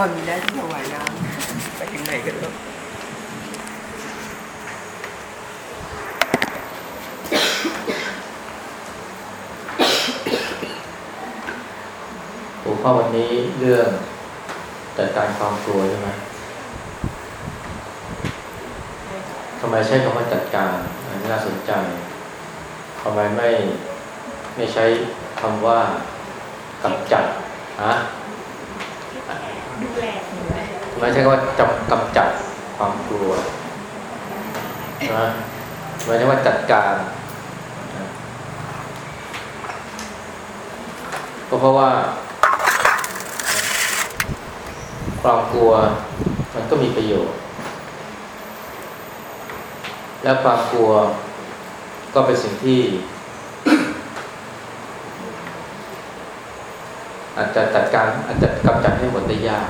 อมีได้ที่ถวายน้ำไปถึงไหนกันแล้วหัวข้อวันนี้เรื่องจัดการความกลัวใช่ไหมทำไมใช้คำว่าจัดการอันนี้น่าสนใจทำไมไม่ไม่ใช้คำว่า กำจัดฮะ ไม่ใช้คำว่าจำกำจัดความกลัวใช่ไมทำไมใช้ว่าจัดการก็เพราะว่า ความกลัวมันก็มีประโยชน์ และความกลัวก็เป็นสิ่งที่ อาจจะจัดการอาจจะกำจัดให้หมดได้ยาก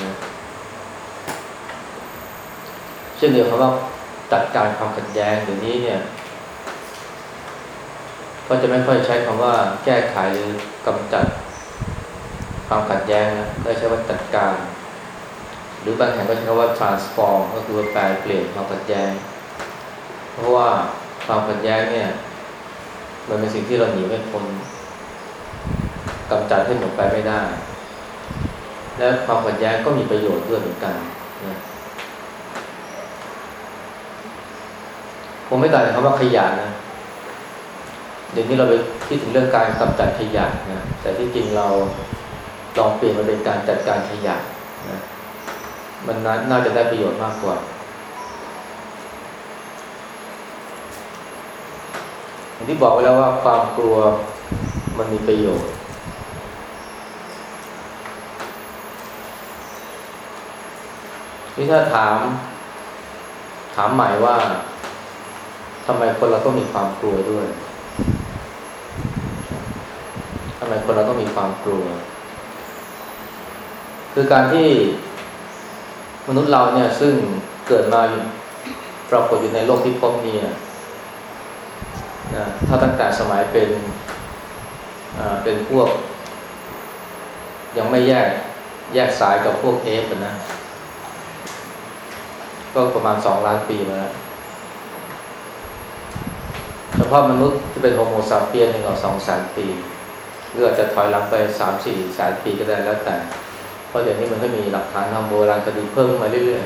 นะ เช่นเดียวกับว่าจัดการความขัดแย้งเดี๋ยวนี้เนี่ย ก็จะไม่ค่อยใช้คำว่าแก้ไขหรือกำจัดความขัดแย้งนะก็ใช้ว่าจัดการ หรือบางแห่งก็ใช้คำว่า transform ก็คือว่าแปลเปลี่ยนความขัดแย้ง เพราะว่าความขัดแย้งเนี่ย มันเป็นสิ่งที่เราหนีไม่พ้นกำจัดให้หมดไปไม่ได้ และความขัดแย้งก็มีประโยชน์ด้วยเหมือนกันนะ ผมไม่ต่างจากคำว่าขยะนะเดี๋ยวนี้เราไปคิดถึงเรื่องการกำจัดขยะนะแต่ที่จริงเราลองเปลี่ยนมาเป็นการจัดการขยะนะมันน่าน่าจะได้ประโยชน์มากกว่า อย่างที่บอกไว้แล้วว่าความกลัวมันมีประโยชน์ นี่ถ้าถาม ถามใหม่ว่า ทำไมคนเราต้องมีความกลัวด้วยทำไมคนเราต้องมีความกลัว คือการที่มนุษย์เราเนี่ยซึ่งเกิดมาปรากฏอยู่ในโลกที่พบเนี่ยนะถ้าตั้งแต่สมัยเป็นเป็นพวก ยังไม่แยกแยกสายกับพวกเอฟนะ ก็ประมาณสองล้านปีมาแล้ว เฉพาะมนุษย์ที่เป็นโฮโมซาเปียนเองก็สองแสนปีหรืออาจจะถอยหลังไปสามสี่แสนปีก็ได้แล้วแต่ เพราะเดี๋ยวนี้มันก็มีหลักฐานทางโบราณคดีเพิ่มมาเรื่อย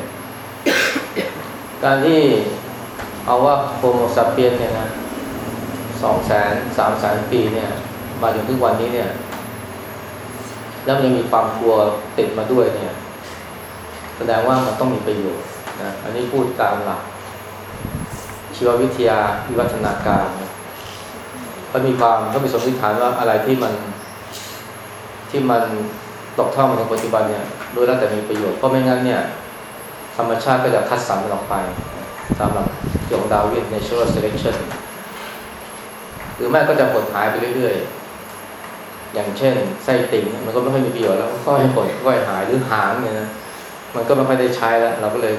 ๆ การที่เอาว่าโฮโมซาเปียนเนี่ยนะสองแสนสามแสนปีเนี่ย มาจนถึงวันนี้เนี่ย แล้วมันยังมีความกลัวติดมาด้วยเนี่ย แสดงว่ามันต้องมีประโยชน์นะอันนี้พูดตามหลัก ชีววิทยาวิวัฒนาการก็มีความก็มีสมมติฐานว่าอะไรที่มันที่มันตกท่อมาถึงปัจจุบันเนี่ยโดยแล้วแต่มีประโยชน์เพราะไม่งั้นเนี่ยธรรมชาติก็จะคัดสรรมันออกไปนะตามหลักเกี่ยวกับดาวิน natural selection หรือแม่ก็จะหดหายไปเรื่อยๆ อย่างเช่นไส้ติ่งมันก็ไม่ค่อยมีประโยชน์แล้วก็ให้หดก็ให้หายหรือหางเนี่ยนะมันก็ไม่ค่อยได้ใช้แล้ว เราก็เลย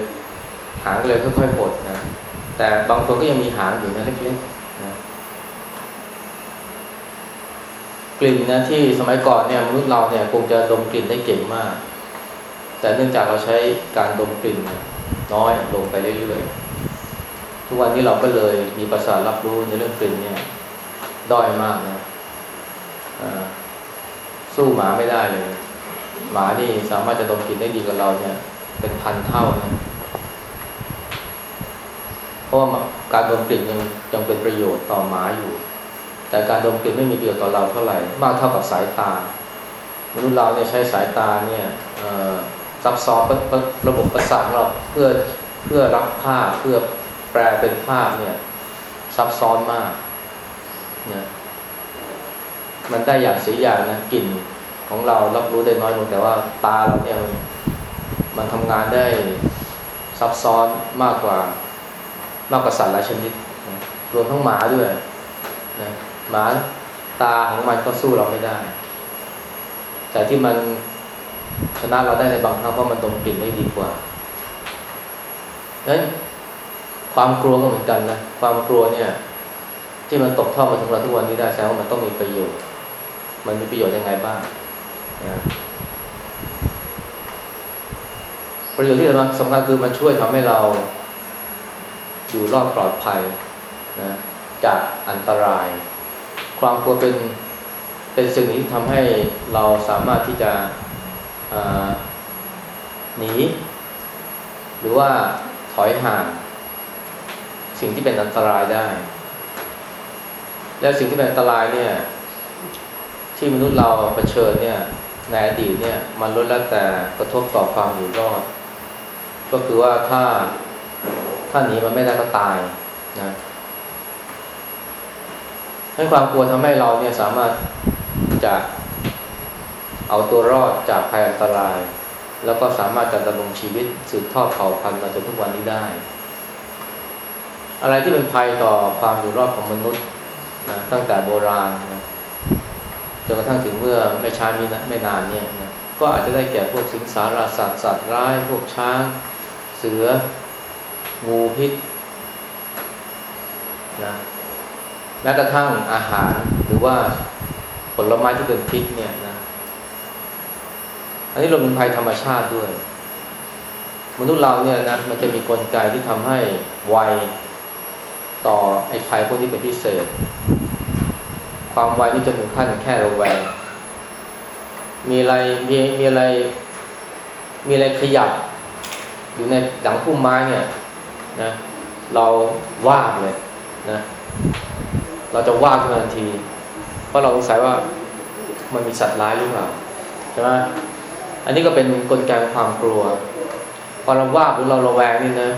หางก็เลยค่อยๆหดนะ แต่บางคนก็ยังมีหางอยู่นะเล็กๆนะกลิ่นนะที่สมัยก่อนเนี่ยมนุษย์เราเนี่ยคงจะดมกลิ่นได้เก่งมาก แต่เนื่องจากเราใช้การดมกลิ่นน้อยลงไปเรื่อยๆทุกวันนี้เราก็เลยมีประสาทรับรู้ในเรื่องกลิ่นเนี่ยด้อยมากนะอ่าสู้หมาไม่ได้เลย หมานี่สามารถจะดมกลิ่นได้ดีกว่าเราเนี่ย เป็นพันเท่านะ ราะว่าการดมกลิ่นยังยังเป็นประโยชน์ต่อหมาอยู่ แต่การดมกลิ่นไม่มีประโยชน์ต่อเราเท่าไหร่มากเท่ากับสายตามนุษย์เราเนี่ยใช้สายตาเนี่ยซับซ้อนระบบประสาทของเราเพื่อเพื่อรับภาพเพื่อแปลเป็นภาพเนี่ยซับซ้อนมากนะมันได้อย่างสีอย่างนะกลิ่นของเรารับรู้ได้น้อยลงแต่ว่าตาเราเนี่ยมันทำงานได้ซับซ้อนมากกว่า มากกว่าสัตว์หลายชนิดนะรวมทั้งหมาด้วยนะหมาตาของมันก็สู้เราไม่ได้ แต่ที่มันชนะเราได้ในบางครั้งเพราะมันดมกลิ่นได้ดีกว่าดังนั้นความกลัวก็เหมือนกันนะความกลัวเนี่ย ที่มันตกทอดมาถึงเราทุกวันนี้ได้แสดงว่ามันต้องมีประโยชน์ มันมีประโยชน์ยังไงบ้างนะประโยชน์ที่สำคัญคือมันช่วยทำให้เรา อยู่รอดปลอดภัยนะจากอันตราย ความกลัวเป็นเป็นสิ่งที่ทำให้เราสามารถที่จะหนี หรือว่าถอยห่าง สิ่งที่เป็นอันตรายได้ และสิ่งที่เป็นอันตรายเนี่ยที่มนุษย์เราเผชิญเนี่ยในอดีตเนี่ยมันล้วนแล้วแต่กระทบต่อความอยู่รอด ก็คือว่าถ้า ถ้าหนีมันไม่ได้ก็ตายนะให้ความกลัวทำให้เราเนี่ยสามารถจะเอาตัวรอดจากภัยอันตราย แล้วก็สามารถจะดำรงชีวิตสืบทอดเผ่าพันธุ์มาจนทุกวันนี้ได้ อะไรที่เป็นภัยต่อความอยู่รอดของมนุษย์นะตั้งแต่โบราณนะจนกระทั่งถึงเมื่อไม่ช้ามีนะไม่นานเนี่ยนะก็อาจจะได้แก่พวกสิงสารสัตว์สัตว์ร้าย พวกช้าง เสือ งูพิษนะแม้กระทั่งอาหารหรือว่าผลไม้ที่เป็นพิษเนี่ยนะ อันนี้รวมถึงภัยธรรมชาติด้วย มนุษย์เราเนี่ยนะมันจะมีกลไกที่ทำให้ไวต่อไอ้ภัยพวกนี้เป็นพิเศษ ความไวนี่จะถึงขั้นแค่ระแวงมีอะไรมีมีอะไร มีอะไรขยับ อยู่ในหลังพุ่มไม้เนี่ย นะเราว่าบเลยนะเราจะว่าบขึ้นมาทันที เพราะเราสงสัยว่ามันมีสัตว์ร้ายหรือเปล่าใช่ไหมอันนี้ก็เป็นกลไกความกลัว พอเราว่าบหรือเราระแวงนี่นะ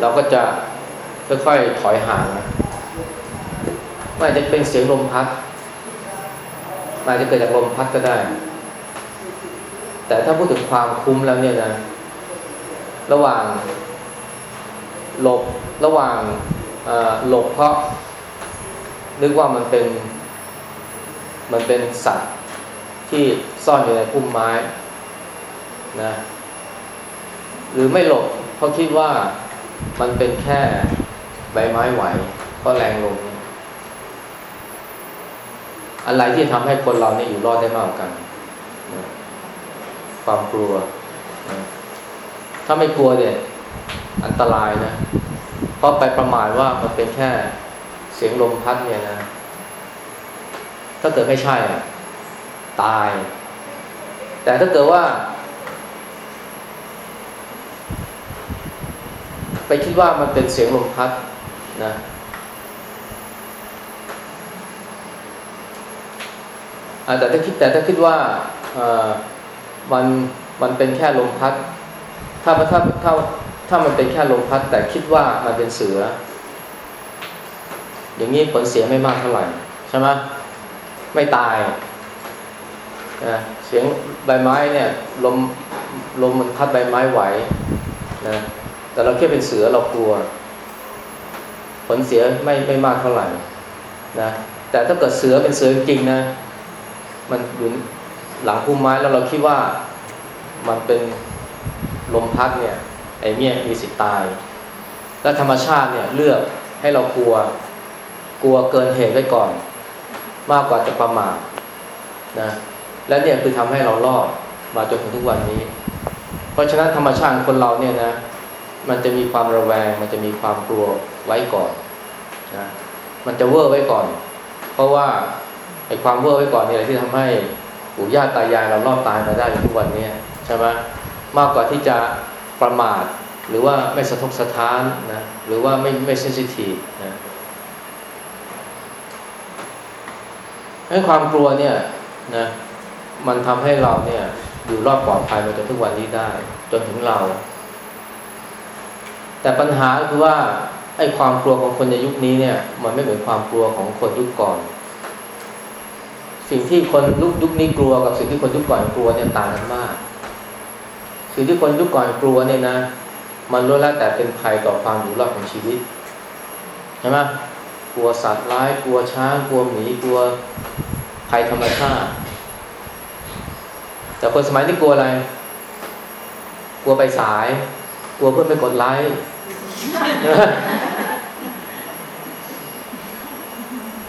เราก็จะค่อยๆถอยห่างมันอาจจะเป็นเสียงลมพัดมันอาจจะเกิดจากลมพัดก็ได้ แต่ถ้าพูดถึงความคุ้มแล้วเนี่ยนะ ระหว่าง หลบระหว่างหลบเพราะ นึกว่ามันเป็น มันเป็นสัตว์ที่ซ่อนอยู่ในพุ่มไม้นะหรือไม่หลบเพราะคิดว่ามันเป็นแค่ใบไม้ไหวเพราะแรงลมอะไรที่ทำให้คนเราเนี่ยอยู่รอดได้มากกว่ากันความกลัว ถ้าไม่กลัวเนี่ย อันตรายนะ เพราะไปประมาทว่ามันเป็นแค่เสียงลมพัดเนี่ยนะ ถ้าเกิดไม่ใช่อะตาย แต่ถ้าเกิดว่า ไปคิดว่ามันเป็นเสียงลมพัดนะแต่ถ้าคิดแต่ถ้าคิดว่าเออมันมันเป็นแค่ลมพัด ถ้าถ้าถ้า ถ้ามันเป็นแค่ลมพัดแต่คิดว่ามันเป็นเสือ อย่างนี้ผลเสียไม่มากเท่าไหร่ใช่ไหมไม่ตายนะเสียงใบไม้เนี่ยลมลมมันพัดใบไม้ไหวนะแต่เราแค่เป็นเสือเรากลัว ผลเสียไม่ไม่มากเท่าไหร่นะแต่ถ้าเกิดเสือเป็นเสือจริงนะ มันอยู่หลังพุ่มไม้แล้วเราคิดว่ามันเป็นลมพัดเนี่ย ไอ้เนี่ยมีสิทธิ์ตาย แล้วธรรมชาติเนี่ยเลือกให้เรากลัวกลัวเกินเหตุไว้ก่อน มากกว่าจะประมาทนะและเนี่ยคือทำให้เรารอดมาจนถึงทุกวันนี้ เพราะฉะนั้นธรรมชาติคนเราเนี่ยนะมันจะมีความระแวง มันจะมีความกลัวไว้ก่อนนะมันจะเวอร์ไว้ก่อน เพราะว่าไอ้ความเวอร์ไว้ก่อนเนี่ยแหละที่ทำให้ปู่ย่าตายายเรารอดตายมาได้ในทุกวันนี้ใช่ไหมมากกว่าที่จะ ประมาท หรือว่าไม่สะทกสะท้านนะหรือว่าไม่ไม่เซนซิทีฟนะให้ความกลัวเนี่ยนะมันทำให้เราเนี่ยอยู่รอดปลอดภัยมาจนทุกวันนี้ได้ จนถึงเรา แต่ปัญหาคือว่าไอ้ความกลัวของคนในยุคนี้เนี่ย มันไม่เหมือนความกลัวของคนยุคก่อน สิ่งที่คนยุคยุคนี้กลัวกับสิ่งที่คนยุคก่อนกลัวเนี่ยต่างกันมาก สิ่งที่คนยุคก่อนกลัวเนี่ยนะ มันล้วนแล้วแต่เป็นภัยต่อความอยู่รอดของชีวิตใช่ไหมกลัวสัตว์ร้ายกลัวช้างกลัวหมีกลัวภัยธรรมชาติ แต่คนสมัยที่กลัวอะไร กลัวไปสาย กลัวเพื่อนไม่กดไลค์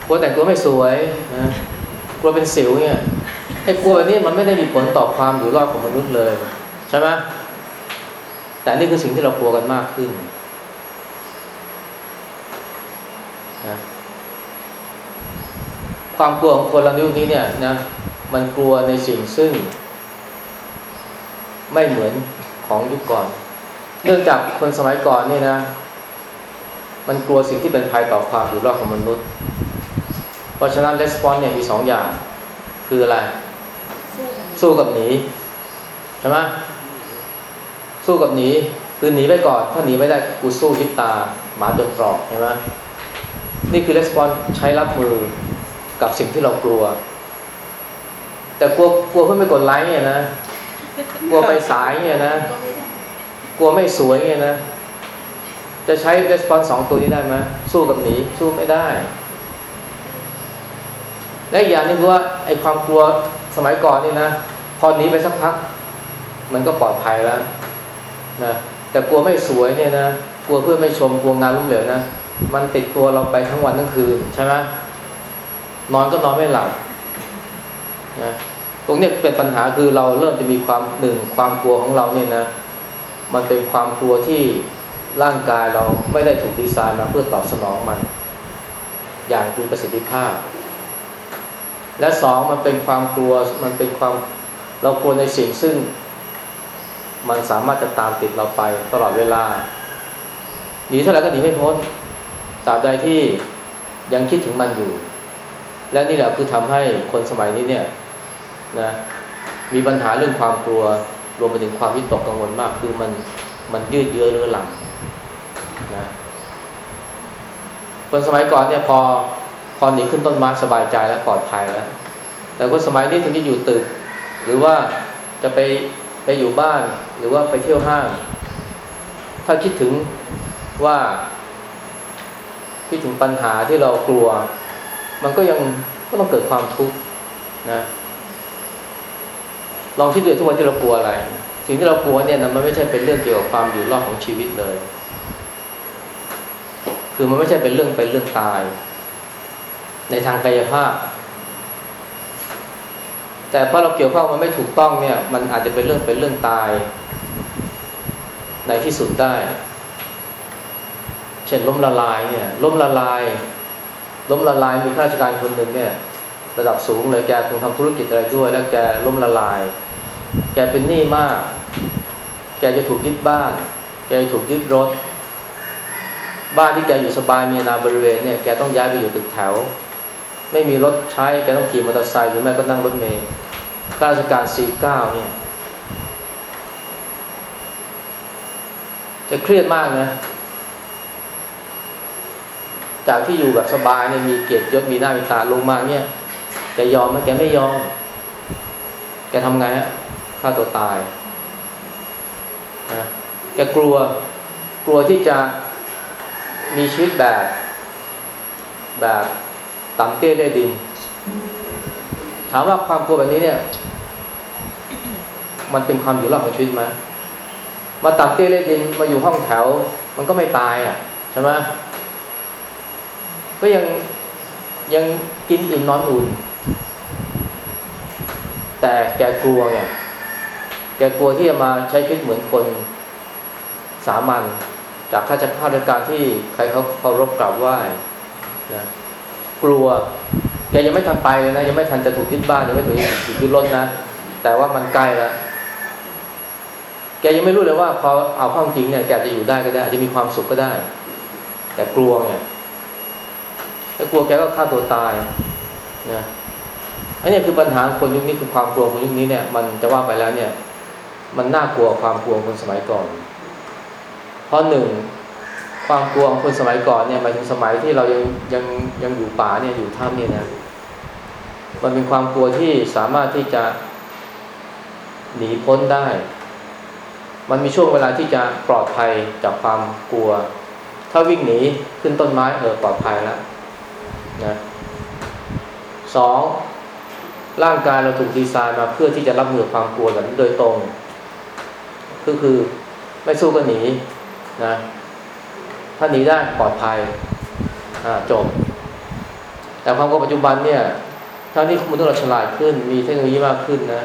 กลัวแต่งตัวไม่สวยนะกลัวเป็นสิวเนี่ยไอ้กลัวแบบนี้มันไม่ได้มีผลต่อความอยู่รอดของมนุษย์เลย ช่ไหมแต่นี่คือสิ่งที่เรากลัวกันมากขึ้นนะความกลัวของคนเราในยุคนี้เนี่ยนะมันกลัวในสิ่งซึ่ง ไม่เหมือนของยุคก่อน เนื่องจากคนสมัยก่อนเนี่ยนะ มันกลัวสิ่งที่เป็นภัยต่อความอยู่รอดของมนุษย์ เพราะฉะนั้น response เนี่ยมีสองอย่าง คืออะไร สู้กันสู้กับหนีใช่ไหม สู้กับหนีคือหนีไปก่อน ถ้าหนีไม่ได้กูสู้ยิบตา หมาจนตรอกใช่ไหมนี่คือ response ใช้รับมือกับสิ่งที่เรากลัว แต่กลัวกลัวเพื่อไม่กดไลค์เนี่ยนะกลัวไปสายเนี่ยนะกลัวไม่สวยเนี่ยนะ จะใช้ response สองตัวนี้ได้ไหมสู้กับหนีสู้ไม่ได้และอีกอย่างนึงคือว่าไอ้ความกลัวสมัยก่อนนี่นะพอหนีไปสักพัก มันก็ปลอดภัยแล้ว นะแต่กลัวไม่สวยเนี่ยนะกลัวเพื่อนไม่ชมกลัวงานล้มเหลวนะมันติดตัวเราไปทั้งวันทั้งคืนใช่ไหมนอนก็นอนไม่หลับนะตรงนี้เป็นปัญหาคือเราเริ่มจะมีความหนึ่งความกลัวของเราเนี่ยนะ มันเป็นความกลัวที่ร่างกายเราไม่ได้ถูกดีไซน์มาเพื่อตอบสนองมัน อย่างมีประสิทธิภาพ และสองมันเป็นความกลัวมันเป็นความเรากลัวในสิ่งซึ่ง มันสามารถจะตามติดเราไปตลอดเวลาหนีเท่าไหร่ก็หนีไม่พ้นตราบใดที่ยังคิดถึงมันอยู่ และนี่แหละคือทำให้คนสมัยนี้เนี่ยนะมีปัญหาเรื่องความกลัวรวมไปถึงความวิตกกังวลมาก คือมันมันยืดเยื้อเรื้อรังนะคนสมัยก่อนเนี่ยพอพอหนีขึ้นต้นไม้สบายใจแล้วปลอดภัยแล้ว แต่คนสมัยนี้ถึงจะอยู่ตึก หรือว่าจะไปไปอยู่บ้าน รือว่าไปเที่ยวห้าง ถ้าคิดถึงว่าคิดถึงปัญหาที่เรากลัว มันก็ยังก็ต้องเกิดความทุกข์นะลองคิดดูทุกวันที่เรากลัวอะไร สิ่งที่เรากลัวเนี่ยนะมันไม่ใช่เป็นเรื่องเกี่ยวกับความอยู่รอดของชีวิตเลย คือมันไม่ใช่เป็นเรื่องเป็นเรื่องตาย ในทางกายภาพ แต่พอเราเกี่ยวข้องมันไม่ถูกต้องเนี่ย มันอาจจะเป็นเรื่องเป็นเรื่องตาย ในที่สุดได้ เช่นล้มละลายเนี่ยล้มละลาย ล้มละลายมีข้าราชการคนหนึ่งเนี่ย ระดับสูงเลยแกคงทำธุรกิจอะไรด้วย แล้วแกล้มละลาย แกเป็นหนี้มาก แกจะถูกยึดบ้าน แกจะถูกยึดรถ บ้านที่แกอยู่สบายมีอาณาบริเวณเนี่ยแกต้องย้ายไปอยู่ตึกแถว ไม่มีรถใช้แกต้องขี่มอเตอร์ไซค์หรือแม่ก็นั่งรถเมล์ข้าราชการ49เนี่ย จะเครียดมากนะ จากที่อยู่แบบสบายเนี่ยมีเกียรติยศมีหน้ามีตาลงมาเนี่ยแกยอมไหมแกไม่ยอม แกทำไงฮะฆ่าตัวตายนะแกกลัวกลัวที่จะมีชีวิตแบบ แบบต่ำเตี้ยได้ดิน ถามว่าความกลัวแบบนี้เนี่ย มันเป็นความอยู่รอดของชีวิตไหม มาต่ำเตี้ยได้ดินมาอยู่ห้องแถว มันก็ไม่ตายอะใช่ไหมก็ยังยังกินอิ่มนอนอุ่น แต่แกกลัวไงแกกลัวที่จะมาใช้ชีวิตเหมือนคนสามัญจากข้าราชการที่ใครเขาเคารพกราบไหว้นะกลัวแกยังไม่ทันไปเลยนะยังไม่ทันจะถูกยึดบ้านยังไม่ถูกถูกยึดรถนะ แต่ว่ามันใกล้แล้ว แกยังไม่รู้เลยว่าพอเอาเข้าจริงเนี่ยแกจะอยู่ได้ก็ได้อาจจะมีความสุขก็ได้ แต่กลัวไงแต่กลัวแกก็ฆ่าตัวตายนะอันนี้คือปัญหาคนยุคนี้คือความกลัวคนยุคนี้เนี่ย มันจะว่าไปแล้วเนี่ย มันน่ากลัวความกลัวคนสมัยก่อน เพราะหนึ่งความกลัวของคนสมัยก่อนเนี่ยหมายถึงสมัยที่เรายังยังยังอยู่ป่าเนี่ยอยู่ถ้ำเนี่ยนะมันเป็นความกลัวที่สามารถที่จะหนีพ้นได้ มันมีช่วงเวลาที่จะปลอดภัยจากความกลัว ถ้าวิ่งหนีขึ้นต้นไม้เออปลอดภัยแล้วนะสองร่างกายเราถูกดีไซน์มาเพื่อที่จะรับมือกับความกลัวแบบนี้โดยตรง ก็คือไม่สู้ก็หนีนะถ้าหนีได้ปลอดภัยอ่าจบ แต่ความกลัวปัจจุบันเนี่ยทั้งที่มนุษย์เราฉลาดขึ้น มีเทคโนโลยีมากขึ้นนะ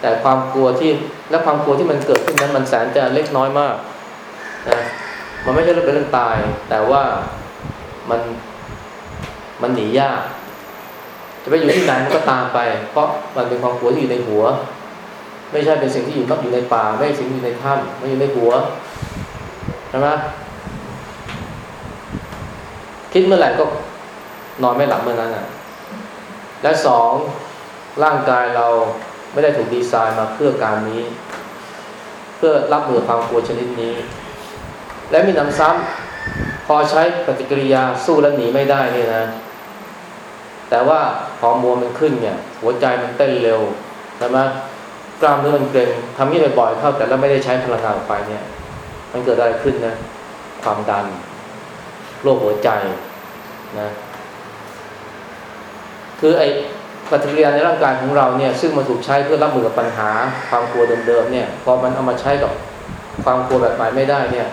แต่ความกลัวที่และความกลัวที่มันเกิดขึ้นนั้นมันแสนจะเล็กน้อยมากนะมันไม่ใช่เรื่องเป็นเรื่องตาย แต่ว่ามันมันหนียากจะไปอยู่ที่ไหนมันก็ตามไป เพราะมันเป็นความกลัวที่อยู่ในหัว ไม่ใช่เป็นสิ่งที่อยู่นอกอยู่ในป่า ไม่ใช่สิ่งอยู่ในถ้ำไม่อยู่ในหัวใช่ไหมคิดเมื่อไหร่ก็นอนไม่หลับเมื่อนั้นอะ และสองร่างกายเรา ไม่ได้ถูกดีไซน์มาเพื่อการนี้ เพื่อรับมือความกลัวชนิดนี้ และมีหนำซ้ำพอใช้ปฏิกิริยาสู้และหนีไม่ได้นี่นะ แต่ว่าฮอร์โมนมันขึ้นเนี่ย หัวใจมันเต้นเร็วใช่ไหมกล้ามเนื้อมันเกร็งทำนี้บ่อยๆเข้าแต่แล้วไม่ได้ใช้พลังงานออกไปเนี่ย มันเกิดอะไรขึ้นนะ ความดันโรคหัวใจนะ คือไอ ปฏิกิริยาในร่างกายของเราเนี่ยซึ่งมันถูกใช้เพื่อรับมือกับปัญหาความกลัวเดิมๆเนี่ยพอมันเอามาใช้กับความกลัวแบบใหม่ไม่ได้เนี่ย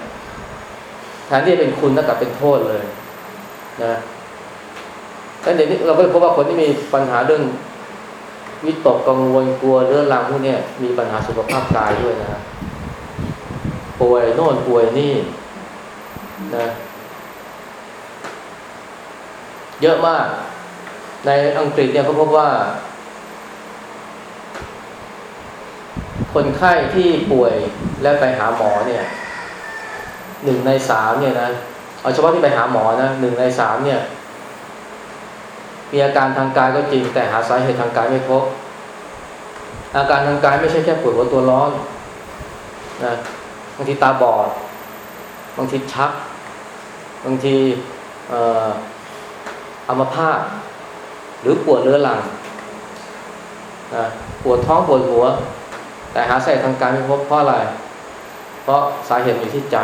แทนที่จะเป็นคุณนักกลับเป็นโทษเลยนะแล้วเดี๋ยวนี้เราก็พบว่าคนที่มีปัญหาเรื่องวิตกกังวลกลัวเรื่องรางพวกนี้มีปัญหาสุขภาพกายด้วยนะป่วยโน่นป่วยนี่นะเยอะมาก ในอังกฤษเนี่ยเขาพบว่า คนไข้ที่ป่วยและไปหาหมอเนี่ยหนึ่งในสามเนี่ยนะเอาเฉพาะที่ไปหาหมอนะหนึ่งในสามเนี่ยมีอาการทางกายก็จริง แต่หาสาเหตุทางกายไม่พบ อาการทางกายไม่ใช่แค่ปวดหัวตัวร้อนนะบางทีตาบอด บางทีชัก บางทีเอ่ออัมพาต หรือปวดเรื้อรังนะปวดท้องปวดหัว แต่หาสาเหตุทางกายไม่พบเพราะอะไร เพราะสาเหตุอยู่ที่ใจ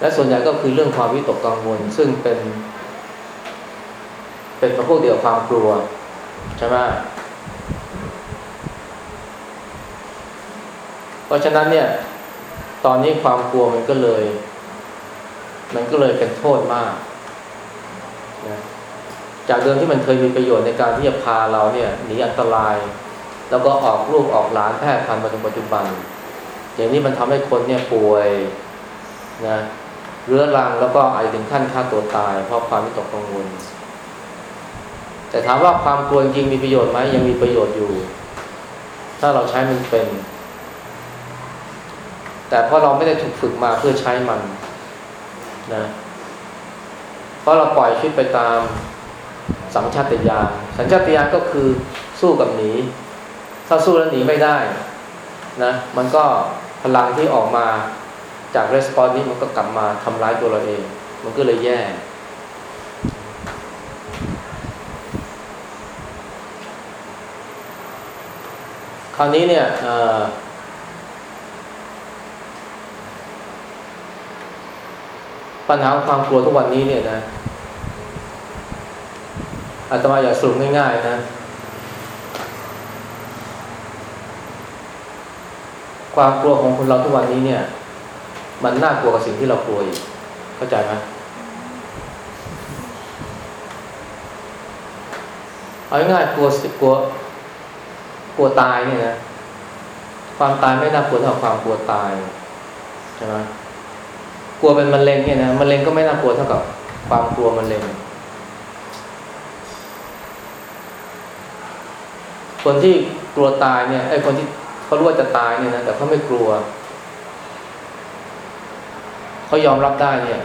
และส่วนใหญ่ก็คือเรื่องความวิตกกังวล ซึ่งเป็น เป็นประพวกเดียวความกลัวใช่ไหมเพราะฉะนั้นเนี่ย ตอนนี้ความกลัวมันก็เลย มันก็เลยเป็นโทษมาก จากเดิมที่มันเคยมีประโยชน์ในการที่จะพาเราเนี่ยหนีอันตราย แล้วก็ออกลูกออกหลานแพทย์พันธุ์มาถึงปัจจุบันอย่างนี้มันทำให้คนเนี่ยป่วยนะเรื้อรังแล้วก็อาจจะถึงขั้นฆ่าตัวตาย เพราะความวิตกกังวล แต่ถามว่าความกลัวจริงมีประโยชน์ไหมยังมีประโยชน์อยู่ ถ้าเราใช้มันเป็น แต่เพราะเราไม่ได้ถูกฝึกมาเพื่อใช้มันนะเพราะเราปล่อยชีวิตไปตาม สัญชาตญาณสัญชาตญาณก็คือสู้กับหนี ถ้าสู้แล้วหนีไม่ได้นะมันก็พลังที่ออกมาจากรีสปอนนี้มันก็กลับมาทำร้ายตัวเราเอง มันก็เลยแย่ คราวนี้เนี่ยปัญหาความกลัวทุกวันนี้เนี่ยนะ อาตมาอยากสรุปง่ายๆนะ ความกลัวของคนเราทุกวันนี้เนี่ย มันน่ากลัวกับสิ่งที่เรากลัวอีกเข้าใจไหมเอาง่ายๆกลัวสิกลัวกลัวตายเนี่ยนะความตายไม่น่ากลัวเท่าความกลัวตายใช่ไหมกลัวเป็นมะเร็งเนี่ยนะมะเร็งก็ไม่น่ากลัวเท่ากับความกลัวมะเร็ง คนที่กลัวตายเนี่ยไอ้คนที่เขารู้ว่าจะตายเนี่ยนะแต่เขาไม่กลัวเขายอมรับได้เนี่ย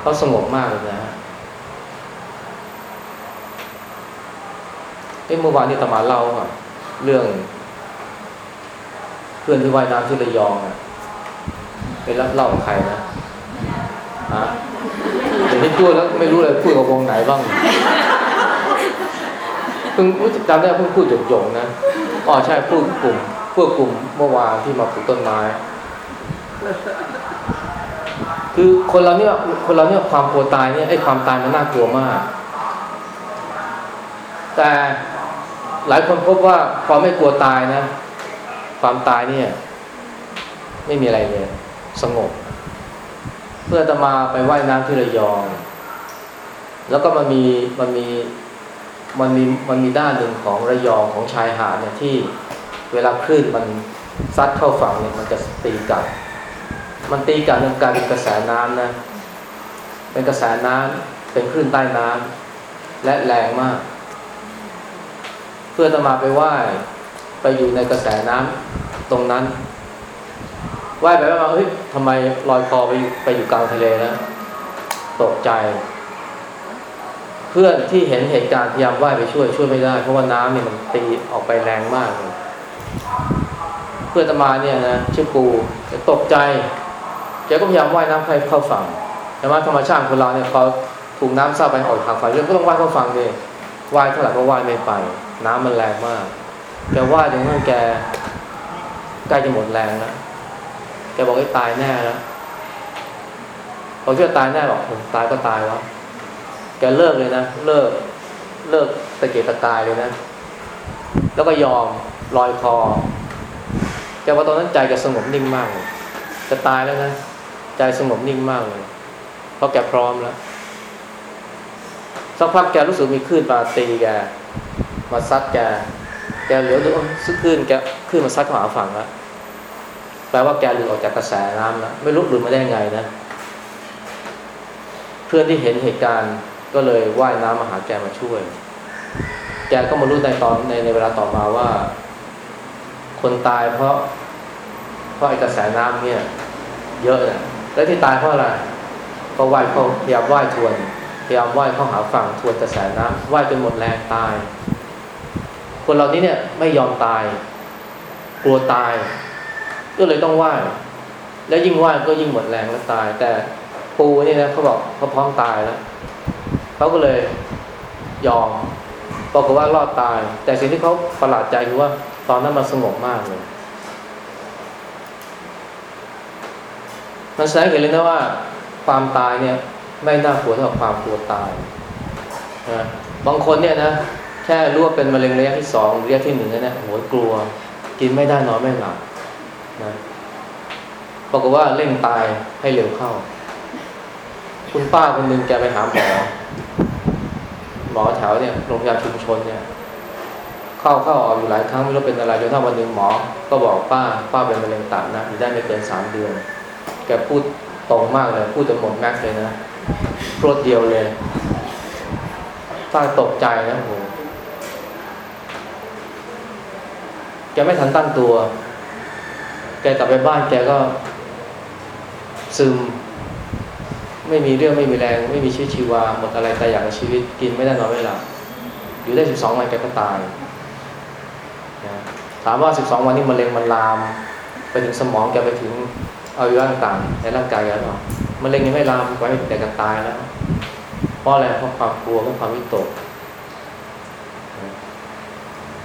เขาสงบมากเลยนะเอ้เมื่อวานนี้ตมาเล่าอะ เรื่อง เพื่อนที่ว่ายน้ำที่ระยองอะไปรับเล่าใครนะฮะเดี๋ยวนี้พูดแล้วไม่รู้เลยพูดกับวงไหนบ้าง พิ่งรู้สึกจำได้เพิ่งพูดหยงๆนะอ๋อใช่พูดกลุ่มพูดกลุ่มเมื่อวานที่มาปลูกต้นไม้ คือคนเราเนี่ยคนเราเนี่ยความกลัวตายเนี่ยไอ้ความตายมันน่ากลัวมาก แต่หลายคนพบว่าพอไม่กลัวตายนะ ความตายเนี่ย ไม่มีอะไรเลยสงบ เพื่อจะมาไปไว่ายน้ำที่ระยอง แล้วก็มันมีมันมี มันมีมันมีด้านหนึ่งของระยองของชายหาดเนี่ยที่เวลาคลื่นมันซัดเข้าฝั่งเนี่ยมันจะตีกลับ มันตีกลับมันกายเป็นกระแสน้ำนะเป็นกระแสน้ำเป็นคลื่นใต้น้ำและแรงมาก เพื่อจะมาไปไหว้ไปอยู่ในกระแสน้ำตรงนั้นว่ายไปว่าเฮ้ยทำไมลอยคอไปอยู่ไปอยู่กลางทะเลนะตกใจ เพื่อนที่เห็นเหตุการณ์พยายามว่ายไปช่วยช่วยไม่ได้ เพราะว่าน้ำเนี่ยมันตีออกไปแรงมากเลยเพื่อนตมาเนี่ยนะชื่อปูตกใจแกก็พยายามว่ายน้ำเข้าฝั่งแต่ว่าธรรมชาติคนเราเนี่ยพอถูกน้ำซัดไปออกทางฝั่งเรือก็ต้องว่ายเข้าฝั่งดิว่ายเท่าไหร่ก็ว่ายไม่ไป น้ำมันแรงมากแกว่ายจนกระทั่งแกใกล้จะหมดแรงแล้วแกบอกไอ้ตายแน่แล้วพอเชื่อตายแน่บอกเออตายก็ตายวะ แกเลิกเลยนะ เลิกเลิกตะเกียกตะกายเลยนะ แล้วก็ยอมลอยคอแกว่าตอนนั้นใจแกสงบนิ่งมากเลยจะตายแล้วนะ ใจสงบนิ่งมากเลย เพราะแกพร้อมแล้วสักพักแกรู้สึกมีคลื่นมาตีแกมาซัดแกแกเหลียวดูเอ้ยคลื่นแกคลื่นมาซัดเข้าหาฝั่งแล้วแปลว่าแกหลุดออกจากกระแสน้ำแล้วไม่รู้หลุดมาได้ไงนะ เพื่อนที่เห็นเหตุการณ์ ก็เลยว่ายน้ำมาหาแกมาช่วย แกก็มารู้ในตอนในในเวลาต่อมาว่า คนตายเพราะ เพราะไอ้กระแสน้ำเนี่ย เยอะนะแล้วที่ตายเพราะอะไรก็ว่ายเขาพยายามว่ายทวนพยายามว่ายเข้าหาฝั่งทวนกระแสน้ำว่ายจนหมดแรงตาย คนเหล่านี้เนี่ยไม่ยอมตาย กลัวตาย ก็เลยต้องว่ายแล้วยิ่งว่ายก็ยิ่งหมดแรงแล้วตาย แต่ปูนี่นะเขาบอกเขาพร้อมตายแล้ว เขาก็เลยยอมบอกฏว่ารอดตาย แต่สิ่งที่เขาประหลาดใจคือว่าตอนนั้นมันสงบมากเลยมันแสดงให้เห็นเลยนะว่าความตายเนี่ยไม่น่ากลัวเท่าความกลัวตายนะบางคนเนี่ยนะแค่รู้ว่าเป็นมะเร็งระยะที่สองระยะที่หนึ่งเนี่ยโหยกลัว กินไม่ได้นอนไม่หลับนะบอกฏว่าเร่งตายให้เร็วเข้า คุณป้าคนหนึ่งแกไปหาหมอ มอแถวเนี่ยโรงพยาบาลชุมชนเนี่ยเข้าเข้าออกอยู่หลายครั้งไม่รู้เป็นอะไรจนถ้าวันหนึ่งหมอ ก็บอกป้าป้าเป็นมะเร็งตับนะอยู่ได้ไม่เกินสามเดือน แกพูดตรงมากเลย พูดจนหมดแม็กซ์เลยนะรวดเดียวเลยป้าตกใจนะโหแกไม่ทันตั้งตัว แกกลับไปบ้านแกก็ซึม ไม่มีเรื่องไม่มีแรง ไม่มีชีวิตชีวาหมดอะไรแต่อย่ากในชีวิตกินไม่ได้นอนไม่หลับอยู่ได้สิบสองวันแกก็ตายนะถามว่าสิบสองวันนี้มะเร็งมันลาม ไปถึงสมองแกไปถึงอวัยวะต่างๆในร่างกายแล้วเนาะมะเร็งยังไม่ลามไว้แต่ก็ตายแล้วเพราะอะไรเพราะความกลัวเพราะความวิตก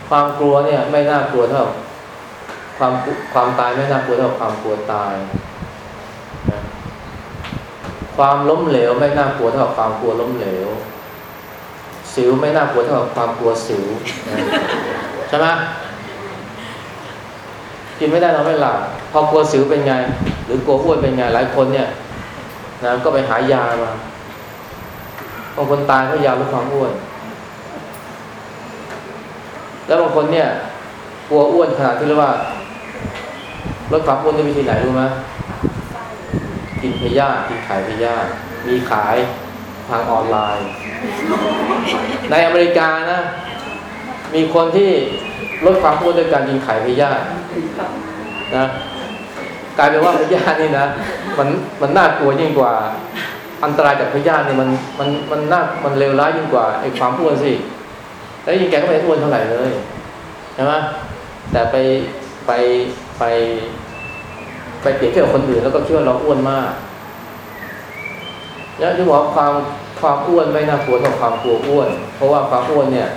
ความกลัวเนี่ยไม่น่ากลัวเท่า ความความตายไม่น่ากลัวเท่าความกลัวตาย ความล้มเหลวไม่น่ากลัวเท่าความกลัวล้มเหลว สิวไม่น่ากลัวเท่าความกลัวสิวใช่ไหมกินไม่ได้นอนไม่หลับพอกลัวสิวเป็นไง หรือกลัวอ้วนเป็นไงหลายคนเนี่ยนะก็ไปหายามาบางคนตายเพราะยาลดความอ้วน แล้วบางคนเนี่ย กลัวอ้วนขนาดที่เรียกว่าลดความอ้วนด้วยวิธีไหนรู้ไหม กินพยาธิกินไข่พยาธิมีขายทางออนไลน์ ในอเมริกานะ มีคนที่ลดความอ้วนด้วยการกินไข่พยาธินะกลายเป็นว่าพยาธินี่นะมันมันน่ากลัวยิ่งกว่า อันตรายจากพยาธินี่มันมันมันน่ามันเลวร้ายยิ่งกว่าไอ้ความอ้วนสิแล้วยิ่งแกก็ไม่ได้อ้วนเท่าไหร่เลยใช่ไหมแต่ไปไปไป ไปเปรียบเทียบคนอื่นแล้วก็คิดว่าเราอ้วนมากแล้วที่บอกว่าความความอ้วนไม่น่ากลัวเท่าความกลัวอ้วน เพราะว่าความอ้วนเนี่ย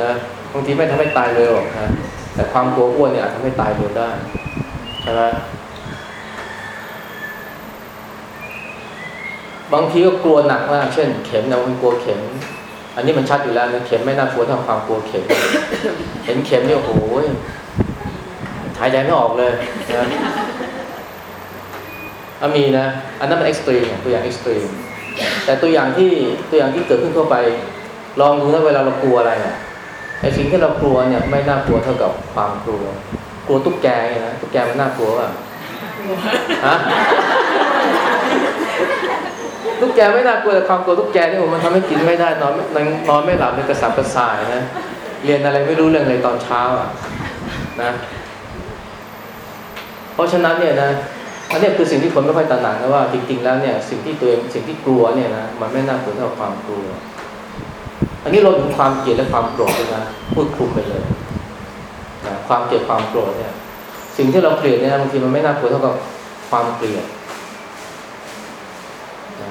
นะบางทีไม่ทำให้ตายเลยหรอกนะแต่ความกลัวอ้วนเนี่ยอาจทำให้ตายเร็วได้ใช่ไหมบางทีก็กลัวหนักมากเช่น เข็มนะมันกลัวเข็ม อันนี้มันชัดอยู่แล้วนะเข็มไม่น่ากลัวเท่าความกลัวเข็ม เห็นเข็มเนี่ยโอ้โหหายใจไม่ออกเลยนะ มีนะ อันนั้นมัน extreme ตัวอย่าง extreme แต่ตัวอย่างที่ตัวอย่างที่เกิดขึ้นทั่วไป ลองดูนะเวลาเรากลัวอะไรนะไอ้สิ่งที่เรากลัวเนี่ยไม่น่ากลัวเท่ากับความกลัว กลัวตุ๊กแกเนี่ยนะตุ๊กแกมันน่ากลัวป่ะฮะตุ๊กแกไม่น่ากลัวแต่ความกลัวตุ๊กแกนี่ผมมันทำให้กินไม่ได้นอนนอนไม่หลับเลยกระสับกระส่ายนะเรียนอะไรไม่รู้เรื่องเลยตอนเช้าอะนะ เพราะฉะนั้นเนี่ยนะ อันนี้คือสิ่งที่คนไม่ค่อยตระหนักนะว่าจริงๆแล้วเนี่ยสิ่งที่ตัวเองสิ่งที่กลัวเนี่ยนะมันไม่น่ากลัวเท่ากับความกลัว อันนี้เราถึงความเกลียดและความโกรธด้วยนะพูดคลุมไปเลยนะความเกลียดความโกรธเนี่ย สิ่งที่เราเกลียดเนี่ยบางทีมันไม่น่ากลัวเท่ากับความเกลียดนะ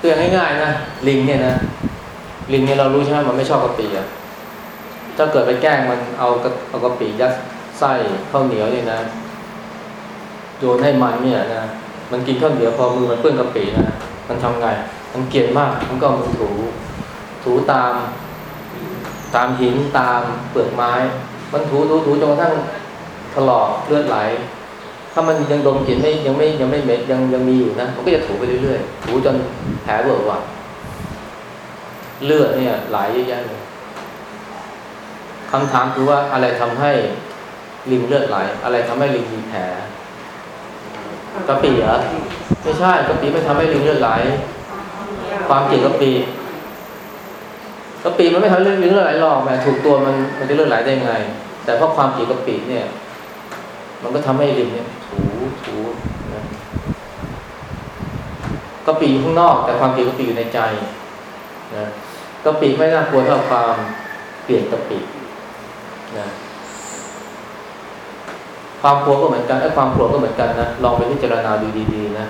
ตัวอย่างง่ายๆนะลิงเนี่ยนะลิงเนี่ยเรารู้ใช่ไหมมันไม่ชอบกระปิอะถ้าเกิดไปแกล้งมันเอากระเอากะปิยัด ไส้ข้าวเหนียวเนี่ยนะโยนให้มันเนี่ยนะมันกินข้าวเหนียวพอมือมันเปื้อนกะปินะมันทำไง มันเกลียดมาก มันก็มือถู ถูตาม ตามหินตามเปลือกไม้ มันถูถูถูจนกระทั่งถลอกเลือดไหล ถ้ามันยังดมกลิ่นไม่ยังไม่ยังไม่เหม็นยังยังมีอยู่นะ มันก็จะถูไปเรื่อยๆ ถูจนแผลเบิกหวะเลือดเนี่ยไหลเยอะแยะเลยคำถามคือว่าอะไรทำให้ ลิงเลือดไหล อะไรทำให้ลิงมีแผลกระปีเหรอไม่ใช่กะปิไม่ทำให้ลิงเลือดไหล ความเกลียดกะปิกะปิมันไม่ทำให้ลิงเลือดไหลหรอกแหมถูกตัวมันมันจะเลือดไหลได้ไง แต่เพราะความเกลียดกะปิเนี่ย มันก็ทำให้ลิงเนี่ยถูถูนะกะปิอยู่ข้างนอก แต่ความเกลียดกะปิอยู่ในใจนะกะปิไม่น่ากลัวเท่าความเกลียดกะปินะ ความกลัวก็เหมือนกันไอ้ความกลัวก็เหมือนกันนะลองไปพิจารณาดูดีๆนะ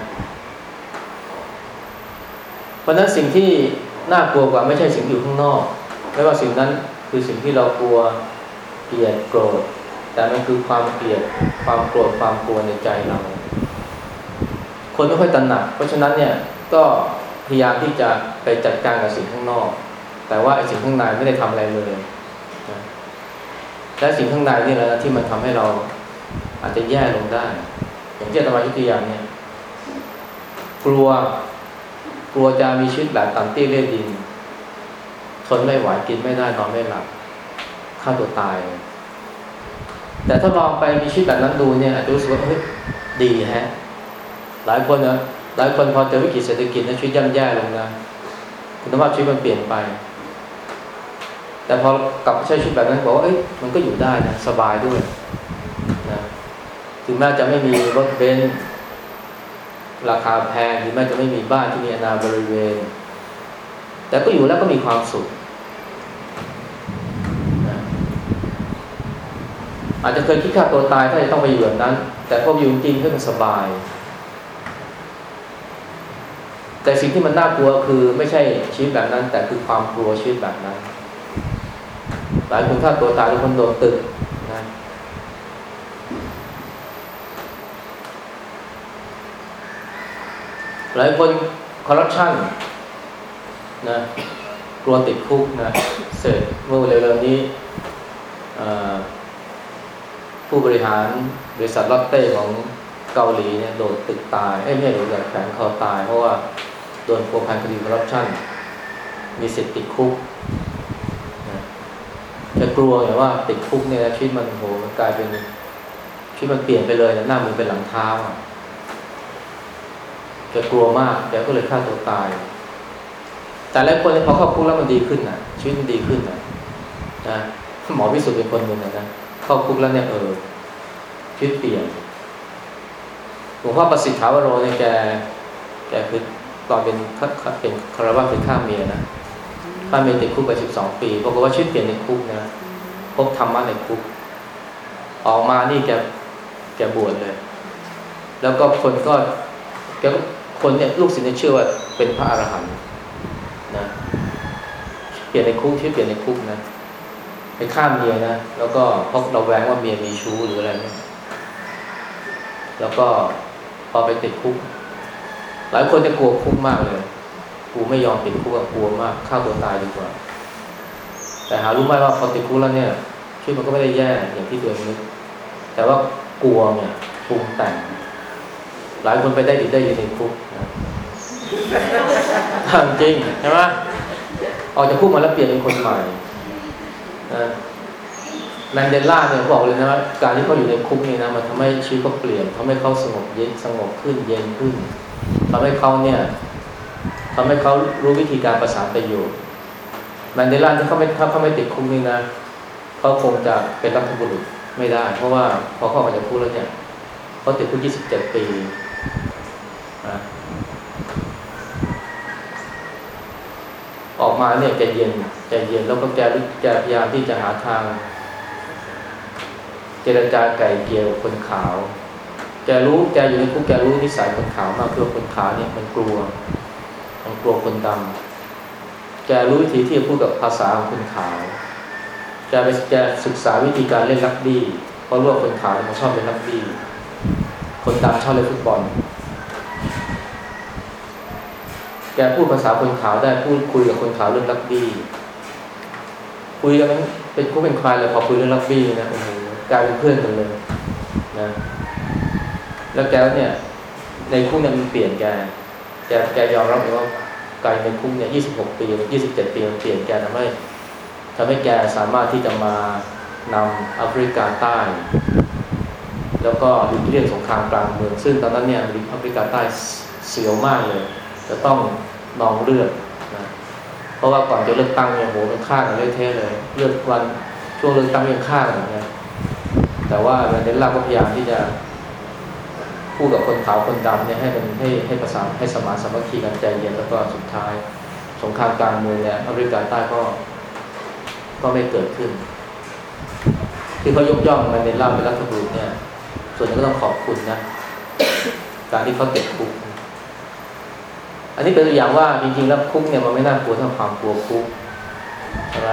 เพราะฉะนั้นสิ่งที่น่ากลัวกว่าไม่ใช่สิ่งอยู่ข้างนอก ไม่ว่าสิ่งนั้นคือสิ่งที่เรากลัวเกลียดโกรธแต่มันคือความเกลียดความโกรธความกลัวในใจเรา คนไม่ค่อยตระหนัก เพราะฉะนั้นเนี่ยก็พยายามที่จะไปจัดการกับสิ่งข้างนอก แต่ว่าไอ้สิ่งข้างในไม่ได้ทำอะไรเลยและสิ่งข้างในนี่แหละที่มันทำให้เรา อาจจะแย่ลงได้ อย่างเช่นธรรมยุติยามเนี่ย กลัว กลัวจะมีชีวิตแบบต่ำตี้เล่ดิน ทนไม่ไหวกินไม่ได้นอนไม่หลับฆ่าตัวตาย แต่ถ้าลองไปมีชีวิตแบบนั้นดูเนี่ยอาจจะรู้สึกว่าเฮ้ยดีฮะ หลายคนนะหลายคนพอเจอวิกฤตเศรษฐกิจนะชีวิตย่ำแย่ลงนะคุณภาพชีวิตมันเปลี่ยนไป แต่พอกลับมาใช้ชีวิตแบบนั้นบอกว่าเอ้ยมันก็อยู่ได้นะสบายด้วย ถึงแม้จะไม่มีรถเบนซ์ราคาแพงถึงแม้จะไม่มีบ้านที่มีอนาบริเวณ แต่ก็อยู่แล้วก็มีความสุขอาจจะเคยคิดฆ่าตัวตายถ้าจะต้องไปอยู่แบบนั้น แต่พออยู่จริงก็มันสบาย แต่สิ่งที่มันน่ากลัวคือไม่ใช่ชีวิตแบบนั้น แต่คือความกลัวชีวิตแบบนั้น หลายคนฆ่าตัวตายหรือคนโดนตึกนะ หลายคนคอร์รัปชันนะกลัวติดคุกนะเสร็จเมื่อเร็วๆนี้ผู้บริหารบริษัทลอตเต้ของเกาหลีเนี่ยโดนตึกตาย เอ้ยไม่โดนแขวนคอตาย เพราะว่าโดนพัวพันคดีคอร์รัปชันมีสิทธิ์ติดคุกนะจะกลัวไงว่าติดคุกเนี่ยชีวิตมันโหมันกลายเป็นชีวิตมันเปลี่ยนไปเลยนะหน้ามือเป็นหลังเท้าอะ แกกลัวมากแกก็เลยฆ่าตัวตาย แต่หลายคนเนี่ยพอเข้าคุกแล้วมันดีขึ้นนะชีวิตมันดีขึ้นนะนะหมอพิสุทธิ์เป็นคนหนึ่งนะเข้าคุกแล้วเนี่ยเออชีวิตเปลี่ยนหลวงพ่อประสิทธิ์ถาวโรเนี่ยแกแกคือตอนเป็นเป็นคารวะเป็นข้าเมียนะข้าเมียติดคุกไปสิบสองปีปรากฏว่าชีวิตเปลี่ยนในคุกนะพบธรรมะในคุก ออกมานี่แกแกบวชเลย แล้วก็คนก็แก คนเนี่ยลูกศิษย์เนี่ยเชื่อว่าเป็นพระอรหันต์นะเปลี่ยนในคุกที่เปลี่ยนในคุกนะไปฆ่าเมียนะแล้วก็เพราะเราแวงว่าเมียมีชู้หรืออะไรเนี่ยแล้วก็พอไปติดคุก หลายคนจะกลัวคุกมากเลยกูไม่ยอมติดคุกกลัวมากฆ่าตัวตายดีกว่า แต่หารู้ไหมว่าพอติดคุกแล้วเนี่ยชีวิตมันก็ไม่ได้แย่อย่างที่ตัวเองนึกแต่ว่ากลัวเนี่ยปรุงแต่ง หลายคนไปได้ดีได้ดีในคุกนะจริงใช่ไหมออกจากคุกมาแล้วเปลี่ยนเป็นคนใหม่นะแมนเดลล่าเนี่ยบอกเลยนะว่าการที่เขาอยู่ในคุกนี่นะมันทำให้ชีวิตเขาเปลี่ยนทำให้เขาสงบเย็นสงบขึ้นเย็นขึ้นทำให้เขาเนี่ยทำให้เขารู้วิธีการประสานประโยชน์แมนเดลล่าที่เขาไม่ถ้าเขาไม่ติดคุกนี่นะเขาคงจะเป็นรัฐบุรุษไม่ได้ เพราะว่าพอเขาออกจากคุกแล้วเนี่ยเขาติดคุก 27 ปีนะ ออกมาเนี่ยใจเย็นใจเย็นแล้วก็แกแกพยายามที่จะหาทาง เจรจาไก่เกลียวคนขาว แกรู้แกอยู่ในคุกแกรู้นิสัยคนขาวมากคือคนขาวเนี่ยมันกลัว มันกลัวคนดำแกรู้วิธีที่จะพูดกับภาษาของคนขาว แกไปแกศึกษาวิธีการเล่นรักบี้เพราะรู้ว่าคนขาวมันชอบเล่นรักบี้ คนดำชอบเล่นฟุตบอล แกพูดภาษาคนขาวได้พูดคุยกับคนขาวเรื่องรักบี้คุยกันเป็นคู่เป็นคลายเลยพอคุยเรื่องรักบี้นะโอ้โหกลายเป็นเพื่อนกันเลยนะแล้วแกเนี่ย ในคุกเนี่ยมันเปลี่ยนแกแกแกยอมรับเลยว่าการในคุกเนี่ย26ปี27ปีมันเปลี่ยนแกทำให้ทำให้แกสามารถที่จะมานำแอฟริกาใต้ แล้วก็หลีกเลี่ยงสงครามกลางเมือง ซึ่งตอนนั้นเนี่ยแอฟริกาใต้เสียวมากเลย จะต้องนองเลือดนะเพราะว่าก่อนจะเลือกตั้งเนี่ยโหมันฆ่ากันเละเทะเลย เลือกวันช่วงเลือกตั้งยังฆ่ากันอย่างเงี้ยแต่ว่าแมนเดลล่าก็พยายามที่จะพูดกับคนขาวคนดำเนี่ยให้มันให้ให้ประสานให้สมานสามัคคีกันใจเย็นแล้วก็สุดท้ายสงครามกลางเมืองเนี่ยแอฟริกาใต้ก็ก็ไม่เกิดขึ้น ที่เขายกย่องแมนเดลล่าเป็นรัฐบุรุษเนี่ย ส่วนหนึงก็ต้องขอบคุณนะ การที่เขาติดคุก อันนี้เป็นตัวอย่างว่าจริงๆแล้วคุกเนี่ยมันไม่น่ากลัวเท่าความกลัวคุกใช่ไหม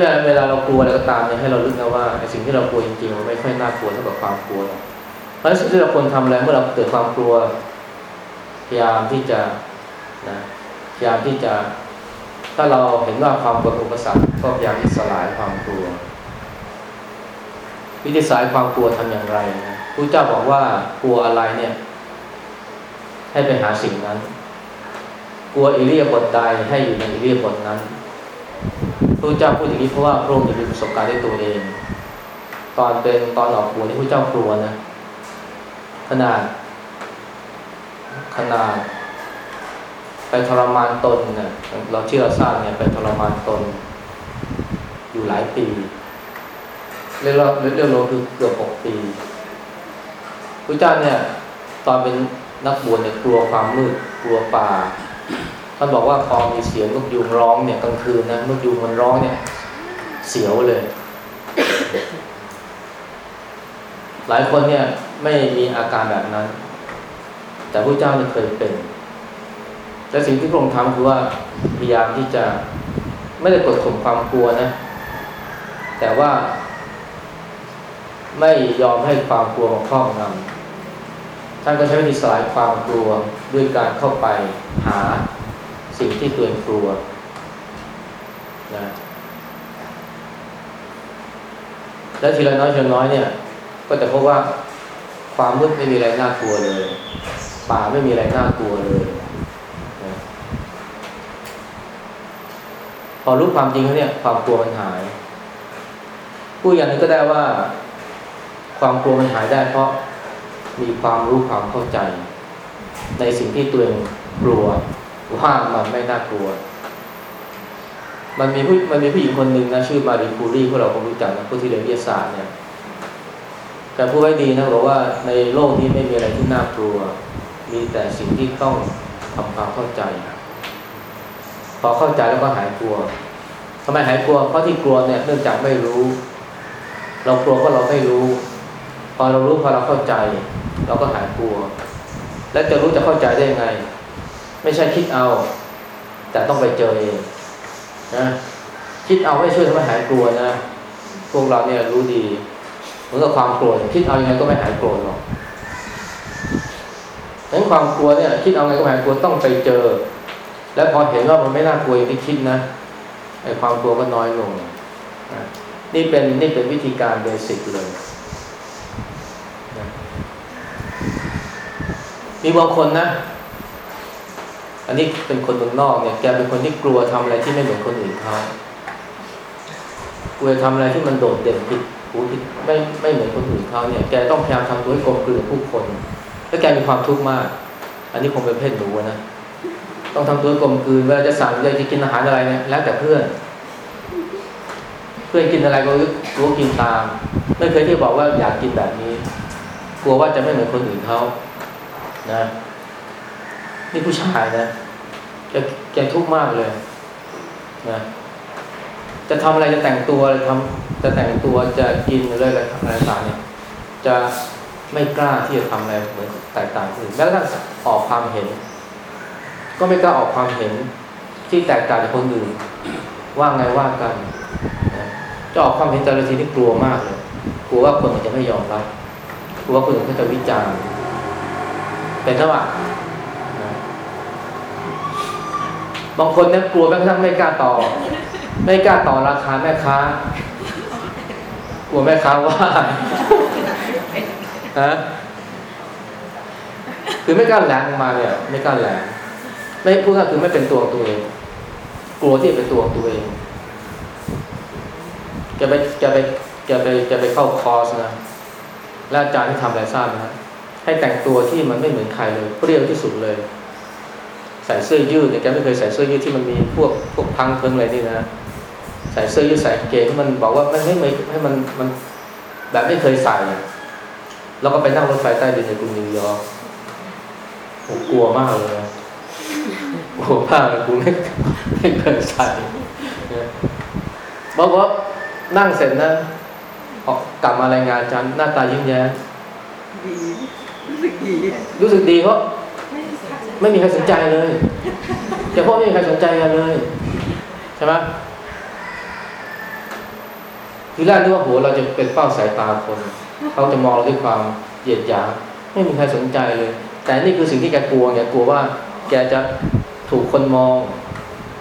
เวลาเวลาเรากลัวอะไรก็ตามเนี่ยให้เราลึกนะว่าไอ้สิ่งที่เรากลัวจริงๆมันไม่ค่อยน่ากลัวเท่ากับความกลัวหรอกเพราะฉะนั้นสิ่งที่เราควรทำอะไรเมื่อเราเกิดความกลัว พยายามที่จะนะพยายามที่จะ ถ้าเราเห็นว่าความกลัวอุปสรรคก็พยายามที่สลายความกลัว วิธีสายความกลัวทำอย่างไรนะพระเจ้าบอกว่ากลัวอะไรเนี่ย ให้ไปหาสิ่งนั้น กลัวอิเลียบทใดให้อยู่ในอิเลียบทนั้นพระเจ้าพูดอย่างนี้เพราะว่าพระองค์มีประสบการณ์ด้วยตัวเอง ตอนเป็นตอนออกบวชที่พระเจ้ากลัวนะขนาดขนาดไปทรมานตนเนะเราที่เราทราบเนี่ยไปทรมานตน อยู่หลายปี เรียกว่าเรียกว่าคือเกือบหกปีพระเจ้าเนี่ย ตอนเป็นนักบวชเนี่ยกลัวความมืดกลัวป่าท่านบอกว่าพอมีเสียงนกยูงร้องเนี่ยกลางคืนนะนกยูงมันร้องเนี่ย เสียวเลย หลายคนเนี่ยไม่มีอาการแบบนั้น แต่พระเจ้าเนี่ยเคยเป็นและสิ่งที่พระองค์ทำคือว่าพยายามที่จะไม่ได้กดข่มความกลัวนะ แต่ว่า ไม่ยอมให้ความกลัวมาครอบงำท่านก็ใช้วิธีสลายความกลัวด้วยการเข้าไปหาสิ่งที่ตัวเองกลัวนะแล้วทีละน้อยทีละน้อยเนี่ย ก็จะพบว่าความมืดไม่มีอะไรน่ากลัวเลยป่าไม่มีอะไรน่ากลัวเลยนะพอรู้ความจริงแล้วเนี่ย ความกลัวมันหายพูดอย่างนี้ก็ได้ว่า ความกลัวมันหายได้เพราะมีความรู้ความเข้าใจ ในสิ่งที่ตัวเองกลัวว่ามันไม่น่ากลัว มันมีผู้มันมีผู้หญิงคนหนึ่งนะชื่อมารีคูรีพวกเราคงรู้จักนะผู้ที่เรียนวิทยาศาสตร์เนี่ยแต่พูดไว้ดีนะบอกว่าในโลกนี้ไม่มีอะไรที่น่ากลัว มีแต่สิ่งที่ต้องทำความเข้าใจ พอเข้าใจแล้วก็หายกลัวทำไมหายกลัวเพราะที่กลัวเนี่ยเนื่องจากไม่รู้ เรากลัวเพราะเราไม่รู้ พอเรารู้พอเราเข้าใจ เราก็หายกลัว และจะรู้จะเข้าใจได้ยังไง ไม่ใช่คิดเอา แต่ต้องไปเจอเองนะคิดเอาไม่ช่วยทำให้หายกลัวนะพวกเราเนี่ยรู้ดีเหมือนกับความโกรธคิดเอายังไงก็ไม่หายโกรธหรอกดังนั้นความกลัวเนี่ย คิดเอาไงก็หายกลัวต้องไปเจอ และพอเห็นว่ามันไม่น่ากลัวอย่างที่คิดนะไอ้ความกลัวก็น้อยลงนะนี่เป็นนี่เป็นวิธีการเบสิกเลย มีบางคนนะ อันนี้เป็นคนเมืองนอกเนี่ย แกเป็นคนที่กลัวทำอะไรที่ไม่เหมือนคนอื่นเขากลัวทำอะไรที่มันโดดเด่นผิดหูผิดไม่ไม่เหมือนคนอื่นเขาเนี่ย แกต้องพยายามทำตัวให้กลมกลืนผู้คน แล้วแกมีความทุกข์มาก อันนี้คงเป็นเพศหนูนะ ต้องทำตัวให้กลมกลืนเวลาจะสั่งอยาจะกินอาหารอะไรเนี่ย แล้วแต่เพื่อน เพื่อนกินอะไรก็รู้กินตาม ไม่เคยที่บอกว่าอยากกินแบบนี้ กลัวว่าจะไม่เหมือนคนอื่นเขา นะนี่ผู้ชายนะแกแกทุกข์มากเลยนะจะทำอะไรจะแต่งตัวอะไรทำจะแต่งตัวจะกินอะไรอะไรต่างๆเนี่ย จะไม่กล้าที่จะทำอะไรเหมือนแตกต่างคนอื่นแม้กระทั่งออกความเห็น ก็ไม่กล้าออกความเห็นที่แตกต่างจากคนอื่น ว่าไงว่ากันจะออกความเห็นแต่ละทีนี่กลัวมากเลยกลัวว่าคนอื่นจะไม่ยอมรับกลัวว่าคนอื่นเขาจะวิจารณ์ เป็นเท่าไหร่บางคนเนี่ยกลัวแม้กระทั่งไม่กล้าต่อ ไม่กล้าต่อราคาแม่ค้ากลัวแม่ค้าว่าฮะคือไม่กล้าแหลงมาเนี่ย ไม่กล้าแหลงไม่พูดง่าคือไม่เป็นตัวของตัวเอง กลัวที่จะเป็นตัวของตัวเองจะไปจะไปจะไปจะไปเข้าคอร์สนะ แล้วอาจารย์ที่ทำอะไรทราบไหมฮะ ให้แต่งตัวที่มันไม่เหมือนใครเลยเปรี้ยวที่สุดเลย ใส่เสื้อยืดเนี่ยแกไม่เคยใส่เสื้อยืดที่มันมีพวกพวกพังเพิงอะไรนี่นะใส่เสื้อยืดใส่เกงที่มันบอกว่ามันไม่ไม่ให้มันมันแบบไม่เคยใส่แล้วก็ไปนั่งรถไฟใต้ดินในกรุงนิวยอร์กผมกลัวมากเลยกลัวมากเลยกูไม่ไม่เคยใส่นะบอกว่านั่งเสร็จนะออกกลับมารายงานจารย์หน้าตายิ้มแย้ม รู้สึกดีรู้สึกดีเพราะไม่มีใครสนใจเลยแต่เพราะไม่มีใครสนใจกันเลยใช่ไหมทีแรกนึกว่าโหเราจะเป็นเป้าสายตาคนเขาจะมองเราด้วยความเหยียดหยามไม่มีใครสนใจเลย แต่นี่คือสิ่งที่แกกลัวแกกลัวว่า แกจะถูกคนมอง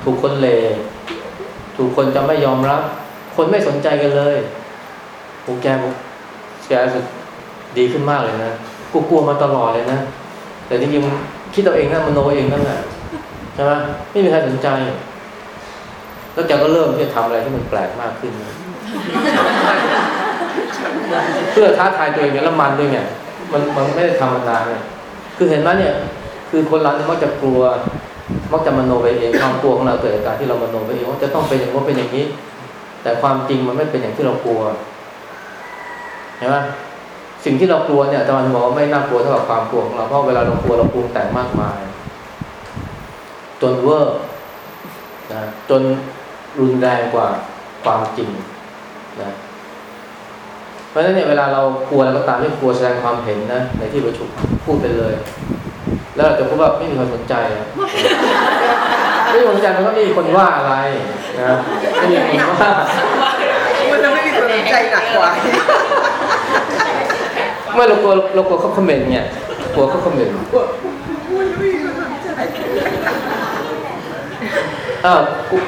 ถูกคนเลถูกคนจะไม่ยอมรับ คนไม่สนใจกันเลยโอ้แกบอกแกรู้สึกดีขึ้นมากเลยนะ กูกลัวมาตลอดเลยนะ แต่จริงๆคิดเอาเองนะมโนเองนั่นแหละใช่ไหมไม่มีใครสนใจ แล้วแกก็เริ่มที่จะทำอะไรที่มันแปลกมากขึ้น เพื่อท้าทายตัวเองเนี่ยแล้วมันด้วยไงมันมันไม่ได้ธรรมดาเนี่ยคือเห็นไหมเนี่ย คือคนเราเนี่ยมักจะกลัวมักจะมโนไปเองความกลัวของเราเกิดจากการที่เรามโนไปเองว่าจะต้องเป็นอย่างว่าเป็นอย่างนี้ แต่ความจริงมันไม่เป็นอย่างที่เรากลัวเห็นไหม สิ่งที่เรากลัวเนี่ยตอนบอกว่าไม่น่ากลัวเท่ากับความกลัวของเราเพราะเวลาเรากลัวเราปรุงแต่งมากมาย จนเวอร์นะจนรุนแรงกว่าความจริงนะเพราะฉะนั้นเนี่ยเวลาเรากลัวแล้วก็ตามไม่กลัวแสดงความเห็นนะในที่ประชุมพูดไปเลย แล้วเราจะพูดว่าไม่มีคนสนใจไม่มีคนสนใจมันก็ไม่มีคนว่าอะไรนะไม่มีคนว่ามันจะไม่มีคนสนใจหนักกว่า ไม่เรากลัวเรากลัวเขาคอมเมนต์เนี่ยกลัวเขาคอมเมนต์มันไม่มีใจอ้าว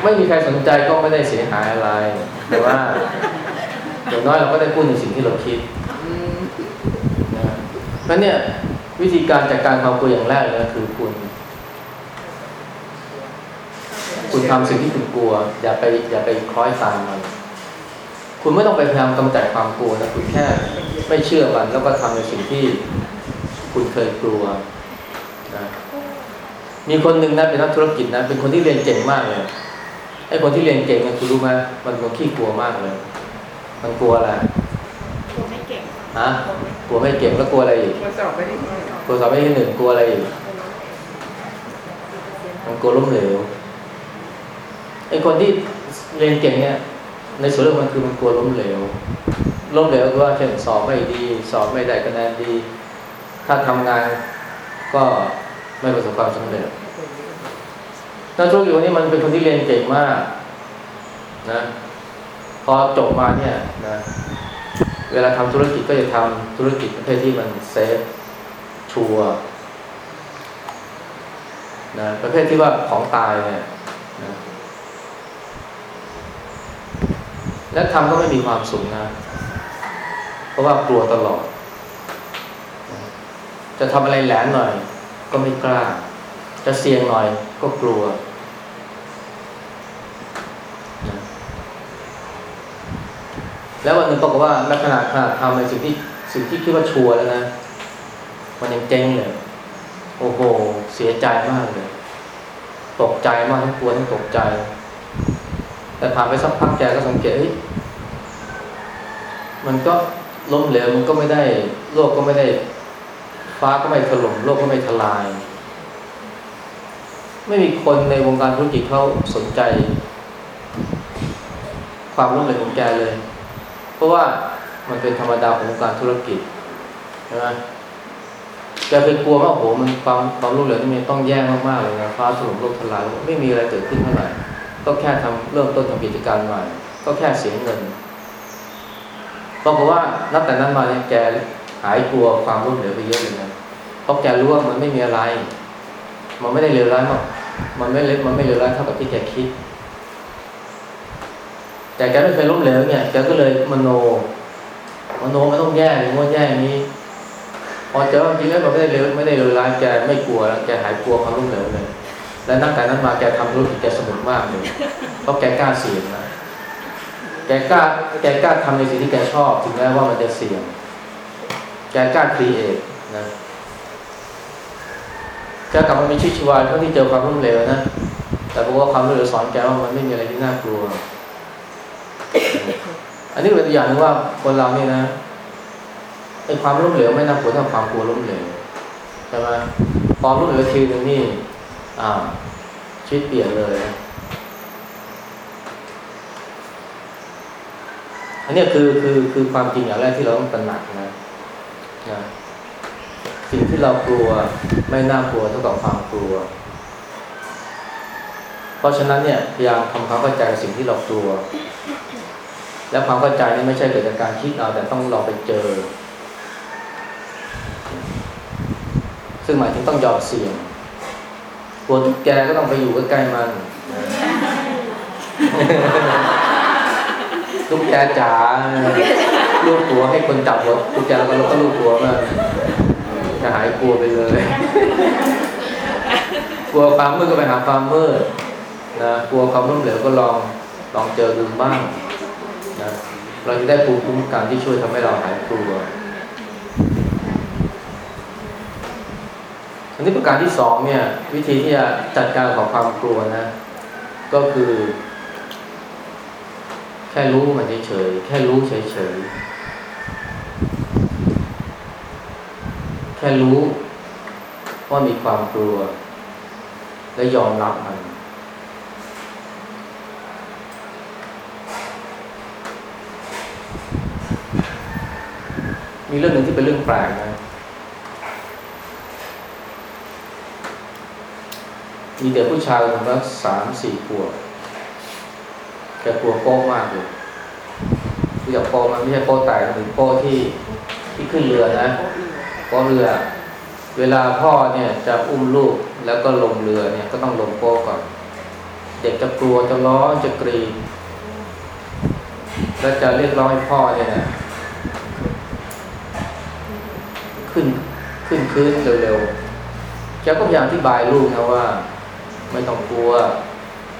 ไม่มีใครสนใจก็ไม่ได้เสียหายอะไร แต่ว่าอย่างน้อยเราก็ได้พูดในสิ่งที่เราคิดนะเพราะเนี่ยวิธีการจัดการความกลัวอย่างแรกเลยคือคุณ คุณทำสิ่งที่คุณกลัว อย่าไปอย่าไปคล้อยตามมัน คุณไม่ต้องไปพยายามกำจัดความกลัวนะคุณแค่ไม่เชื่อมันแล้วก็ทำในสิ่งที่คุณเคยกลัวนะมีคนหนึ่งนะเป็นนักธุรกิจนะเป็นคนที่เรียนเก่งมากเลยไอ้คนที่เรียนเก่งเนี่ยคุณรู้ไหมมันมันขี้กลัวมากเลย มันกลัวอะไรตัวไม่เก่งฮะกลัวไม่เก่งแล้วกลัวอะไรอีกมาสอบไม่ได้ไหมกลัวสอบไม่ได้หนึ่งกลัวอะไรอีกมันกลัวล้มเหลวไอ้คนที่เรียนเก่งเนี่ย ในส่วนเรื่องมันคือมันกลัวล้มเหลว ล้มเหลวคือว่าเช่นสอบไม่ดี สอบไม่ได้คะแนนดี ถ้าทำงานก็ไม่ประสบความสำเร็จนักธุรกิจคนนี้มันเป็นคนที่เรียนเก่งมากนะพอจบมาเนี่ยนะเวลาทำธุรกิจก็จะทำธุรกิจประเภทที่มันเซฟชัวร์นะประเภทที่ว่าของตายเนี่ยนะ และทำก็ไม่มีความสุขนะ เพราะว่ากลัวตลอด จะทำอะไรแหลมหน่อย ก็ไม่กล้า จะเสี่ยงหน่อยก็กลัวนะแล้ววันหนึ่งปรากว่าแม้ขนาดขนาดทำในสิ่งที่สิ่งที่คิดว่าชัวร์แล้วนะ มันยังเจ๊งเลย โอ้โห เสียใจมากเลย ตกใจมากทั้งกลัวทั้งตกใจ แต่ผ่านไปสักพักแกก็สังเกตเฮ้ยมันก็ล้มเหลวมันก็ไม่ได้โลกก็ไม่ได้ ฟ้าก็ไม่ถล่มโลกก็ไม่ทลาย ไม่มีคนในวงการธุรกิจเขาสนใจ ความล้มเหลวของแกเลย เพราะว่ามันเป็นธรรมดาของวงการธุรกิจใช่ไหมแกเคยกลัวว่าโอ้โหมันความความล้มเหลวนี่มันต้องแย่มากๆเลยนะฟ้าถล่มโลกทลายไม่มีอะไรเกิดขึ้นเท่าไหร่ ก็แค่ทำเริ่มต้นทำกิจการใหม่ ก็แค่เสียเงินปรากฏว่านับแต่นั้นมาเนี่ยแกหายกลัวความล้มเหลวไปเยอะเลยนะเพราะแกรู้ว่ามันไม่มีอะไร มันไม่ได้เลวร้ายมากมันไม่เล็กมันไม่เลวร้ายเท่ากับที่แกคิด แต่แกไม่เคยล้มเหลวเนี่ยแกก็เลยมโนมโนมันต้องแย่หรือว่าแย่อย่างนี้พอเจอจริงแล้วมันไม่ได้เลวไม่ได้เลวร้ายแกไม่กลัวแล้วแกหายกลัวความล้มเหลวเลย และนักแต่นั้นมาแกทำธุรกิจแกสนุกมากเลยเพราะแกกล้าเสี่ยงนะแกกล้าแกกล้าทำในสิ่งที่แกชอบถึงแม้ว่ามันจะเสี่ยง แกกล้าครีเอทนะแกกลับมามีชีวิตชีวาเท่าที่เจอความล้มเหลวนะแต่บอกว่าความล้มเหลวสอนแกว่ามันไม่มีอะไรที่น่ากลัว อันนี้เป็นตัวอย่างหนึงว่าคนเราเนี่ยนะไอ้ความล้มเหลวไม่น่ากลัวเท่าความกลัวล้มเหลวใช่ไหมความล้มเหลวทีนึงนี่ อ่าชีวิตเปลี่ยนเลยนะอันนี้คือคือคือความจริงอย่างแรกที่เราต้องตระหนักนะนะสิ่งที่เรากลัวไม่น่ากลัวเท่ากับความกลัว เพราะฉะนั้นเนี่ยพยายามทำความเข้าใจสิ่งที่เรากลัว และความเข้าใจนี่ไม่ใช่เกิดจากการคิดเอาแต่ต้องลองไปเจอ ซึ่งหมายถึงต้องยอมเสี่ยง ลัวตุ๊กแกก็ต้องไปอยู่ใกล้ๆมันตุ๊กแกจ๋าลูกหัวให้คนจับหัวตุ๊กแกแล้วก็ลูกหัวมันจะหายกลัวไปเลย กลัวความมืดก็ไปหาความมืดนะกลัวความล้มเหลวก็ลองลองเจอดูบ้างนะเราจะได้ภูมิคุ้มกันที่ช่วยทำให้เราหายกลัว อันนี้ประการที่สองเนี่ย วิธีที่จะจัดการของความกลัวนะ ก็คือ แค่รู้มันเฉยๆแค่รู้เฉยๆแค่รู้ว่ามีความกลัว และยอมรับมัน มีเรื่องหนึ่งที่เป็นเรื่องแปลกนะ มีเด็กผู้ชายคนละสามสี่ขวบแกกลัวโป้มากเลยที่จะโป้มันไม่ใช่โป้แตกหรือโป้ที่ที่ขึ้นเรือนะโป้เรือ เวลาพ่อเนี่ยจะอุ้มลูกแล้วก็ลงเรือเนี่ยก็ต้องลงโป้ก่อน เด็กจะกลัวจะร้องจะกรีดแล้วจะเรียกร้องให้พ่อเนี่ยนะขึ้นขึ้นพื้นเร็วๆแกก็พยายามอธิบายลูกนะว่า ไม่ต้องกลัว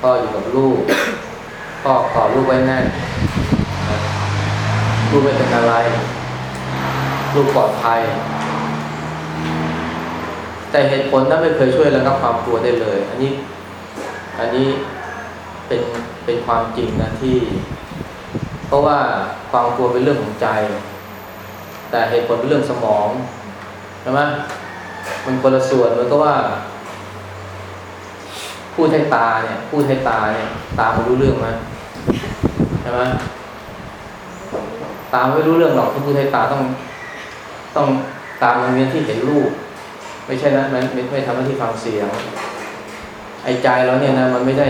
พ่ออยู่กับลูก พ่อกอดลูกไว้แน่นลูกไม่เป็นอะไร ลูกปลอดภัย แต่เหตุผลนั้นไม่เคยช่วยระงับความกลัวได้เลย อันนี้ อันนี้เป็นเป็นความจริงนะที่ เพราะว่าความกลัวเป็นเรื่องของใจ แต่เหตุผลเป็นเรื่องสมองใช่ไหมมันคนละส่วนเหมือนก็ว่า พูดให้ตาเนี่ยพูดให้ตาเนี่ย ตามันรู้เรื่องไหมใช่ไหมตาไม่รู้เรื่องหรอกถ้าพูดให้ตาต้อง ต้องตามมันเวียนที่เห็นรูปไม่ใช่นะมันไม่ไม่ทำหน้าที่ฟังเสียง ไอ้ใจเราเนี่ยนะมันไม่ได้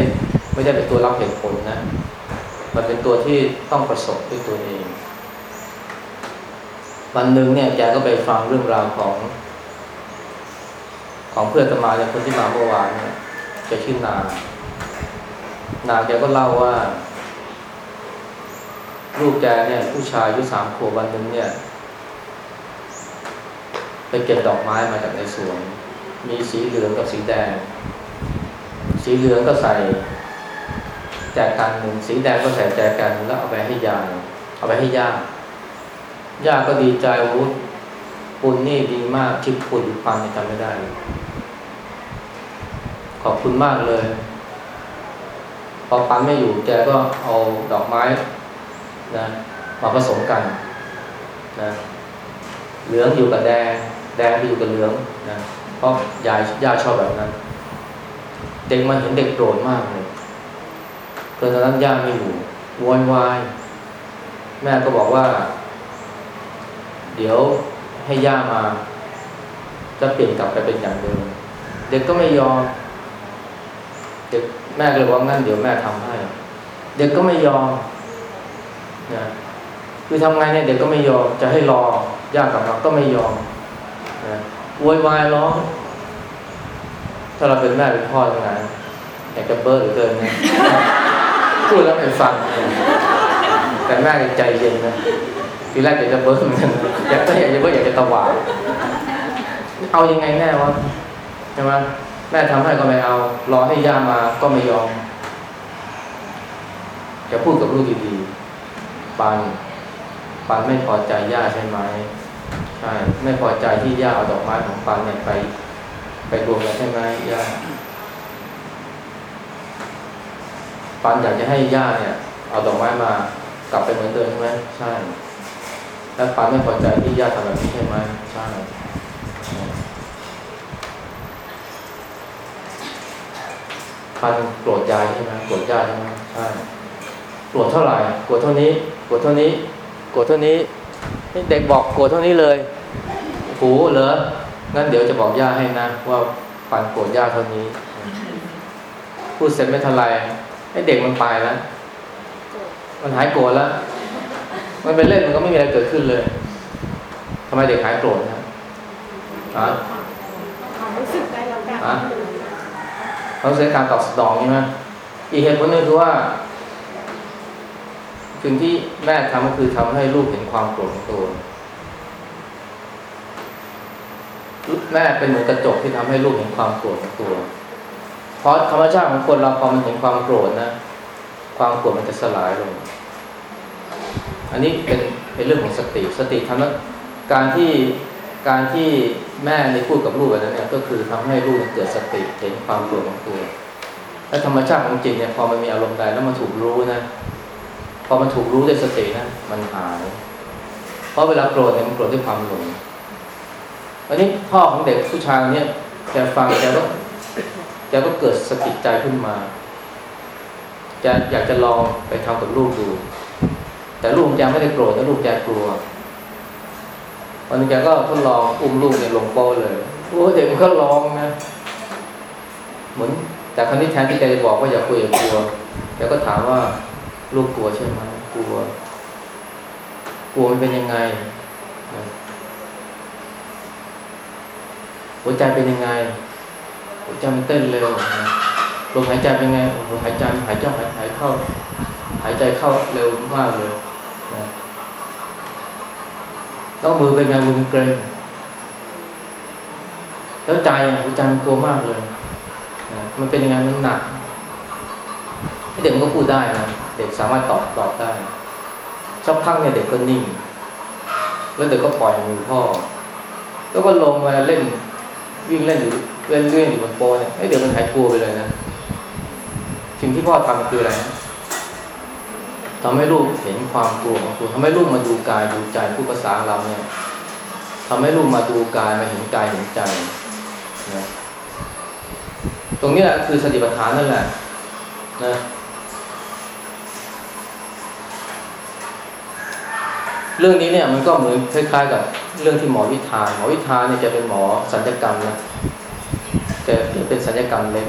ไม่ได้เป็นตัวรับเหตุผลนะ มันเป็นตัวที่ต้องประสบด้วยตัวเอง วันหนึ่งเนี่ยแกก็ไปฟังเรื่องราวของ ของเพื่อนตมาเนี่ยคนที่มาเมื่อวานเนี่ย แกชื่อนา นาแกก็เล่าว่า ลูกแกเนี่ยผู้ชายอายุสามขวบวันหนึ่งเนี่ยไปเก็บดอกไม้มาจากในสวน มีสีเหลืองกับสีแดง สีเหลืองก็ใส่แจกันหนึ่งสีแดงก็ใส่แจกันแล้วเอาไปให้ยายเอาไปให้ย่าย่าก็ดีใจโอ้ปุนนี่ดีมากชิปปุนหรือปันเนี่ยจำไม่ได้ ขอบคุณมากเลย พอปันไม่อยู่แกก็เอาดอกไม้นะมาผสมกันนะเหลืองอยู่กับแดง แดงไปอยู่กับเหลืองนะเพราะยายย่าชอบแบบนั้น เด็กมันเห็นเด็กโกรธมากเลยตอนนั้นย่าไม่อยู่โวยวายแม่ก็บอกว่า เดี๋ยวให้ย่ามา จะเปลี่ยนกลับไปเป็นอย่างเดิม เด็กก็ไม่ยอม เด็กแม่ก็เลยว่างั้นเดี๋ยวแม่ทำให้ เด็กก็ไม่ยอมนะคือทำไงเนี่ยเด็กก็ไม่ยอมจะให้รอย่ากลับมาก็ไม่ยอมนะโวยวายร้องถ้าเราเป็นแม่เป็นพ่อทำไงอยากจะเบิร์ดเหลือเกินนะพูดแล้วไม่ฟัง แต่แม่ใจเย็นนะทีแรกอยากจะเบิร์ดเหมือนกันอยากก็อยากจะเบิร์ดอยากจะตะหวาดเอายังไงแน่วะใช่ไหม แม่ทำให้ก็ไม่เอา รอให้ย่ามาก็ไม่ยอมจะพูดกับลูกดีๆปันปันไม่พอใจย่าใช่ไหมใช่ไม่พอใจที่ย่าเอาดอกไม้ของปันเนี่ยไป ไปรวมกันใช่ไหมย่าปันอยากจะให้ย่าเนี่ย เอาดอกไม้มากลับไปเหมือนเดิมใช่ไหมใช่ แล้วปันไม่พอใจที่ย่าทำแบบนี้ใช่ไหมใช่ ปันโกรธยายใช่ไหมโกรธย่าใช่ไหมใช่โกรธเท่าไหร่โกรธเท่านี้โกรธเท่านี้โกรธเท่านี้นี่เด็กบอกโกรธเท่านี้เลยโหเหรองั้นเดี๋ยวจะบอกย่าให้นะ ว่าปันโกรธย่าเท่านี้ พูดเสร็จไม่ทันไรไอ้เด็กมันไปแล้วมันหายโกรธแล้วมันไปเล่นมันก็ไม่มีอะไรเกิดขึ้นเลยทำไมเด็กหายโกรธนะฮะความรู้สึกได้รับการฮะ เขาใช้การตอบสนองใช่ไหมอีกเหตุผลหนึ่งคือว่าสิ่งที่แม่ทำก็คือทำให้ลูกเห็นความโกรธของตัวแม่เป็นเหมือนกระจกที่ทำให้ลูกเห็นความโกรธของตัว เพราะธรรมชาติของคนเราพอมันเห็นความโกรธนะ ความโกรธมันจะสลายลง อันนี้เป็นเป็นเรื่องของสติ สติทำให้การที่การที่ แม่ในพูดกับลูกแบบนั้นเนี่ยก็คือทำให้ลูกเกิดสติเห็นความโกรธของตัว และธรรมชาติของจิตเนี่ยพอมันมีอารมณ์ใดแล้วมันถูกรู้นะพอมันถูกรู้ด้วยสตินะมันหาย เพราะเวลาโกรธเนี่ยมันโกรธด้วยความหลงวันนี้พ่อของเด็กผู้ชายเนี่ยแกฟังแกก็แกก็เกิดสติใจขึ้นมาแกอยากจะลองไปทำกับลูกดู แต่ลูกแกไม่ได้โกรธแต่ลูกแกกลัว วันนี้แกก็ทดลองอุ้มลูกเนี่ยลงโป๊ะเลยโอ้เด็กมันก็ร้องนะ เหมือนแต่ครั้นี้แทนที่แกจะบอกว่าอย่ากลัวอย่ากลัวแกก็ถามว่าลูกกลัวใช่ไหมกลัว กลัวมันเป็นยังไงหัวใจเป็นยังไงหัวใจมันเต้นเร็วลมหายใจเป็นไงโอ้โหายใจหายใจหายหายเข้า หายใจเข้าเร็วมากเลย แล้วมือเป็นไงมือมันเกรงแล้วใจอะใจมันกลัวมากเลยนะมันเป็นยังไงมันหนักเด็กมันก็พูดได้นะเด็กสามารถตอบตอบได้สักพักเนี่ยเด็กก็นิ่ง แล้วเด็กก็ปล่อยมือพ่อ แล้วก็ลงมาเล่นวิ่งเล่นอยู่เล่นเลื่อนอยู่บนโป๊ะเนี่ยไอเดี๋ยวมันหายกลัวไปเลยนะสิ่งที่พ่อทำคืออะไรนะ ทำให้ลูกเห็นความกลัวของตัวทำให้ลูกมาดูกายดูใจผู้ภาษาเราเนี่ยทำให้ลูกมาดูกายมาเห็นกายเห็นใจนะตรงนี้แหละคือสติปัฏฐานนั่นแหละนะเรื่องนี้เนี่ยมันก็เหมือนคล้ายๆกับเรื่องที่หมอวิทาน หมอวิทานเนี่ยจะเป็นหมอสัญญกรรมนะจะเป็นสัญญกรรมเล็ก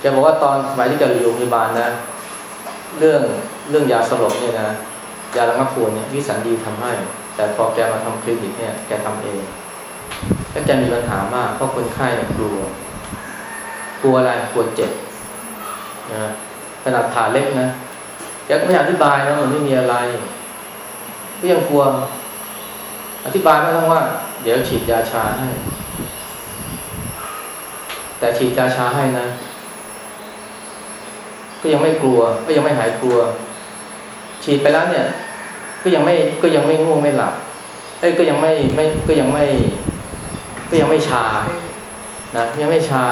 แกบอกว่าตอนสมัยที่แกอยู่โรงพยาบาลนะ เรื่องเรื่องยาสลบเนี่ยนะยาระงับปวดเนี่ยวิสันดีทำให้ แต่พอแกมาทำคลินิกเนี่ยแกทำเองแล้วแกมีปัญหามากเพราะคนไข้เนี่ยกลัว กลัวอะไรกลัวเจ็บนะขนาดผ่าเล็กนะแกไม่อธิบายนะมันไม่มีอะไรก็ยังกลัว อธิบายไม่ต้องว่า เดี๋ยวฉีดยาชาให้ แต่ฉีดยาชาให้นะ ก็ยังไม่กลัว ก็ยังไม่หายกลัว ฉีดไปแล้วเนี่ย ก็ยังไม่ก็ยังไม่ง่วงไม่หลับเอ้ยก็ยังไม่ไม่ก็ยังไม่ ก็ยังไม่ชา นะยังไม่ชา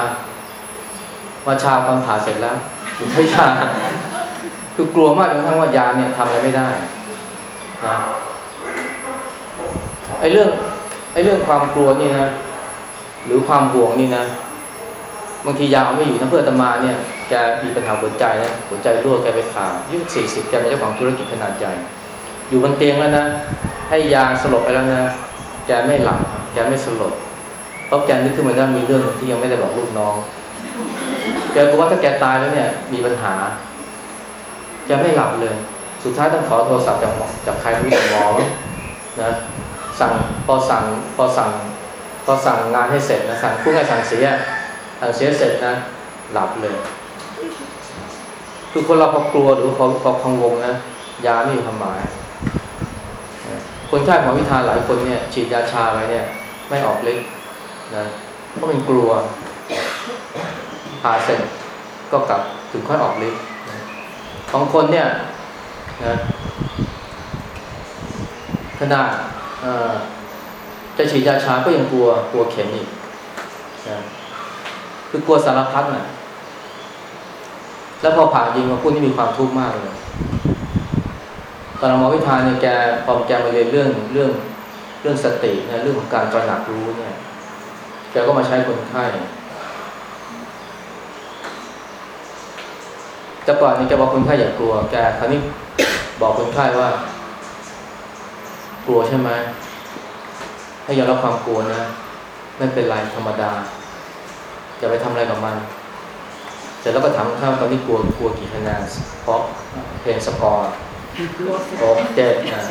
มาชาตอนผ่าเสร็จแล้วถึงไม่ชา คือกลัวมากจนกระทั่งว่ายาเนี่ยทำอะไรไม่ได้นะไอ้เรื่องไอ้เรื่องความกลัวนี่นะหรือความห่วงนี่นะบางทียาเอาไม่อยู่ทั้งเพื่อนอาตมาเนี่ย แกมีปัญหาหัวใจนะหัวใจรั่วแกไปผ่าอายุสี่สิบแกเป็นเจ้าของธุรกิจขนาดใหญ่อยู่บนเตียงแล้วนะให้ยาสลบไปแล้วนะแกไม่หลับแกไม่สลบเพราะแกนึกขึ้นมาได้มีเรื่องที่ยังไม่ได้บอกลูกน้องแกกลัวว่าถ้าแกตายแล้วเนี่ย มีปัญหาแกไม่หลับเลย สุดท้ายต้องขอโทรศัพท์จากหมอจากใครไม่รู้จากหมอนะสั่งพอสั่งพอสั่งพอสั่งงานให้เสร็จนะสั่งผู้งานสั่งเสียสั่งเสียเสร็จนะหลับเลย คือคนเราพอกลัวหรือพอพอพังวงนะยาไม่มีความหมาย คนไข้หมอวิทาหลายคนเนี่ย ฉีดยาชาไปเนี่ย ไม่ออกฤทธิ์นะเพราะมันกลัวผ่าเสร็จก็กลับถึงค่อยออกฤทธิ์นะบางคนเนี่ยนะขนาดจะฉีดยาชาก็ยังกลัวกลัวเข็มอีกนะคือกลัวสารพัดน่ะ แล้วพอผ่าจริงมาพูดนี่มีความทุกข์มากเลยตอนหมอวิทาเนี่ยแกพอแกมาเรียนเรื่องเรื่องเรื่องสตินะเรื่องของการตระหนักรู้เนี่ย แกก็มาใช้คนไข้แต่ก่อนนี่แกบอกคนไข้อย่ากลัว แกคราวนี้บอกคนไข้ว่า กลัวใช่ไหมให้ยอมรับความกลัวนะไม่เป็นไรธรรมดาอย่าไปทำอะไรกับมัน สร็จแล้วก็ถามข้าวตอนนี้กลัวกลัวกี่คะแนนเพราะเพลงสกอร์โอเจ็ดนะ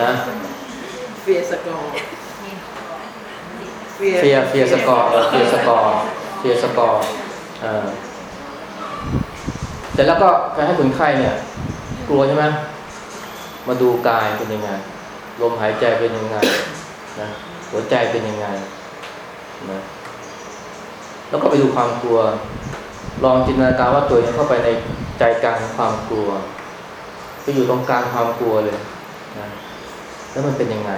นะ fear score fear fear score fear score fear scoreร์เออเสร็จแล้วก็การให้คนไข้เนี่ย กลัวใช่ไหมมาดูกายเป็นยังไงลมหายใจเป็นยังไงนะหัวใจเป็นยังไงนะแล้วก็ไปดูความกลัว ลองจินตนาการว่าตัวเองเข้าไปในใจกลางความกลัวไปอยู่ตรงกลางความกลัวเลยนะแล้วมันเป็นยังไง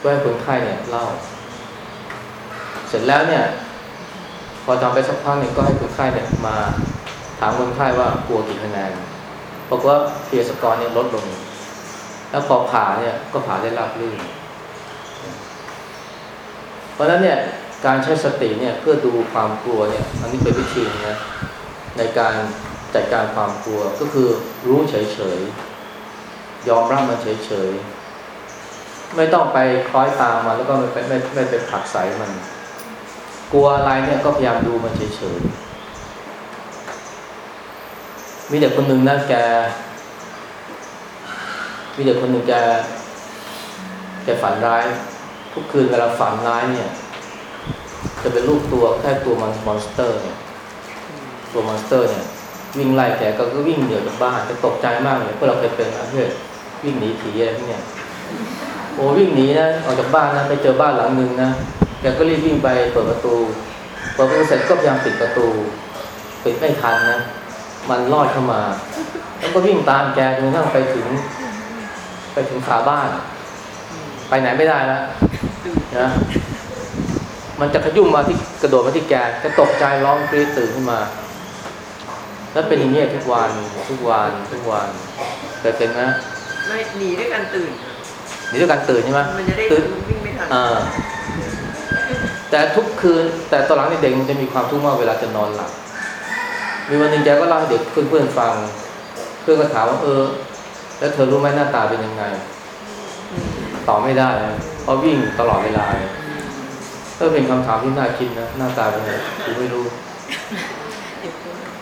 ก็ให้คนไข้เนี่ยเล่า เสร็จแล้วเนี่ย พอทำไปสักพักหนึ่งก็ให้คนไข้เนี่ยมาถามคนไข้ว่ากลัวกี่คะแนนบอกว่าเฟียสกอร์เนี่ยลดลง แล้วพอผ่าเนี่ยก็ผ่าได้ราบรื่นเพราะฉะนั้นเนี่ย การใช้สติเนี่ยเพื่อดูความกลัวเนี่ยอันนี้เป็นวิธีนะในการจัดการความกลัวก็คือรู้เฉยๆยอมรับมันเฉยๆไม่ต้องไปคล้อยตามมันแล้วก็ไม่ไปไม่ไม่ไปผลักไสมัน กลัวอะไรเนี่ยก็พยายามดูมันเฉยๆมีเด็กคนหนึ่งนะแกมีเด็กคนหนึ่งแกแกฝันร้าย ทุกคืนเวลาฝันร้ายเนี่ย จะเป็นรูปตัวแค่ตัวมัน monster เนี่ยตัว monster เนี่ยวิ่งไล่แกก็ก็วิ่งหนีออกจากบ้านจะตกใจมากเลยพวกเราเคยเป็นนะเพื่อวิ่งหนีผีอะไรพวกเนี้ยโอ้วิ่งหนีนะออกจากบ้านนะไปเจอบ้านหลังหนึ่งนะแกก็รีบวิ่งไปเปิดประตูเปิดประตูเสร็จก็พยายามปิดประตูปิดไม่ทันนะมันลอดเข้ามา แล้วก็วิ่งตามแกจนกระทั่งไปถึง ไปถึงฝาบ้าน ไปไหนไม่ได้แล้วนะ มันจะขยุ่มมาที่กระโดดมาที่แกจะตกใจร้องกรีดตื่นขึ้นมา แล้วเป็นอย่างนี้ทุกวันทุกวันทุกวันเคยเป็นไหมไม่หนีด้วยกันตื่นหนีด้วยการตื่นใช่ไหมมันจะได้ตื่นวิ่งไม่ทันอ่าแต่ทุกคืนแต่ตอนหลังเด็กๆมันจะมีความทุกข์มากเวลาจะนอนหลับมีวันหนึ่งแกก็เล่าให้เด็กเพื่อนๆฟัง เพื่อนก็ถามว่าเออ แล้วเธอรู้ไหมหน้าตาเป็นยังไงตอบไม่ได้นะเพราะวิ่งตลอดเวลาเลย ก็เป็นคำถามที่น่าคิดนะหน้าตาเป็นไงกูไม่รู้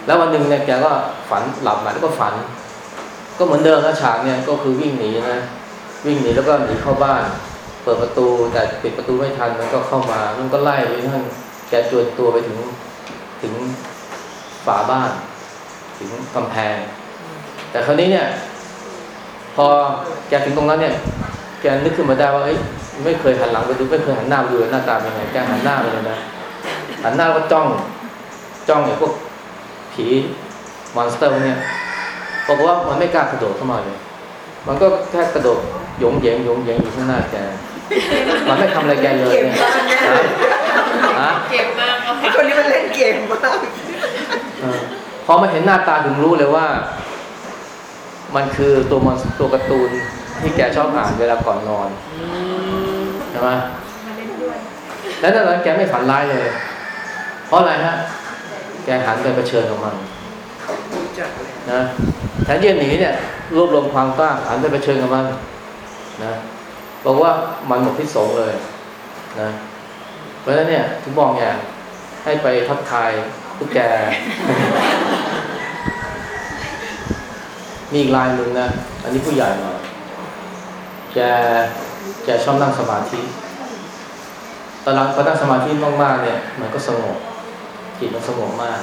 แล้ววันหนึ่งเนี่ยแกก็ฝันหลับมาแล้วก็ฝัน ก็เหมือนเดิมนะฉากเนี่ยก็คือวิ่งหนีนะวิ่งหนีแล้วก็หนีเข้าบ้าน เปิดประตูแต่ปิดประตูไม่ทันมันก็เข้ามามันก็ไล่ไปทั้งแกจวนตัวไปถึงถึงฝาบ้าน ถึงกำแพง แต่คราวนี้เนี่ย พอแกถึงตรงนั้นเนี่ย แกนึกขึ้นมาได้ว่าเอ้ย ไม่เคยหันหลังไปดูไม่เคยหันหน้าไปดูหน้าตาเป็นไงแกหันหน้าไปเลยนะหันหน้าก็จ้องจ้องไอ้พวกผีมอนสเตอร์พวกเนี้ยบอกว่ามันไม่กล้ากระโดดเข้ามาเลย มันก็แค่กระโดดหยงเหยงหยงเหยงอยู่ข้างหน้าแกมันไม่ทำอะไรแกเลยเก่งเนี่ยมากแน่ฮะฮะเก็บมากอะไอ้คนนี้มันเล่นเกมมากเออพอมาเห็นหน้าตาถึงรู้เลยว่า มันคือตัวมอนตัวการ์ตูนที่แกชอบอ่านเวลาก่อนนอนใช่ไหมาแล้วตอนนั้นแกไม่ฝันร้ายเลย เพราะอะไรฮะ แกหันไปเผชิญกับมันนะแทนที่จะหนีเนี่ยรวบรวมความกล้าหันไปเผชิญกับมันนะบอกว่ามันหมดพิษสงเลยนะ เพราะฉะนั้นเนี่ยถึงบอกเนี่ยให้ไปทักทายทุกแก มีอีกลายหนึ่งนะ อันนี้ผู้ใหญ่หน่อยแก กชอบนั่งสมาธิตอนหลังพอนั่งสมาธิมากๆเนี่ย มันก็สงบจิตมันสงบมาก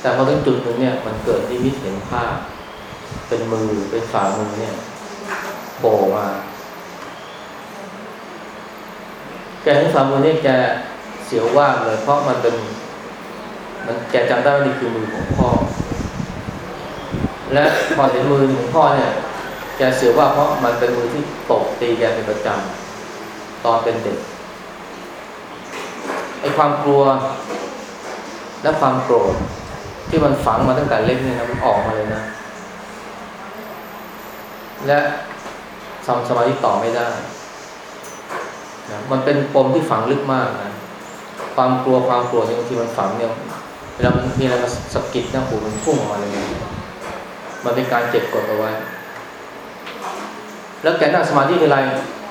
แต่พอถึงจุดหนึ่งเนี่ย มันเกิดนิมิตเห็นภาพ เป็นมือเป็นฝ่ามือเนี่ยโผล่มา แกเห็นฝ่ามือเนี่ยแกเสียวว่างเลย เพราะมันเป็น มันแกจำได้ว่านี่คือมือของพ่อ และพอเห็นมือของพ่อเนี่ย แกเสียว่าเพราะมันเป็นมือที่ตบตีแกเป็นประจำตอนเป็นเด็กไอ้ความกลัว และความโกรธที่มันฝังมาตั้งแต่เล็กเนี่ยนะมันออกมาเลยนะ และทำสมาธิต่อไม่ได้นะมันเป็นปมที่ฝังลึกมากนะความกลัวความโกรธบางทีมันฝังเนี่ยเวลามันมีอะไรมาสะกิดนะหูมันพุ่งออกมาเลยนะมันเป็นการเก็บกดเอาไว้ แล้วแกนั่งสมาธิทีไร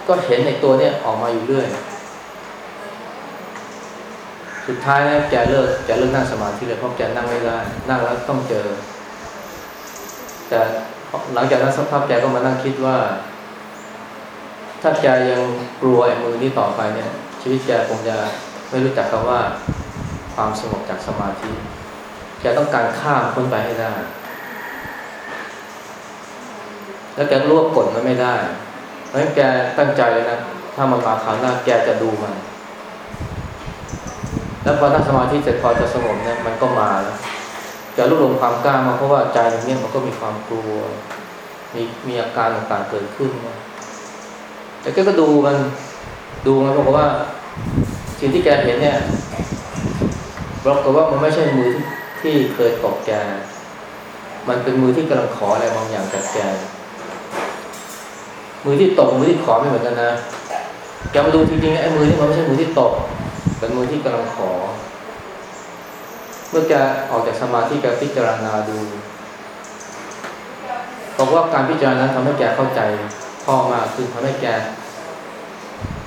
ก็เห็นในตัวเนี่ยออกมาอยู่เรื่อย สุดท้ายแกเลิกแกเลิกนั่งสมาธิเลยเพราะแกนั่งไม่ได้ นั่งแล้วต้องเจอ แต่หลังจากนั้นสักพักแกก็มานั่งคิดว่า ถ้าแกยังกลัวไอ้มือนี้ต่อไปเนี่ย ชีวิตแกคงจะไม่รู้จักคำว่า ความสงบจากสมาธิแกต้องการข้ามพ้นไปให้ได้ แล้วแกรว่ากดมันไม่ได้เพราะฉะนั้นแกตั้งใจเลยนะ ถ้ามันมาคราวหน้าแกจะดูมัน แล้วพอนั่งสมาธิเสร็จพอจะสงบเนี่ยมันก็มาแล้วจะรวบรวมความกล้ามาเพราะว่าใจตรงนี้มันก็มีความกลัว มีมีอาการต่างๆเกิดขึ้นนะแต่แกก็ดูมันดูมันบอกว่า สิ่งที่แกเห็นเนี่ยบอกฏว่ามันไม่ใช่มือที่ที่เคยตกแก มันเป็นมือที่กำลังขออะไรบางอย่างจากแก มือที่ตกมือที่ขอไม่เหมือนกันนะแกมาดูจริงๆไอ้มือนี่มันไม่ใช่มือที่ตกเป็นมือที่กำลังขอ เมื่อแกออกจากสมาธิแกพิจารณาดูบอกว่าการพิจารณานั้นทำให้แกเข้าใจพ่อมากขึ้นทำให้แก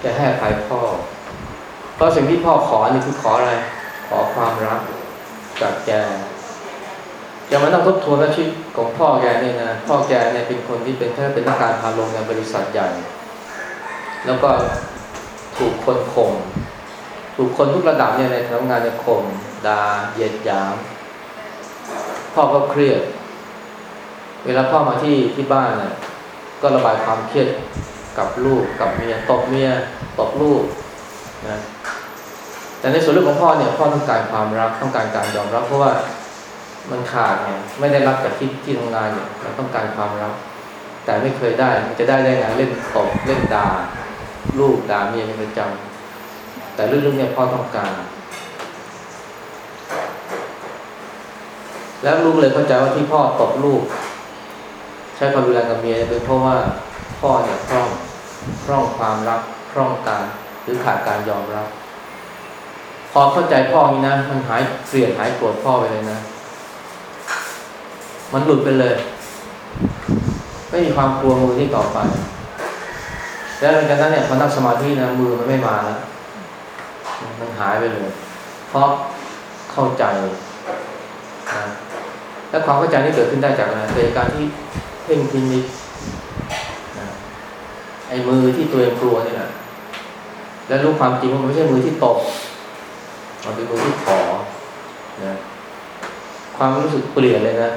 แกให้อภัยพ่อ เพราะสิ่งที่พ่อขอนี่คือขออะไร ขอความรักจากแก แกมานั่งทบทวนว่าชีวิตของพ่อแกเนี่ยนะพ่อแกเนี่ยเป็นคนที่เป็นแค่เป็นนักการพาลงในบริษัทใหญ่ แล้วก็ถูกคนข่มถูกคนทุกระดับเนี่ยในทำงานในยข่มดาเยียดยาม พ่อก็เครียด เวลาพ่อมาที่ที่บ้านเนี่ยก็ระบายความเครียดกับลูกกับเมียตบเมียตบลูกนะแต่ในส่วนเรื่องของพ่อเนี่ยพ่อต้องการความรักต้องการการยอมรับเพราะว่า มันขาดไงไม่ได้รับจากที่ที่ทำงานเนี่ยมันต้องการความรัก แต่ไม่เคยได้มันจะได้ได้ไงเล่นตบเล่นด่าลูกด่าเมียเป็นประจำแต่เรื่องๆเนี่ยพ่อต้องการ แล้วลูกเลยเข้าใจว่าที่พ่อตบลูก ใช้ความรุนแรงกับเมียเป็นเพราะว่าพ่อเนี่ยพร่องพร่องความรักพร่องการหรือขาดการยอมรับ พอเข้าใจพ่อนี้นะ มันหายเกลียดหายโกรธพ่อไปเลยนะ มันหลุดไปเลย ไม่มีความกลัวมือที่ต่อไป แล้วหลังจากนั้นเนี่ยพอนั่งสมาธินะมือมันไม่มาแล้วมันหายไปเลย เพราะเข้าใจนะและความเข้าใจนี่เกิดขึ้นได้จากอะไรเกิดการที่เพ่งพินิจนไอ้มือที่ตัวเองกลัวนี่แหละและรู้ความจริงว่ามันไม่ใช่มือที่ตกมันเป็นมือที่ขอนะความรู้สึกเปลี่ยนเลยนะ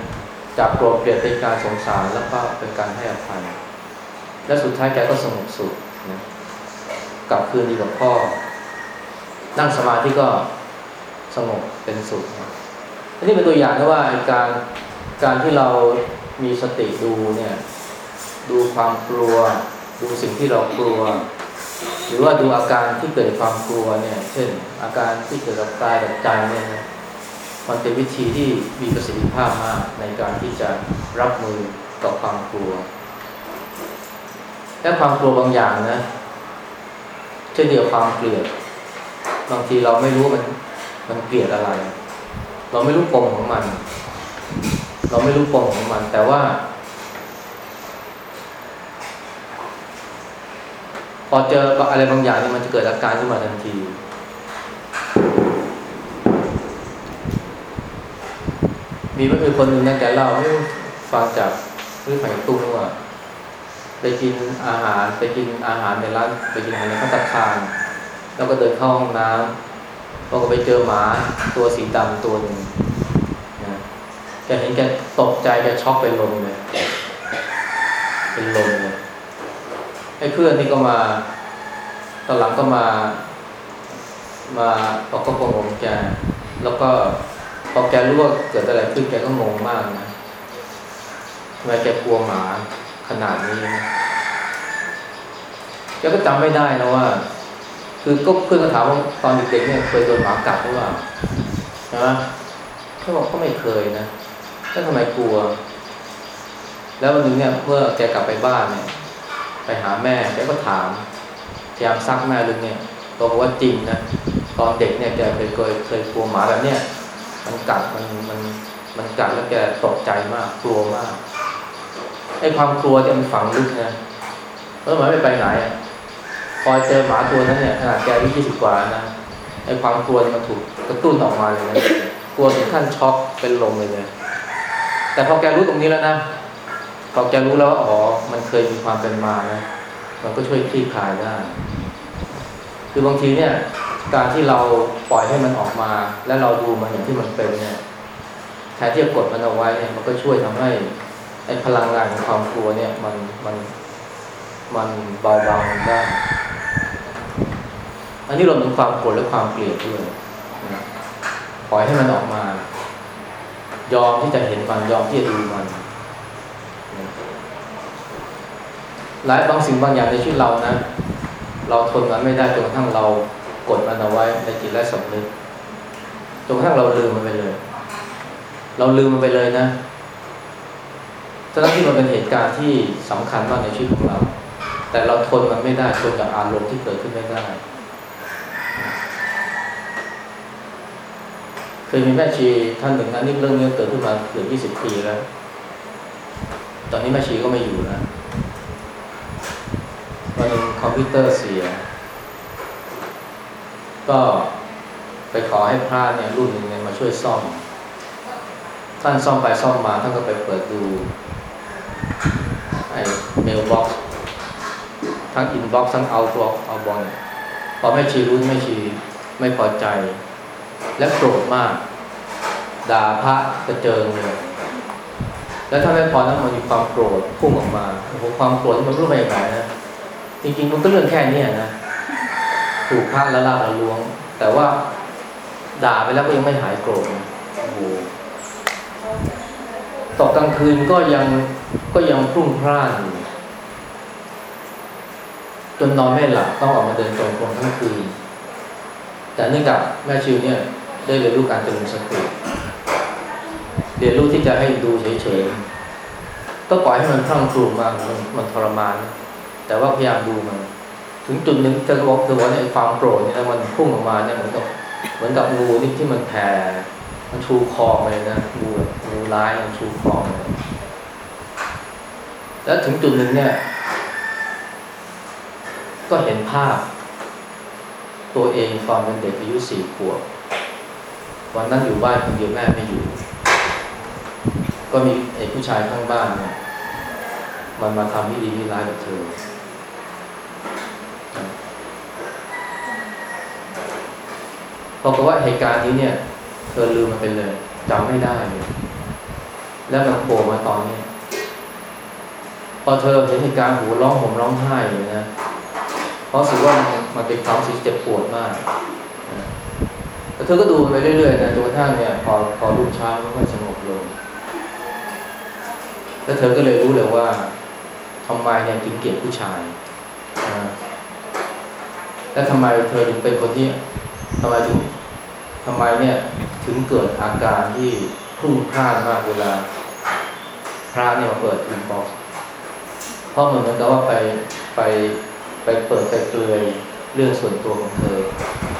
จากโกรธเปลี่ยนเป็นการสงสารแล้วก็เป็นการให้อภัย และสุดท้ายแกก็สงบสุขนะกลับคืนดีกับพ่อ นั่งสมาธิก็สงบเป็นสุขนะอันนี้เป็นตัวอย่างนะว่าการการที่เรามีสติดูเนี่ย ดูความกลัว ดูสิ่งที่เรากลัว หรือว่าดูอาการที่เกิดความกลัวเนี่ย เช่น อาการที่เกิดกับกายกับใจเนี่ยนะ มันเป็นวิธีที่มีประสิทธิภาพมากในการที่จะรับมือกับความกลัว และความกลัวบางอย่างนะเช่นเดียวความเกลียด บางทีเราไม่รู้มันมันเกลียดอะไร เราไม่รู้ปมของมัน เราไม่รู้ปมของมัน แต่ว่า พอเจออะไรบางอย่างนี่มันจะเกิดอาการขึ้นมาทันที มีก็คือคนหนึ่งนะแกเล่าให้ฟังจากหรือฟังจากตุ้งว่าไปกินอาหารไปกินอาหารในร้านไปกินอาหารในพัตตาคารแล้วก็เดินเข้าห้องน้ำพอก็ไปเจอหมาตัวสีดำตัวหนึ่งนะแกเห็นแกตกใจแกช็อกเป็นลมเลยเป็นลมเลยไอ้เพื่อนนี่ก็มาตอนหลังก็มา มาประกบประงมแกแล้วก็ พอแกรู้ว่าเกิดอะไรขึ้นแกก็งงมากนะทำไมแกกลัวหมาขนาดนี้นะแกก็จำไม่ได้นะว่า คือก็เพื่อนก็ถามว่าตอนเด็กๆเนี่ยเคยโดนหมากัดหรือเปล่าใช่ไหมเขาบอกก็ไม่เคยนะแล้วทำไมกลัว แล้ววันนึงเนี่ยเมื่อแกกลับไปบ้านเนี่ย ไปหาแม่แกก็ถามพยายามซักแม่ลึกเนี่ยบอกว่าจริงนะตอนเด็กเนี่ยแกเคยเคยเคยกลัวหมาแบบเนี้ย มันกัดมันมันมันกัดแล้วแกตกใจมากกลัวมากไอ้ความกลัวเนี่ยมันฝังลึกนะแล้วมันไม่ไปไหนอะพอเจอหมาตัวนั้นเนี่ยขนาดแกอายุยี่สิบกว่านะไอ้ความกลัวมันถูกกระตุ้นออกมาเลยนะกลัวถึงขั้นช็อกเป็นลมเลยเลยแต่พอแกรู้ตรงนี้แล้วนะพอแกรู้แล้วอ๋อมันเคยมีความเป็นมานะมันก็ช่วยคลี่คลายได้คือบางทีเนี่ย การที่เราปล่อยให้มันออกมา แล้วเราดูมันอย่างที่มันเป็นเนี่ยแทนที่จะกดมันเอาไว้เนี่ยมันก็ช่วยทำให้ไอ้พลังงานของความกลัวเนี่ยมันมันมันเบาบางได้ อันนี้เรวมถึงความโกรธและความเกลียดด้วยนะปล่อยให้มันออกมา ยอมที่จะเห็นมันยอมที่จะดูมัน หลายบางสิ่งบางอย่างในชีวิตเรานะ เราทนมันไม่ได้จนกระทั่งเรา กดมันเอาไว้ในจิตและสำนึกจนกระทั่งเราลืมมันไปเลย เราลืมมันไปเลยนะทั้งที่มันเป็นเหตุการณ์ที่สำคัญมากในชีวิตของเรา แต่เราทนมันไม่ได้ทนกับอารมณ์ที่เกิดขึ้นไม่ได้เคยมีแม่ชีท่านหนึ่งนะนี่เรื่องนี้เกิดขึ้นมาเกือบยี่สิบปีแล้ว ตอนนี้แม่ชีก็ไม่อยู่แล้ววันหนึ่งคอมพิวเตอร์เสีย ก็ไปขอให้พระเนี่ยรุ่นหนึ่งเนี่ยมาช่วยซ่อม ท่านซ่อมไปซ่อมมาท่านก็ไปเปิดดูไอ้ mailbox ทั้ง inbox ทั้ง outbox outboxพอแม่ชีรู้แม่ชีไม่พอใจ และโกรธมาก ด่าพระกระเจิงเลยแล้วถ้าไม่พอนั้นมันมีความโกรธพุ่งออกมาโอ้โหความโกรธมันรู้ไปยังไงนะจริงๆมันก็เรื่องแค่นี้นะ ถูกพระละลาบละลวง แต่ว่าด่าไปแล้วก็ยังไม่หายโกรธโอ้โหตกกลางคืนก็ยังก็ยังพรุ่งพร่านจนนอนไม่หลับต้องออกมาเดินจงกรมทั้งคืน แต่เนื่องจากแม่ชิวเนี่ยได้เรียนรู้การเจริญสติเรียนรู้ที่จะให้ดูเฉยๆก็ปล่อยให้มันพรั่งพรูมามันทรมาน แต่ว่าพยายามดูมัน ถึงจุดหนึ่งจะบอกคือว่าเนี่ยความโกรธเนี่ยมันพุ่งออกมาเนี่ยเหมือนกับเหมือนกับงูนี่ที่มันแผ่มันชูคอเลยนะงูงูร้ายมันชูคอเลยแล้วถึงจุดหนึ่งเนี่ย ก็เห็นภาพ ตัวเองตอนเป็นเด็กอายุสี่ขวบวันนั้นอยู่บ้านคนเดียวแม่ไม่อยู่ ก็มีไอ้ผู้ชายข้างบ้านเนี่ยมันมาทำไม่ดีไม่ร้ายกับเธอ บอกว่าเหตุการณ์นี้เนี่ย เธอลืมมันไปเลยจำไม่ได้เลยแล้วมันโผล่มาตอนนี้พอเธอเห็นเหตุการณ์หูร้องห่มร้องไห้เลยนะเพราะสึกว่ามันเป็นความสึกเจ็บปวดมากแล้วเธอก็ดูไปเรื่อยๆนะจนกระทั่งเนี่ย พอพอรุ่งเช้ามันก็สงบลง แล้วเธอก็เลยรู้เลยว่าทำไมเนี่ยถึงเกลียดผู้ชายนะและทำไมเธอถึงเป็นคนที่ทำไมถึง ทำไมเนี่ยถึงเกิดอาการที่พลุ่งพล่านมากเวลา พระเนี่ยมาเปิด inbox เพราะเหมือนกับว่าไปไปไปเปิดไปเปลือยเรื่องส่วนตัวของเธอ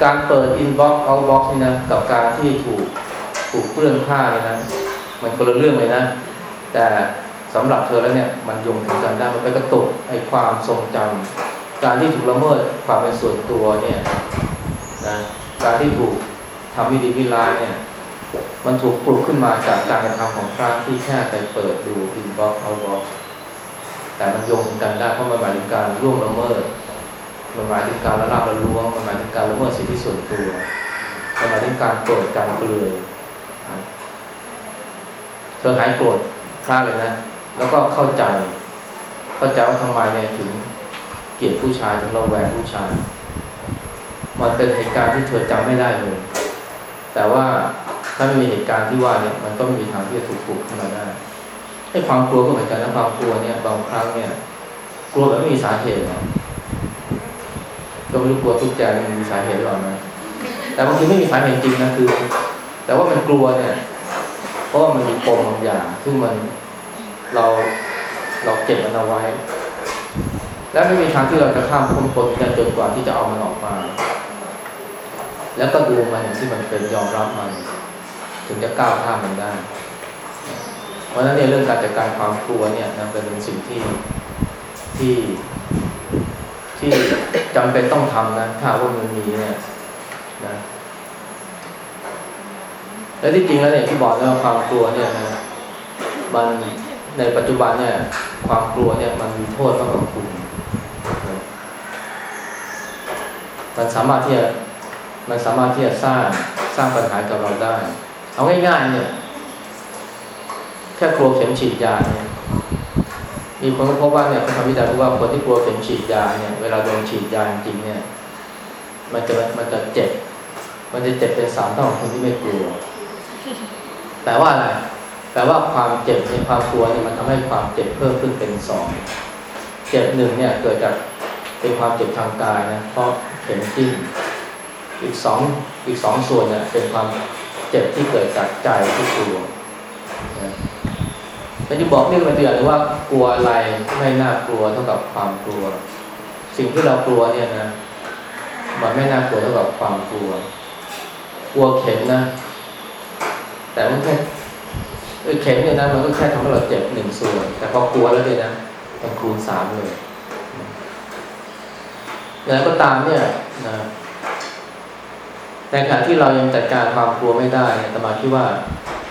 การเปิด inbox outbox นี่นะกับการที่ถูกถูกเปลื้องผ้าเนี่ยนะมันคนละเรื่องเลยนะ แต่สำหรับเธอแล้วเนี่ยมันโยงถึงกันได้มันไปกระตุกไอ้ความทรงจำการที่ถูกละเมิดความเป็นส่วนตัวเนี่ยนะการที่ถูก ทำมิดีมิร้ายเนี่ย มันถูกปลุกขึ้นมาจากการกระทำของพระที่แค่ไปเปิดดู inbox outbox แต่มันโยงกันได้เพราะมันหมายถึงการล่วงละเมิดมันหมายถึงการละลาบละล้วงมันหมายถึงการละเมิดสิทธิส่วนตัวมันหมายถึงการเปิดการเปลือยเธอหายโกรธพระเลยนะ แล้วก็เข้าใจเข้าใจว่าทำไมเนี่ยถึงเกลียดผู้ชายถึงเราแหวงผู้ชาย มันเป็นเหตุการณ์ที่เธอจำไม่ได้เลย แต่ว่าถ้าไม่มีเหตุการณ์ที่ว่าเนี่ยมันก็ไม่มีทางที่จะถูกปลุกขึ้นมาได้ไอ้ความกลัวก็เหมือนกันนะความกลัวเนี่ยบางครั้งเนี่ย กลัวแบบไม่มีสาเหตุนะก็ไม่รู้กลัวทุกข์ใจมันมีสาเหตุหรือเปล่านะแต่บางทีไม่มีสาเหตุจริงนะคือ แต่ว่ามันกลัวเนี่ยเพราะว่ามันมีปมบางอย่างซึ่งมันเราเราเก็บมันเอาไว้ และไม่มีทางที่เราจะข้ามพ้นพ้นกันจนกว่าที่จะเอามันออกมา แล้วก็ดูมันอย่างที่มันเป็นยอมรับมัน ถึงจะก้าวข้ามมันได้ เพราะฉะนั้นเนี่ยเรื่องการจัดการความกลัวเนี่ยนะเป็นสิ่งที่ที่ที่จำเป็นต้องทำนะถ้าว่ามันมีเนี่ยนะและที่จริงแล้วเนี่ยที่บอกแล้วความกลัวเนี่ยนะมันในปัจจุบันเนี่ย ความกลัวเนี่ย มันมีโทษมากกว่าคุณมันสามารถที่จะ มันสามารถที่จะสร้างสร้างปัญหากับเราได้ เอาง่ายๆเนี่ย แค่กลัวเข็มฉีดยาเนี่ยมีคนก็พบว่าเนี่ยเขาทำวิจัยพบว่าคนที่กลัวเข็มฉีดยาเนี่ยเวลาโดนฉีดยาจริงเนี่ย มันจะมันจะเจ็บ มันจะเจ็บเป็นสามเท่าของคนที่ไม่กลัวแปลว่าอะไรแปลว่าความเจ็บในความกลัวเนี่ยมันทำให้ความเจ็บเพิ่มขึ้นเป็นสองเจ็บหนึ่งเนี่ยเกิดจากเป็นความเจ็บทางกายนะเพราะเข็มจิ้ม อีกสองอีกสองส่วนเนี่ยเป็นความเจ็บที่เกิดจากใจที่กลัวนะแต่จะบอกนี่เป็นตัวอย่างเลยว่ากลัวอะไรไม่น่ากลัวเท่ากับความกลัว สิ่งที่เรากลัวเนี่ยนะมันไม่น่ากลัวเท่ากับความกลัว กลัวเข็มนะ แต่มันแค่เออเข็มเนี่ยนะมันก็แค่ทำให้เราเจ็บหนึ่งส่วน แต่พอกลัวแล้วเนี่ยนะมันคูณสามเลยอย่างไรก็ตามเนี่ยนะ แต่ขณะที่เรายังจัดการความกลัวไม่ได้เนี่ยแต่มาคิดว่า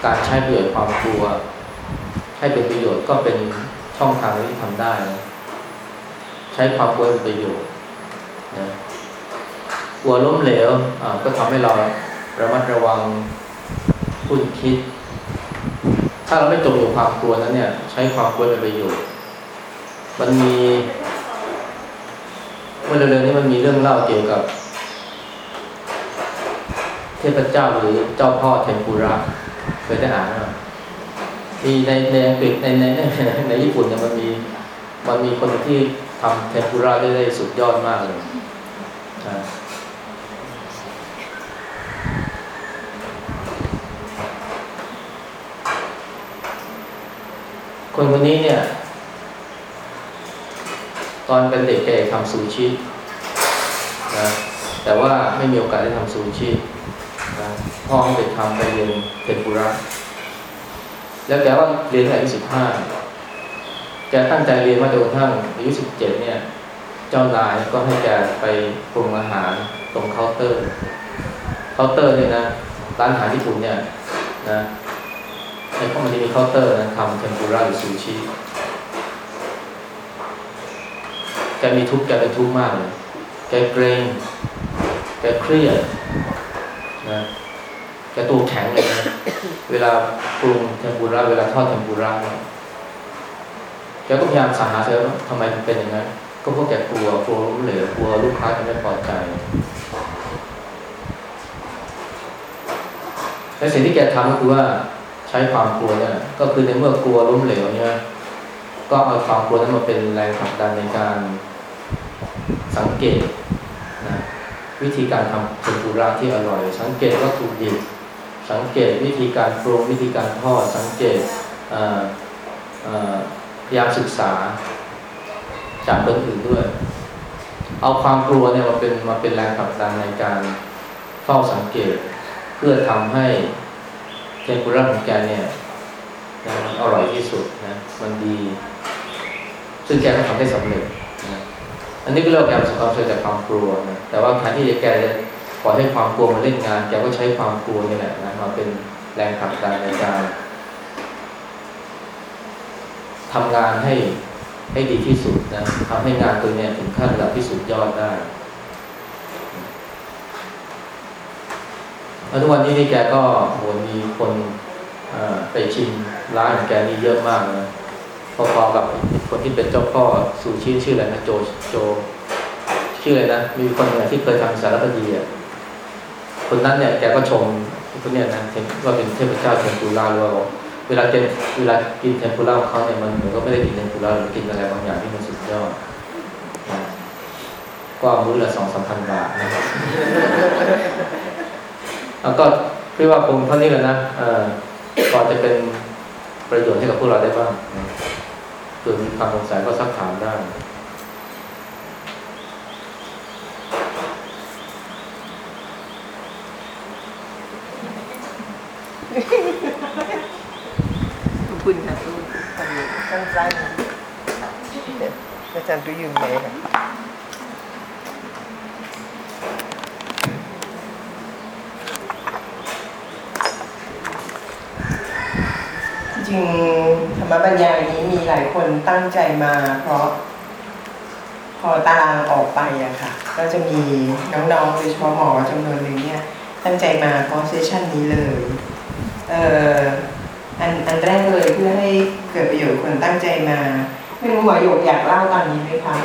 การใช้ประโยชน์ความกลัว ให้เป็นประโยชน์ก็เป็นช่องทางที่ทำได้ ใช้ความกลัวเป็นประโยชน์นะกลัวล้มเหลวก็ทำให้เราระมัดระวังพูดคิด ถ้าเราไม่จมอยู่ความกลัวนั้นเนี่ย ใช้ความกลัวเป็นประโยชน์ มันมีเมื่อเร็วๆนี้มันมีเรื่องเล่าเกี่ยวกับ ทพเจ้าหรือเจ้าพ่อเทมปุระเคยได้อ่านไหมมีในในอังกฤษในในในในญี่ปุ่นเนี่ยมันมีมันมีคนที่ทำเทมปุระได้ได้สุดยอดมากเลยคนคนนี้เนี่ย ตอนเป็นเด็กแกอยทำซูชินะแต่ว่าไม่มีโอกาสได้ทำซูชิ พ่อให้ไปทำไปเรียนเทมปุระ แล้วแกว่าเรียนอายุสิบห้าแกตั้งใจเรียนมาจนกระทั่งอายุสิบเจ็ดเนี่ย เจ้านายก็ให้แกไปปรุงอาหารตรงเคาน์เตอร์ เคาน์เตอร์เนี่ยนะร้านอาหารญี่ปุ่นเนี่ยนะไอ้พวกมันจะมีเคาน์เตอร์นะทำเทมปุระหรือซูชิแกมีทุกข์แกเป็นทุกข์มากเลยแกเกรงแกเครียด นะแกตัวแข็งเลยนะเวลาปรุงเทมปุระเวลาทอดเทมปุระเนี่ยแกก็พยายามสั่งหาเธอว่าทำไมมันเป็นอย่างนั้นก็เพราะแกกลัวกลัวล้มเหลวกลัวลูกค้าจะไม่พอใจและสิ่งที่แกทำก็คือว่าใช้ความกลัวเนี่ยก็คือในเมื่อกลัวล้มเหลวเนี่ยก็เอาความกลัวนั้นมาเป็นแรงผลักดันในการสังเกตนะ วิธีการทำเทมปุระที่อร่อย สังเกตวัตถุดิบสังเกตวิธีการปรุงวิธีการทอดสังเกตพยายามศึกษาจากคนอื่นด้วย เอาความกลัวเนี่ยมาเป็นมาเป็นแรงผลักดันในการเฝ้าสังเกต เพื่อทำให้เทมปุระของแกเนี่ยมันอร่อยที่สุดนะมันดี ซึ่งแกก็ทำได้สำเร็จ อันนี้ก็เรียกว่าแกประสบความสำเร็จจากความกลัวนะแต่ว่าแทนที่จะแกจะปล่อยให้ความกลัวมาเล่นงานแกก็ใช้ความกลัวนี่แหละนะมาเป็นแรงผลักดันในการทำงานให้ให้ดีที่สุดนะทำให้งานตัวเนี้ยถึงขั้นระดับที่สุดยอดได้แล้วทุกวันนี้นี่แกก็โหมีคนไปชิมร้านของแกนี่เยอะมากนะ พอๆกับคนที่เป็นเจ้าพ่อซูชิชื่ออะไรนะโจโจ ชื่ออะไรนะ มีคนหนึ่งที่เคยทำสารคดีอะคนนั้นเนี่ยแกก็ชมคนเนี้ยนะเห็นว่าเป็นเทพเจ้าเทมปุระหรือว่าเวลากินเวลากินเทมปุระของเขาเนี่ยมันเหมือนก็ไม่ได้กินเทมปุระหรือกินอะไรบางอย่างที่มันสุดยอดก็มื้อละสองสามพันบาทนะแล้วก็พี่ว่าคงเท่านี้แหละนะเอ่อก็จะเป็นประโยชน์ให้กับพวกเราได้บ้างนะ เกิดมีความสงสัยก็ซักถามได้ ขอบคุณค่ะทุกคน สั้นๆอาจารย์ดูยืนเลยค่ะ ริงๆธรรมบรรยายนี้มีหลายคนตั้งใจมา เพราะพอตารางออกไปอะค่ะ ก็จะมีน้องๆโดยเฉพาะหมอจำนวนหนึ่งเนี่ย ตั้งใจมาเพราะเซสชันนี้เลยเอ่ออันอันแรกเลยเพื่อให้เกิดประโยชน์คนตั้งใจมาไม่รู้หมอหยกอยากเล่าตอนนี้ไหมคะ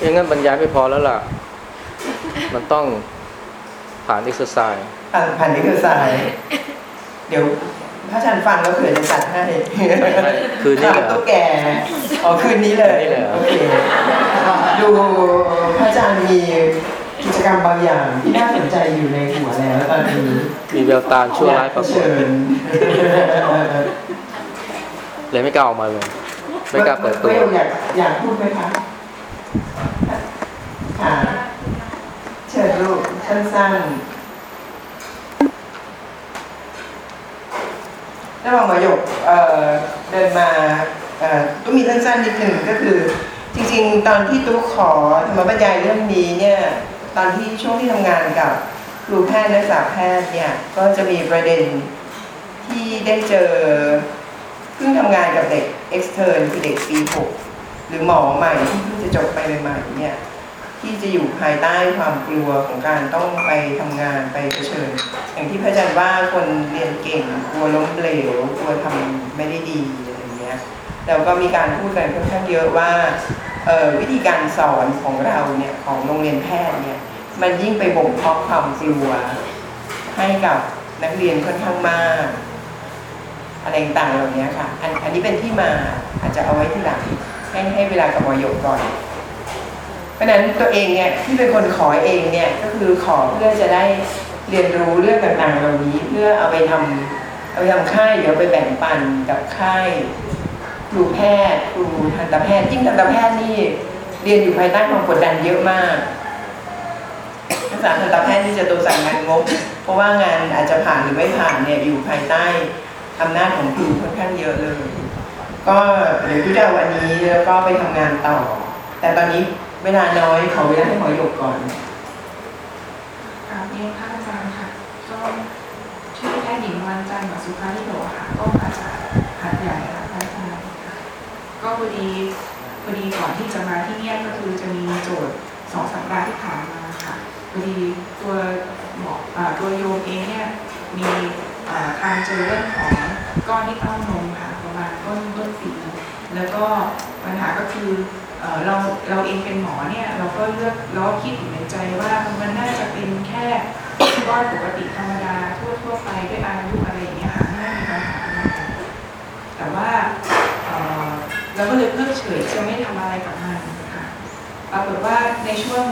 อย่างนั้นบรรยายไม่พอแล้วล่ะ มันต้อง ผ่านเอ็กซ์ไซส์ผ่านผ่านนี่คือสายเดี๋ยวพระอาจารย์ฟังแล้วเผื่อจะจัดให้คืนนี้เหรอข่าวตุ๊กแกอ๋อคืนนี้เลยคืนนี้เลยเหรอโอเคดูพระอาจารย์มีกิจกรรมบางอย่างที่น่าสนใจอยู่ในหัวแล้วตอนนี้มีแววตาชั่วร้ายปรากฏเชิญเลยไม่กล้าออกมาเลย ไม่กล้าเปิดตัวไม่อยากอยากพูดไหมคะค่ะเชิญลูกสั้นๆระหว่างหมอยกเอ่อเดินมาเอ่อตุ้มีสั้นๆนิดหนึ่งก็คือ จริงๆ ตอนที่ตุ๊กขอธรรมบรรยายเรื่องนี้เนี่ยตอนที่ช่วงที่ทำงานกับครูแพทย์นักศึกษาแพทย์เนี่ยก็จะมีประเด็นที่ได้เจอเพิ่งทำงานกับเด็ก extern คือเด็กปี 6 หรือหมอใหม่ที่เพิ่งจะจบไปใหม่ๆเนี่ย ที่จะอยู่ภายใต้ความกลัวของการต้องไปทำงานไปเผชิญ อย่างที่พระอาจารย์ว่าคนเรียนเก่งกลัวล้มเหลวกลัวทำไม่ได้ดีอะไรอย่างเงี้ยแล้วก็มีการพูดกันค่อนข้างเยอะว่าวิธีการสอนของเราเนี่ยของโรงเรียนแพทย์เนี่ยมันยิ่งไปบ่มเพาะความกลัว ให้กับนักเรียนค่อนข้างมากอะไรต่างๆเหล่านี้ค่ะอันอันนี้เป็นที่มาอาจจะเอาไว้ที่หลังให้ให้เวลากับหมอหยกก่อน เพราะนั้นตัวเองเนี่ยที่เป็นคนขอเองเนี่ยก็คือขอเพื่อจะได้เรียนรู้เรื่องต่างๆ เหล่านี้เพื่อเอาไปทำเอาไปทำค่ายเดี๋ยวไปแบ่งปันกับค่ายครูแพทย์ครูทันตแพทย์ยิ่งทันตแพทย์นี่เรียนอยู่ภายใต้ความกดดันเยอะมากนักศึกษาทันตแพทย์ที่จะตัวสั่งงานงบ เพราะว่างานอาจจะผ่านหรือไม่ผ่านเนี่ยอยู่ภายใต้อำนาจของครูค่อนข้างเยอะเลย ก็เดี๋ยวพี่จะเอาวันนี้แล้วก็ไปทำงานต่อ แต่ตอนนี้ เวลาน้อยขอเวลาให้หมอหยกก่อนกราบเรียนพระอาจารย์ค่ะก็ชื่อแพทย์หญิงวันจันทร์สุภาพิโรค่ะก็มาจากหัดใหญ่ค่ะพระอาจารย์ก็พอดีพอดีก่อนที่จะมาที่เนี่ยก็คือจะมีโจทย์สองสัปดาห์ที่ผ่านมาค่ะพอดีตัวหมอตัวโยมเองเนี่ยมีการเจอเรื่องของก้อนที่เต้านมค่ะประมาณต้นต้นปีแล้วก็ปัญหาก็คือ เราเราเองเป็นหมอเนี่ยเราก็เลือกเราคิดอยู่ในใจว่ามันน่าจะเป็นแค่ก้อนปกติธรรมดาทั่วทั่วไปด้วยอายุอะไรอย่างเงี้ยค่ะไม่มีปัญหาอะไรแต่ว่าเราก็เลยเพิกเฉยจะไม่ทำอะไรกับมันค่ะปรากฏว่าในช่วง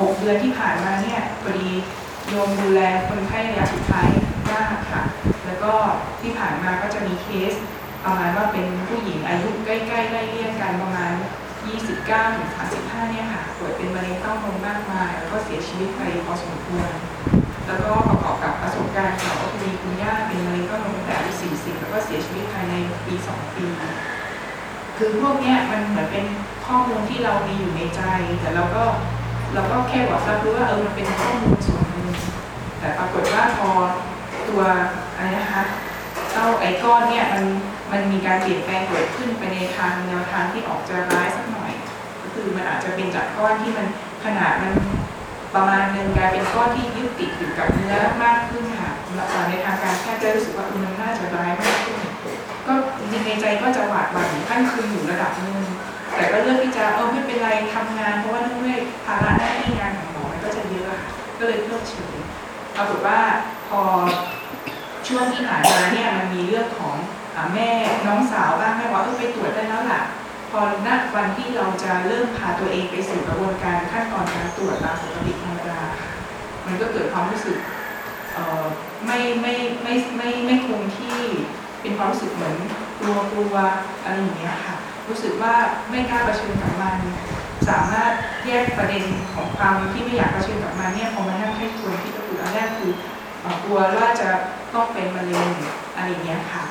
หกเดือนที่ผ่านมาเนี่ยพอดีโยมดูแลคนไข้ระยะสุดท้ายมากค่ะ แล้วก็ที่ผ่านมาก็จะมีเคส ประมาณว่าเป็นผู้หญิงอายุใกล้ๆไล่เลี่ยกันประมาณ 29ถึง35 เนี่ยค่ะป่วยเป็นมะเร็งเต้านมมากมาย แล้วก็เสียชีวิตไปพอสมควร แล้วก็ประกอบกับประสบการณ์เขาก็มีคุณย่าเป็นมะเร็งเต้านมตั้งแต่อายุ40 แล้วก็เสียชีวิตภายในปี 2 ปี คือพวกเนี้ยมันเหมือนเป็นข้อมูลที่เรามีอยู่ในใจ แต่เราก็เราก็แค่บอกรับรู้ว่าเออมันเป็นข้อมูลส่วนหนึ่งแต่ปรากฏว่าพอตัวอะไรนะคะ เต้าไอ้ก้อนเนี่ยมันมันมีการเปลี่ยนแปลงเกิดขึ้นไปในทางแนวทางที่ออกจะร้ายสักหน่อย ก็คือมันอาจจะเป็นจากก้อนที่มันขนาดมันประมาณหนึ่งกลายเป็นก้อนที่ยึดติดอยู่กับเนื้อมากขึ้นค่ะแล้วในทางการแพทย์จะรู้สึกว่าเออมันน่าจะร้ายมากขึ้นก็จริงในใจก็จะหวาดหวั่นขั้นคืนอยู่ระดับหนึ่งแต่ก็เลือกที่จะเออไม่เป็นไรทำงาน เพราะว่าเนื่องด้วยภาระหน้าที่งานของหมอก็จะเยอะค่ะก็เลยเพิกเฉยปรากฏว่าพอ ช่วงที่ผ่านมาเนี่ยมันมีเรื่องของอแม่น้องสาวบ้างแม่ว่าเออไปตรวจได้แล้วล่ะ พอณวันที่เราจะเริ่มพาตัวเองไปสู่กระบวนการขั้นตอนการตรวจตามปกติธรรมดามันก็เกิดความรู้สึกเอ่ไม่ไม่ไม่ไม่ไม่คงที่เป็นความรู้สึกเหมือนกลัวกลัวอะไรอย่างเงี้ยค่ะ รู้สึกว่าไม่กล้าเผชิญกับมัน สามารถแยกประเด็นของความที่ไม่อยากเผชิญกับมันเนี่ยพอมานั่งให้ควรที่ก็คืออันแรกคือ กลัวว่าจะต้องเป็นมะเร็งอะไรเงี้ยค่ะ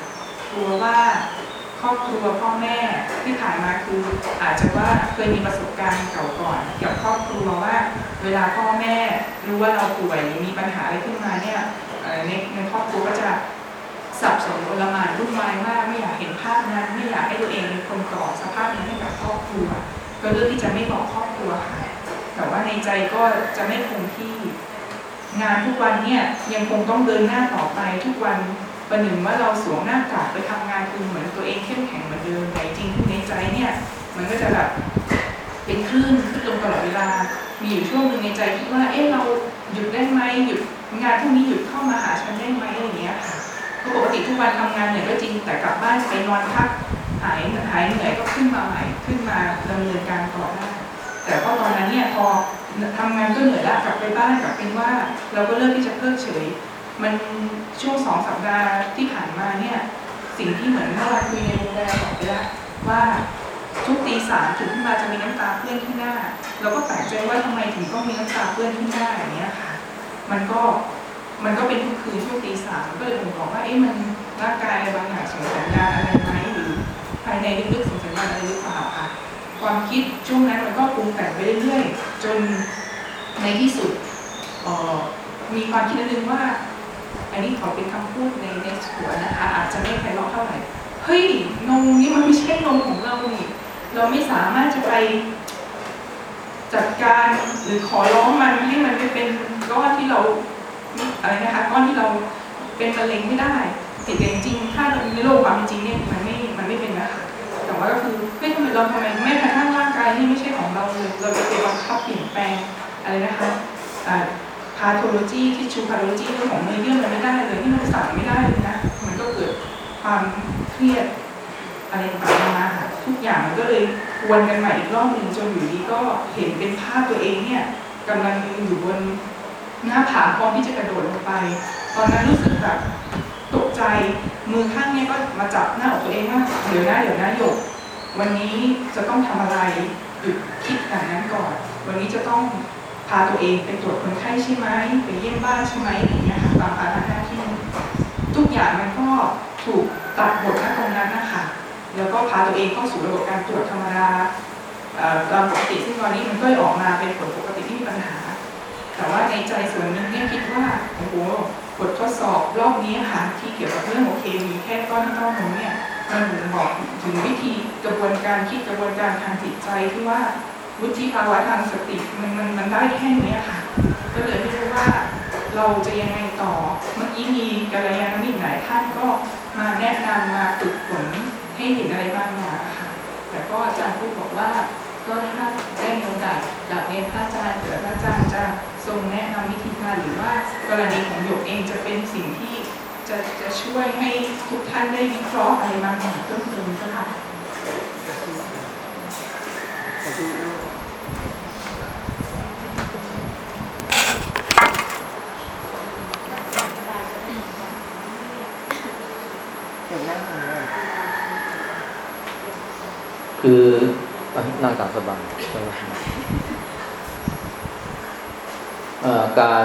กลัวว่าครอบครัวพ่อแม่ที่ผ่านมาคืออาจจะว่าเคยมีประสบการณ์เก่าก่อนเกี่ยวกับครอบครัวว่า เวลาพ่อแม่รู้ว่าเราป่วยมีปัญหาอะไรขึ้นมาเนี่ยในในครอบครัวก็จะสับสนโอลมานรุ่นวายมากไม่อยากเห็นภาพนั้นไม่อยากให้ตัวเองเป็นคนก่อสภาพนี้ให้กับครอบครัว ก็เลือกที่จะไม่บอกครอบครัวค่ะแต่ว่าในใจก็จะไม่คงที่ งานทุกวันเนี่ยยังคงต้องเดินหน้าต่อไปทุกวันประหนึ่งว่าเราสวมหน้ากากไปทำงานคือเหมือนตัวเองเข้มแข็งเหมือนเดิมแต่จริงในใจเนี่ยมันก็จะแบบเป็นคลื่นขึ้นลงตลอดเวลา มีอยู่ช่วงหนึ่งในใจคิดว่าเอ๊ะเราหยุดได้ไหมหยุดงานพวกนี้หยุดเข้ามาหาฉันได้ไหมอะไรอย่างเงี้ยค่ะก็ปกติทุกวันทำงานเหนื่อยก็จริงแต่กลับบ้านจะไปนอนพักหายหายเหนื่อยก็ขึ้นมาใหม่ขึ้นมาดำเนินการต่อได้ แต่ก็ตอนนั้นเนี่ยพอทำงานก็เหนื่อยแล้วกลับไปบ้านกลับเป็นว่า เราก็เลือกที่จะเพิกเฉย มันช่วงสองสัปดาห์ที่ผ่านมาเนี่ยสิ่งที่เหมือนเมื่อวานคุยในโรงแรมบอกไปแล้วว่าทุกตีสามถึงขึ้นมาจะมีน้ำตาเปื้อนที่หน้าเราก็แปลกใจว่าทำไมถึงต้องมีน้ำตาเปื้อนที่หน้าอย่างเงี้ยค่ะ มันก็มันก็เป็นทุกคืนช่วงตีสามก็เลยผมบอกว่าเอ๊ะมันร่างกายบางอย่างส่งสัญญาณอะไรไหมหรือภายในลึกๆส่งสัญญาณอะไรหรือเปล่าคะ ความคิดช่วงนั้นมันก็ปรุงแต่งไปเรื่อยๆ จนในที่สุดมีความคิดอันนึงว่า อันนี้ขอเป็นคำพูดในในหัวนะคะอาจจะไม่ไพเราะเท่าไหร่เฮ้ยนมนี้มันไม่ใช่นมของเรานี่เราไม่สามารถจะไปจัดการหรือขอร้องมันให้มันไปเป็นก้อนที่เราอะไรนะคะก้อนที่เราเป็นมะเร็งไม่ได้ติดแต่จริงๆถ้าในโลกความเป็นจริงเนี่ยมันไม่มันไม่เป็นนะคะ แต่ว่าก็คือเฮ้ยทำไมเราทำไมไม่กระทั่งร่างกายที่ไม่ใช่ของเราเลยเราจะไปบังคับเปลี่ยนแปลงอะไรนะคะพาโทโลจีที่ชูพาโทโลจีเรื่องของเนื้อเยื่อมันไม่ได้เลยที่มันสั่งไม่ได้เลยนะมันก็เกิดความเครียดอะไรต่างๆนาค่ะทุกอย่างมันก็เลยวนกันใหมาอีกรอบหนึ่งจนอยู่ดีก็เห็นเป็นภาพตัวเองเนี่ยกำลังยืนอยู่บนหน้าผาพร้อมที่จะกระโดดลงไป ตอนนั้นรู้สึกแบบ ใจ มือข้างเนี้ยก็มาจับหน้าอกตัวเองว่าเดี๋ยวนะเดี๋ยวนะหยก วันนี้จะต้องทำอะไรหยุดคิดแบบนั้นก่อน วันนี้จะต้องพาตัวเองไปตรวจคนไข้ใช่ไหมไปเยี่ยมบ้านใช่ไหมอย่างเงี้ยค่ะตามภาระหน้าที่ทุกอย่างมันก็ถูกตัดบทณตรงนั้นนะคะแล้วก็พาตัวเองเข้าสู่ระบบการตรวจธรรมดาตามปกติซึ่งตอนนี้มันก็ออกมาเป็นผลปกติที่มีปัญหา แต่ว่าในใจส่วนหนึ่งเนี่ยคิดว่าโอ้โห บททดสอบรอบนี้ค่ะที่เกี่ยวกับเรื่องโอเคมีแค่ก้อนเต้านมเนี่ยมันบ่งบอกถึงวิธีกระบวนการคิดกระบวนการทางจิตใจที่ว่าวุฒิภาวะทางสติมันมันมันได้แค่นี้ค่ะ ก็เลยไม่รู้ว่าเราจะยังไงต่อเมื่อกี้มีกัลยาณมิตรหลายท่านก็มาแนะนำมาฝึกฝนให้เห็นอะไรบ้างอย่าค่ะแต่ก็อาจารย์พูดบอกว่า ก็ถ้าได้มีโอกาสกลับเรียนพระอาจารย์เผื่อพระอาจารย์จะทรงแนะนำวิธีการหรือว่ากรณีของหยกเองจะเป็นสิ่งที่จะจะช่วยให้ทุกท่านได้วิเคราะห์อะไรบางอย่างเพิ่มเติมก็ค่ะเดี๋ยวนั่งตรงนี้คือ นั่งตามสบายการ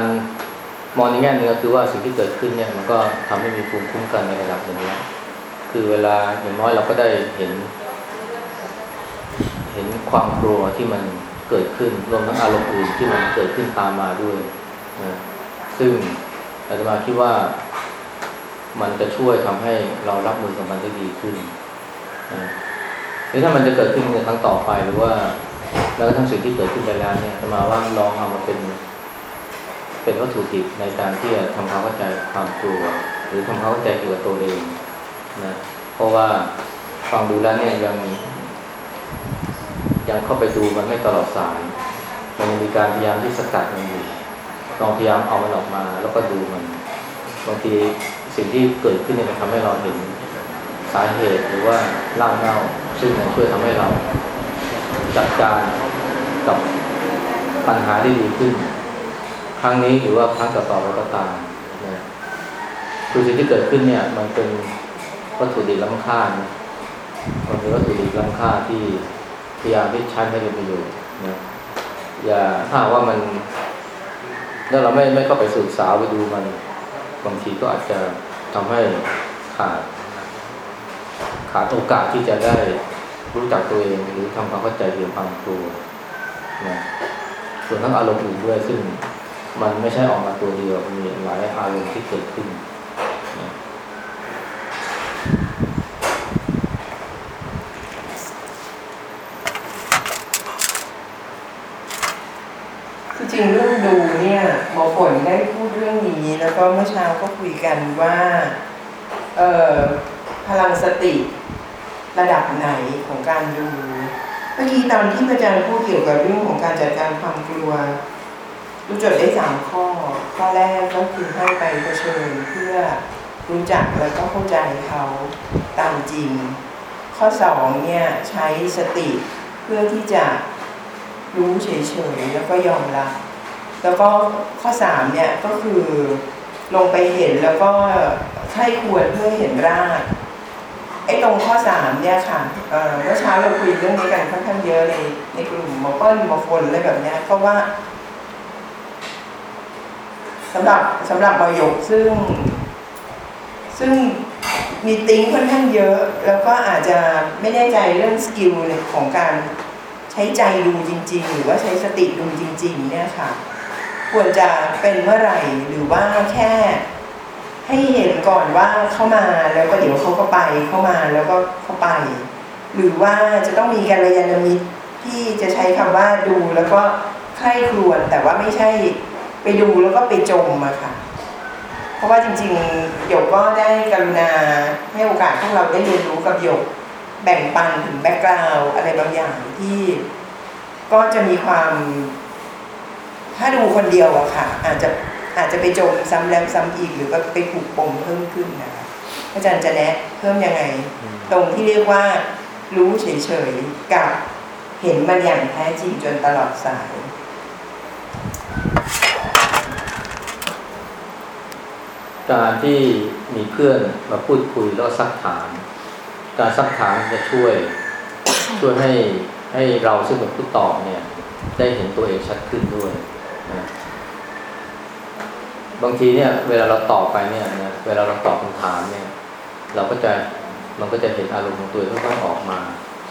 มองในแง่นึงก็คือว่าสิ่งที่เกิดขึ้นเนี่ยมันก็ทำให้มีภูมิคุ้มกันในระดับหนึ่งแล้วคือเวลาอย่างน้อยเราก็ได้เห็น เห็นความกลัวที่มันเกิดขึ้นรวมทั้งอารมณ์อื่นที่มันเกิดขึ้นตามมาด้วยนะซึ่งอาตมาคิดว่ามันจะช่วยทำให้เรารับมือกับมันได้ดีขึ้นนะ หรือถ้ามันจะเกิดขึ้นในครั้งต่อไปหรือว่าแล้วก็ทั้งสิ่งที่เกิดขึ้นไปแล้วเนี่ยอาตมาว่าลองเอามาเป็น เป็นวัตถุดิบในการที่จะทำความเข้าใจความกลัว หรือทำความเข้าใจเกี่ยวกับตัวเองนะเพราะว่าฟังดูแล้วเนี่ยยัง ยังเข้าไปดูมันไม่ตลอดสาย มันยังมีการพยายามที่สกัดมันอยู่ลองพยายามเอามันออกมา แล้วก็ดูมันบางทีสิ่งที่เกิดขึ้นเนี่ยมันทำให้เราเห็น สาเหตุหรือว่าร่างเน่า ซึ่งมันช่วยทำให้เราจัดการกับปัญหาได้ดีขึ้น ครั้งนี้หรือว่าครั้งต่อๆไปก็ตามนะคือสิ่งที่เกิดขึ้นเนี่ย มันเป็นวัตถุดิบล้ำค่านะมันเป็นวัตถุดิบล้ำค่าที่พยายามที่ใช้ให้เป็นประโยชน์นะอย่าถ้าว่ามันถ้าเราไม่ไม่เข้าไปศึกษาไปดูมัน บางทีก็อาจจะทำให้ขาด ขาดโอกาสที่จะได้รู้จักตัวเองหรือทำความเข้าใจเกี่ยวกับความกลัวนะส่วนทั้งอารมณ์อื่นด้วยซึ่งมันไม่ใช่ออกมาตัวเดียวมีหลายอารมณ์ที่เกิดขึ้นนะจริงเรื่องดูเนี่ยหมอฝนได้พูดเรื่องนี้ แล้วก็เมื่อเช้าก็คุยกันว่า เออพลังสติ ระดับไหนของการดูเมื่อกี้ตอนที่อาจารย์พูดเกี่ยวกับเรื่องของการจัดการความกลัวรู้จดได้สามข้อ ข้อแรกก็คือให้ไปเผชิญเพื่อรู้จักแล้วก็เข้าใจเขาตามจริง ข้อสองเนี่ยใช้สติเพื่อที่จะรู้เฉยๆแล้วก็ยอมรับ แล้วก็ข้อสามเนี่ยก็คือลงไปเห็นแล้วก็ใข้ควรเพื่อเห็นราก ไอ้ตรงข้อสามเนี่ยค่ะเมื่อเช้าเราคุยเรื่องนี้กันค่อนข้างเยอะในในกลุ่มมอเปิ้ลมอฝนอะไรแบบเนี้ยเพราะว่าสำหรับสำหรับประโยคซึ่ง ซึ่งมีติ้งค่อนข้างเยอะ แล้วก็อาจจะไม่แน่ใจเรื่องสกิลของการใช้ใจดูจริง ๆ หรือว่าใช้สติดูจริง ๆ เนี่ยค่ะ ควรจะเป็นเมื่อไหร่หรือว่าแค่ ให้เห็นก่อนว่าเข้ามาแล้วก็เดี๋ยวเขาก็ไปเข้ามาแล้วก็เข้าไป หรือว่าจะต้องมีการยานมิตรที่จะใช้คำว่าดูแล้วก็ใคร่ครวญแต่ว่าไม่ใช่ไปดูแล้วก็ไปจมอะค่ะ เพราะว่าจริงๆหยกก็ได้กรุณาให้โอกาสพวกเราได้เรียนรู้กับหยกแบ่งปันถึงแบ็กกราวอะไรบางอย่างที่ ก็จะมีความ ถ้าดูคนเดียวอะค่ะ อาจจะ อาจจะไปจมซ้ำแล้วซ้ำอีกหรือว่าไปผูกปมเพิ่มขึ้นนะคะอาจารย์จะแนะเพิ่มยังไง ตรงที่เรียกว่า รู้เฉยๆกับเห็นมันอย่างแท้จริงจนตลอดสาย การที่มีเพื่อนมาพูดคุยแล้วก็ซักถาม การซักถามจะช่วยช่วยให้ให้เราซึ่งเป็นผู้ตอบเนี่ย ได้เห็นตัวเองชัดขึ้นด้วยนะ บางทีเนี่ยเวลาเราตอบไปเนี่ยนะเวลาเราตอบคำถามเนี่ย เราก็จะมันก็จะเห็นอารมณ์ของตัวเองค่อยๆออกมา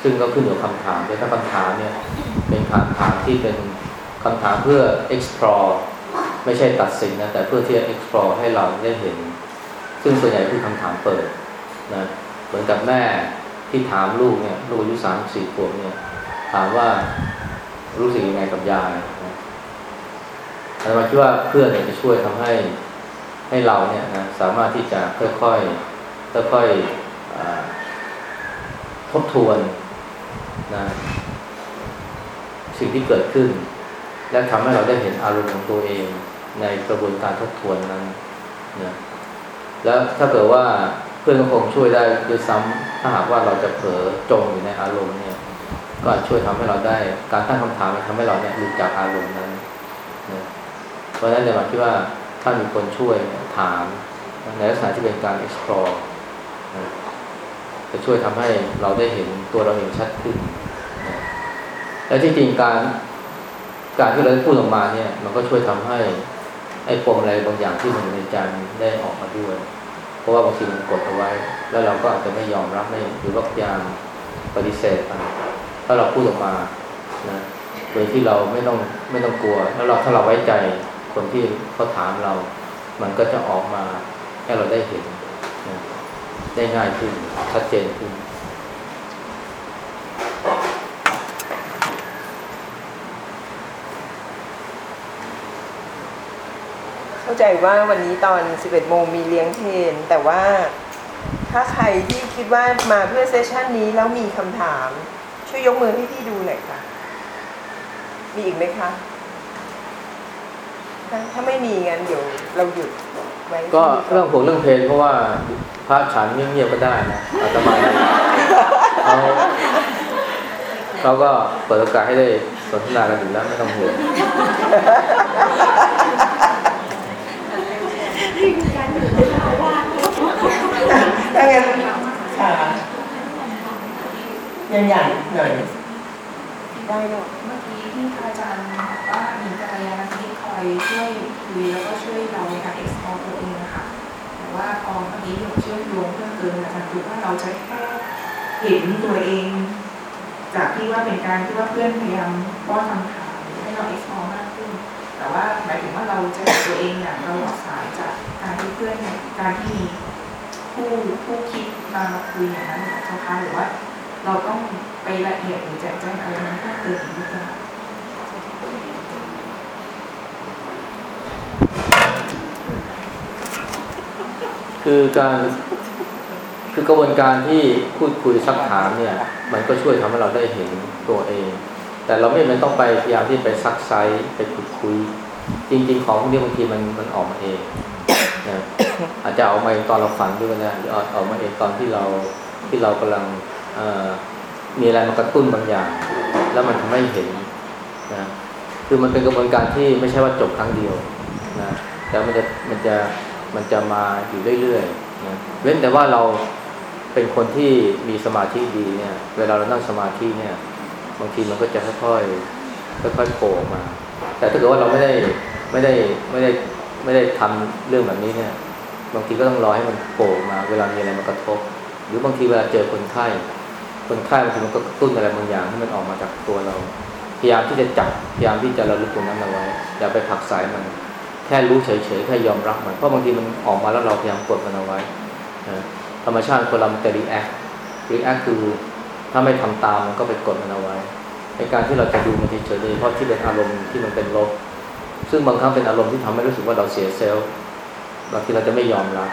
ซึ่งก็ขึ้นอยู่กับคำถามด้วยถ้าคำถามเนี่ยเป็นคำถามที่เป็นคำถามเพื่อ explore ไม่ใช่ตัดสินนะแต่เพื่อที่จะ explore ให้เราได้เห็น ซึ่งส่วนใหญ่คือคำถามเปิดนะเหมือนกับแม่ที่ถามลูกเนี่ยลูกอายุสามสี่ขวบเนี่ยถามว่ารู้สึกยังไงกับยาย นะแต่มาคิดว่าเพื่อนเนี่ยจะช่วยทำให้ให้เราเนี่ยนะสามารถที่จะค่อยๆค่อยๆทบทวนนะสิ่งที่เกิดขึ้น และทำให้เราได้เห็นอารมณ์ของตัวเอง ในกระบวนการทบทวนนั้นนะแล้วถ้าเกิดว่าเพื่อนก็คงช่วยได้ด้วยซ้ำถ้าหากว่าเราจะเผลอจมอยู่ในอารมณ์เนี่ย ก็ช่วยทำให้เราได้การตั้งคำถามทำให้เราเนี่ยหลุดจากอารมณ์นั้น เพราะฉะนั้นในวันที่ว่าถ้ามีคนช่วยถามในลักษณะที่เป็นการ explore จะช่วยทำให้เราได้เห็นตัวเราเองชัดขึ้น และที่จริงการการที่เราพูดออกมาเนี่ย มันก็ช่วยทำให้ไอ้ปมอะไรบางอย่างที่มันอยู่ในใจได้ออกมาด้วย เพราะว่าบางทีมันกดเอาไว้ แล้วเราก็อาจจะไม่ยอมรับไม่หรือว่าพยายามปฏิเสธถ้าเราพูดออกมานะโดยที่เราไม่ต้องไม่ต้องกลัว แล้วเราถ้าเราไว้ใจ คนที่เขาถามเรา มันก็จะออกมาให้เราได้เห็นนะได้ง่ายขึ้นชัดเจนขึ้นเข้าใจว่าวันนี้ตอน 11 โมงมีเลี้ยงเพลนแต่ว่าถ้าใครที่คิดว่ามาเพื่อเซสชันนี้แล้วมีคำถาม ช่วยยกมือให้พี่ดูหน่อยค่ะ มีอีกไหมคะ ถ้าถ้าไม่มีงั้นเดี๋ยวเราหยุดไว้ก็ที่เรื่องผมเรื่องเพลงเพราะว่าพระฉันเงียบๆก็ได้นะอาตมาเนี่ยเขาเขาก็เปิดโอกาสให้ได้สนทนากันอยู่แล้วไม่ต้องห่วงถ้างั้นค่ะยังใหญ่หน่อยได้หรอกเมื่อกี้ที่พระอาจารย์บอกว่ามีกัลยาณมิตรคอย ช่วยคุยแล้วก็ช่วยเราในการ explore ตัวเองนะคะแต่ว่าพอเมื่อกี้หนูเชื่อมโยงเพิ่มเติมอาจารย์คือว่าเราจะแค่เห็นตัวเอง จากที่ว่าเป็นการที่ว่าเพื่อนพยายามป้อนคำถามให้เรา explore มากขึ้น แต่ว่าหมายถึงว่าเราจะเห็นตัวเองอย่างเราหลอดสายจากการที่เพื่อนการที่มีผู้ผู้คิดมาคุยอย่างนั้นกับเจ้าค่ะหรือว่าเราต้องไปละเอียดหรือแจกแจงอะไรนั้นเพิ่มเติมอีกหรือเปล่า คือการคือกระบวนการที่พูดคุยซักถามเนี่ย มันก็ช่วยทำให้เราได้เห็นตัวเอง แต่เราไม่จำเป็นต้องไปพยายามที่ไปซักไซส์ไปขุดคุย จริง ๆ ของพวกนี้บางทีมันมันออกมาเองนะอาจจะออกมาเองตอนเราฝันด้วยก็ได้หรือออกมาเองตอนที่เราที่เรากำลังมีอะไรมากระตุ้นบางอย่าง แล้วมันทำให้เห็นนะคือมันเป็นกระบวนการที่ไม่ใช่ว่าจบครั้งเดียวนะแต่มันจะมันจะ มันจะมาอยู่เรื่อยๆนะเว้นแต่ว่าเราเป็นคนที่มีสมาธิดีเนี่ย เวลาเรานั่งสมาธิเนี่ย บางทีมันก็จะค่อยๆค่อยๆโผล่ออกมา แต่ถ้าเกิดว่าเราไม่ได้ไม่ได้ไม่ได้ไม่ได้ทำเรื่องแบบนี้เนี่ย บางทีก็ต้องรอให้มันโผล่มา เวลามีอะไรมากระทบ หรือบางทีเวลาเจอคนไข้คนไข้บางทีมันก็กระตุ้นอะไรบางอย่างให้มันออกมาจากตัวเรา พยายามที่จะจับพยายามที่จะระลึกตรงนั้นเอาไว้อย่าไปผลักสายมัน แค่รู้เฉยๆแค่ยอมรับมันเพราะบางทีมันออกมาแล้วเราพยายามกดมันเอาไว้ธรรมชาติคนเรามันจะ react react คือถ้าไม่ทำตามมันก็ไปกดมันเอาไว้ในการที่เราจะดูมันเฉยๆเลยเพราะที่เป็นอารมณ์ที่มันเป็นลบ ซึ่งบางครั้งเป็นอารมณ์ที่ทำให้รู้สึกว่าเราเสียเซลล์บางทีเราจะไม่ยอมรับ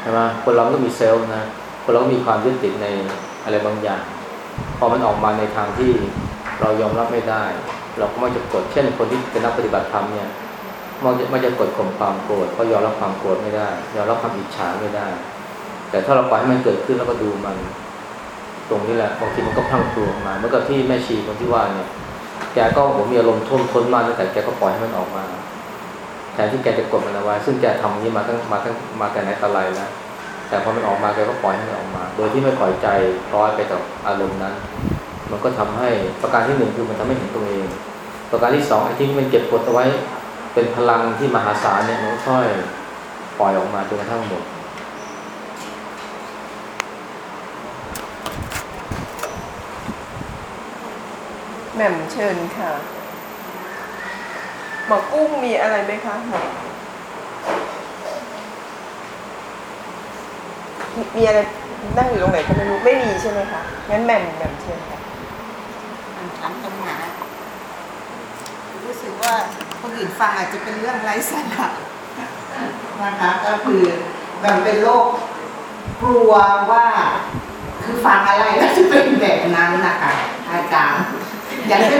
ใช่ไหมคนเราก็มีเซลล์นะคนเราก็มีความยึดติดในอะไรบางอย่าง พอมันออกมาในทางที่เรายอมรับไม่ได้ เราก็มักจะกดเช่นคนที่เป็นนักปฏิบัติธรรมเนี่ย มันจะมันจะกดข่มความโกรธเพราะยอมรับความโกรธไม่ได้ ยอมรับความอิจฉาไม่ได้ แต่ถ้าเราปล่อยให้มันเกิดขึ้นแล้วก็ดูมัน ตรงนี้แหละบางทีมันก็พลั้งพลูออกมาเมื่อกับที่แม่ชีคนที่ว่าเนี่ย แกก็ผมมีอารมณ์ท่วมท้นมากแต่แกก็ปล่อยให้มันออกมาแทนที่แกจะกดมันเอาไว้ซึ่งแกทำอย่านี้มาตั้งมาตั้งมาแต่ไหนแต่ไรแล้วแต่พอมันออกมาแกก็ปล่อยให้มันออกมา โดยที่ไม่ปล่อยใจร้อยไปกับอารมณ์นั้น มันก็ทำให้ประการที่หนึ่งคือมันทำให้เห็นตัวเอง ประการที่สองไอ้ที่มันเก็บกดเอาไว้ เป็นพลังที่มหาศาลเนี่ยมันก็ค่อยปล่อยออกมาจนกระทั่งหมด แหม่มเชิญค่ะ หมอกุ้งมีอะไรไหมคะหมอมีมีอะไรนั่งอยู่ตรงไหนก็ไม่รู้ไม่มีใช่ไหมคะงั้นแหม่มแหม่มเชิญค่ะมันถามตรงไหนรู้สึกว่า คนอื่นฟังอาจจะเป็นเรื่องไร้สาระนะคะก็คือมันเป็นโรคกลัวว่าคือฟังอะไรแล้วจะเป็นแบบนั้นนะคะอันอย่างเช่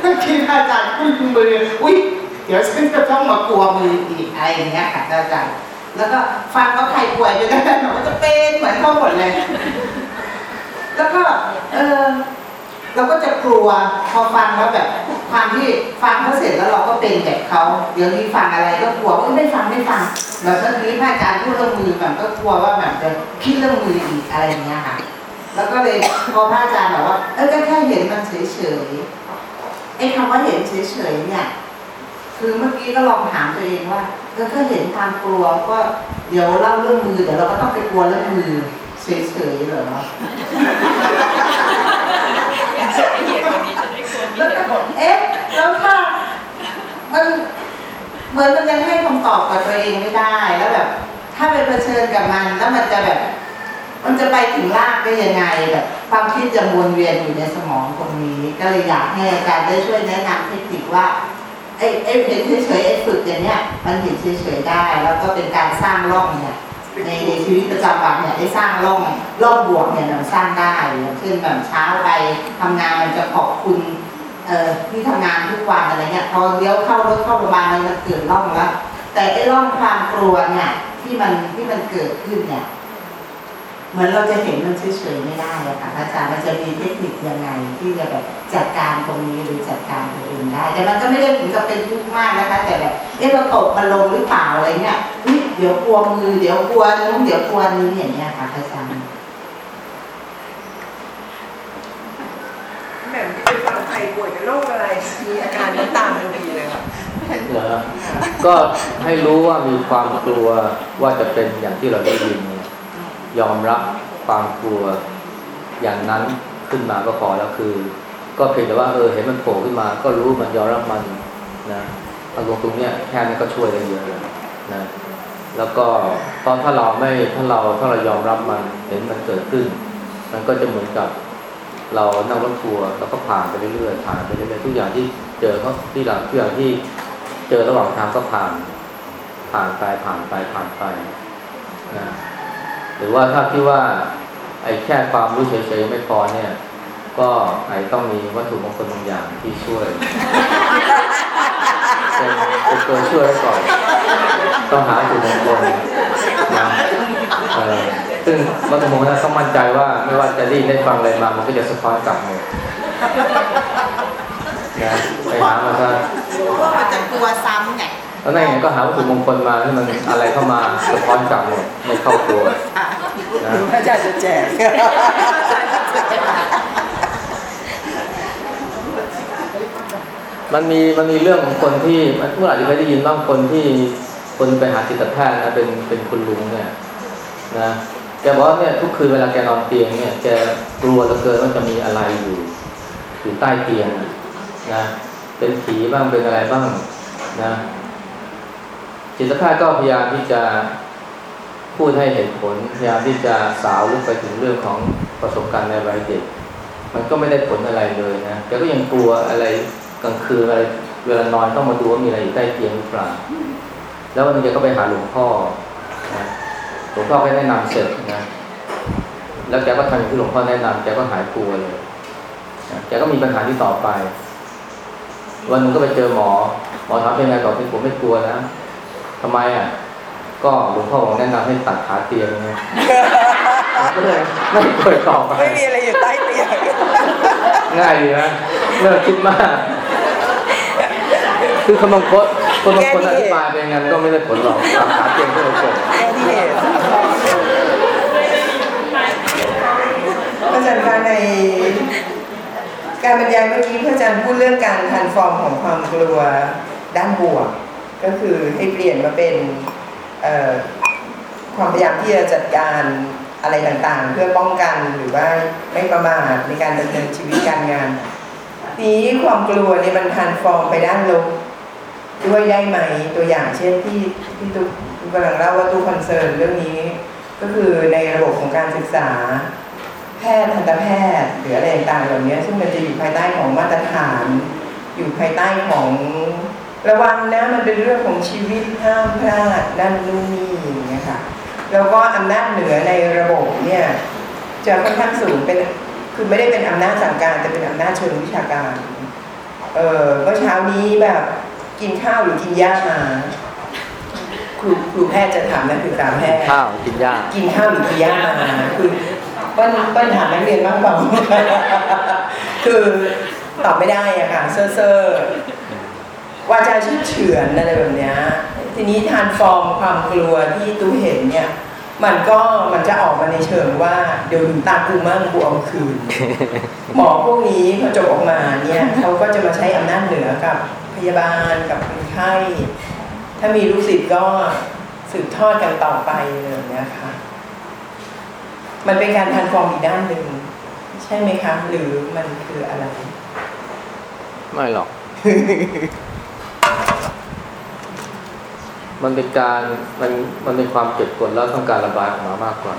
เมื่อกี้อาจารย์พูดมืออุ้ยเดี๋ยวฉันจะต้องมากลัวมืออีกอะไรอย่างเงี้ยค่ะอาจารย์แล้วก็ฟังว่าใครป่วยไปได้หนูก็จะเป็นเหมือนเขาหมดเลย แล้วก็เออ เราก็จะกลัวพอฟังแล้วแบบความที่ฟังเขาเสร็จแล้วเราก็เป็นแบบเขาเดี๋ยวนี้ฟังอะไรก็กลัวว่าไม่ฟังไม่ฟังแบบเมื่อกี้พระอาจารย์พูดเรื่องมือแบบก็กลัวว่าแบบจะคิดเรื่องมืออีกอะไรอย่างเงี้ยค่ะ แล้วก็เลยพอพระอาจารย์บอกว่าเออก็แค่เห็นมันเฉยๆไอ้คำว่าเห็นเฉยๆเนี่ยคือเมื่อกี้ก็ลองถามตัวเองว่าเออก็เห็นความกลัวก็เดี๋ยวเล่าเรื่องมือเดี๋ยวเราก็ต้องไปกลัวเรื่องมือเฉยๆเหรอ แล้วก็บอกเอ๊ะแล้วถ้ามันเหมือนมันยังให้คำตอบกับตัวเองไม่ได้แล้วแบบ ถ้าไปเผชิญกับมันแล้วมันจะแบบ มันจะไปถึงรากได้ยังไงแบบความคิดจะวนเวียนอยู่ในสมองตรงนี้ ก็เลยอยากให้อาจารย์ได้ช่วยแนะนำเทคนิคว่าไอ้ไอ้เห็นเฉยๆไอ้ฝึกอย่างเนี้ยมันเห็นเฉยๆได้ แล้วก็เป็นการสร้างร่องเนี่ย ในในชีวิตประจำวันเนี่ยได้สร้างร่องร่องบวกเนี่ยมันสร้างได้อย่างเช่นแบบเช้าไปทำงานมันจะขอบคุณเอ่อที่ทำงานทุกวันอะไรเงี้ยพอเลี้ยวเข้ารถเข้าโรงพยาบาลมันเกิดร่องแล้ว แต่ไอ้ร่องความกลัวเนี่ยที่มันที่มันเกิดขึ้นเนี่ยเหมือนเราจะเห็นมันเฉยๆไม่ได้อะค่ะอาจารย์มันจะมีเทคนิคยังไงที่จะแบบจัดการตรงนี้หรือจัดการตัวเองได้ แต่มันก็ไม่ได้ถึงกับเป็นทุกข์มากนะคะ แต่แบบเอ๊ะเราตกมาลงหรือเปล่าอะไรเงี้ย เดี๋ยวกลัวมือเดี๋ยวกลัวนู้นเดี๋ยวกลัวนี้อย่างเงี้ยค่ะอาจารย์แหม่มที่ไปฟังใครป่วยเป็นโรคอะไร มีอาการน้ำตาลทันทีเลยค่ะเหรอก็ให้รู้ว่ามีความกลัวว่าจะเป็นอย่างที่เราได้ยินนี่ยยอมรับความกลัวอย่างนั้นขึ้นมาก็พอแล้วคือ ก็เพียงแต่ว่าเออเห็นมันโผล่ขึ้นมา ก็รู้มันยอมรับมันนะอารมณ์ตรงเนี้ยแค่นี้ก็ช่วยได้เยอะเลยนะ แล้วก็ตอนถ้าเราไม่ถ้าเราถ้าเรายอมรับมันเห็นมันเกิดขึ้น มันก็จะเหมือนกับเรานั่งรถทัวร์แล้วก็ผ่านไปเรื่อยๆผ่านไปเรื่อยๆทุกอย่างที่เจอเขาที่หลังทุกอย่างที่เจอระหว่างทางก็ผ่าน ผ่านไปผ่านไปผ่านไปนะหรือว่าถ้าคิดว่า ไอ้แค่ความรู้เฉยๆไม่พอเนี่ย ก็ไอ้ต้องมีวัตถุมงคลบางอย่างที่ช่วย เป็นเป็นตัวช่วยไว้ก่อน ต้องหาวัตถุมงคลนะเออซึ่งวัตถุมงคลนั้นต้องมั่นใจว่าไม่ว่าจะได้ยินได้ฟังอะไรมา มันก็จะสะท้อนกลับหมดนะไปหามาซะเพราะมันจะกลัวซ้ำไงแล้วนั่นไงก็หาวัตถุมงคลมาที่มันอะไรเข้ามาสะท้อนกลับหมดไม่เข้าตัวนะอาจารย์จะแจก มันมีมันมีเรื่องของคนที่เมื่ออาจจะเคยได้ยินบ้างคนที่คนไปหาจิตแพทย์นะเป็นเป็นคุณลุงเนี่ยนะแกบอกว่าเนี่ยทุกคืนเวลาแกนอนเตียงเนี่ยแกกลัวเหลือเกินว่าจะมีอะไรอยู่อยู่ใต้เตียงนะเป็นผีบ้างเป็นอะไรบ้างนะจิตแพทย์ก็พยายามที่จะพูดให้เหตุผลพยายามที่จะสาวลึกไปถึงเรื่องของประสบการณ์ในวัยเด็ก มันก็ไม่ได้ผลอะไรเลยนะแกก็ยังกลัวอะไร กลางคืนอะไรเวลานอนต้องมาดูว่ามีอะไรอยู่ใต้เตียงหรือเปล่า แล้ววันหนึงแกก็ไปหาหลวงพ่อนะหลวงพ่อก็แนะนำเสร็จนะ แล้วแกก็ทำอย่างที่หลวงพ่อแนะนำแกก็หายกลัวเลยนะแกก็มีปัญหาที่ต่อไป วันหนึงก็ไปเจอหมอ หมอถามเป็นไงต่อที่ผมไม่กลัวนะทำไมอะ ก็หลวงพ่อบอกแนะนำให้ตัดขาเตียงไงผมก็เลยไม่เคยตอบไปไม่มีอะไรอยู่ใต้เตียงง่ายดีนะเลิกคิดมาก คือคนบางคนคนบางคนอธิบายไปงั้นก็ไม่ได้ผลหรอกตามขาเตียงก็เลยจบแก้ที่เหตุอาจารย์คะในการบรรยายเมื่อกี้พระอาจารย์พูดเรื่องการทันฟอร์มของความกลัวด้านบวก ก็คือให้เปลี่ยนมาเป็นความพยายามที่จะจัดการอะไรต่างๆ เพื่อป้องกันหรือว่าไม่ประมาทในการดำเนินชีวิตการงาน นี้ความกลัวเนี่ยมัน transform ไปด้านลบ ด้วยได้ไหมตัวอย่างเช่นที่ที่ตุ๊กกำลังเล่าว่าตุ๊ก concern เรื่องนี้ ก็คือในระบบของการศึกษา แพทย์ทันตแพทย์หรืออะไรต่างๆเหล่านี้ซึ่งมันจะอยู่ภายใต้ของมาตรฐาน อยู่ภายใต้ของระวังนะมันเป็นเรื่องของชีวิตห้ามพลาดนั่นนู่นนี่อย่างเงี้ยค่ะแล้วก็อำนาจเหนือในระบบเนี่ยจะค่อนข้างสูงเป็นคคือไม่ได้เป็นอำนาจสั่งการแต่เป็นอำนาจเชิงวิชาการ เออเมื่อเช้านี้แบบ กินข้าวหรือกินหญ้ามาครูครูแพทย์จะถามนักศึกษาแพทย์ข้าวกินหญ้ากินข้าวหรือกินหญ้ามาคือเปิ้ลเปิ้ลถามนักเรียนบ้างเปล่าคือตอบไม่ได้อะค่ะเซ่อเซ่อๆวาจาชื่อเฉือนอะไรแบบเนี้ยทีนี้ทานฟอร์มความกลัวที่ตูเห็นเนี่ยมันก็มันจะออกมาในเชิงว่าเดี๋ยวถึงตากูมั่งกูเอาคืน หมอพวกนี้พอจบออกมาเนี่ยเขาก็จะมาใช้อำนาจเหนือกับ พยาบาลกับคนไข้ ถ้ามีลูกศิษย์ก็สืบทอดกันต่อไปเลยนะคะมันเป็นการทันฟอร์มอีกด้านหนึ่งใช่ไหมคะหรือมันคืออะไร ไม่หรอก มันเป็นการมันมันเป็นความเจ็บปวดแล้วต้องการระบายออกมามากกว่า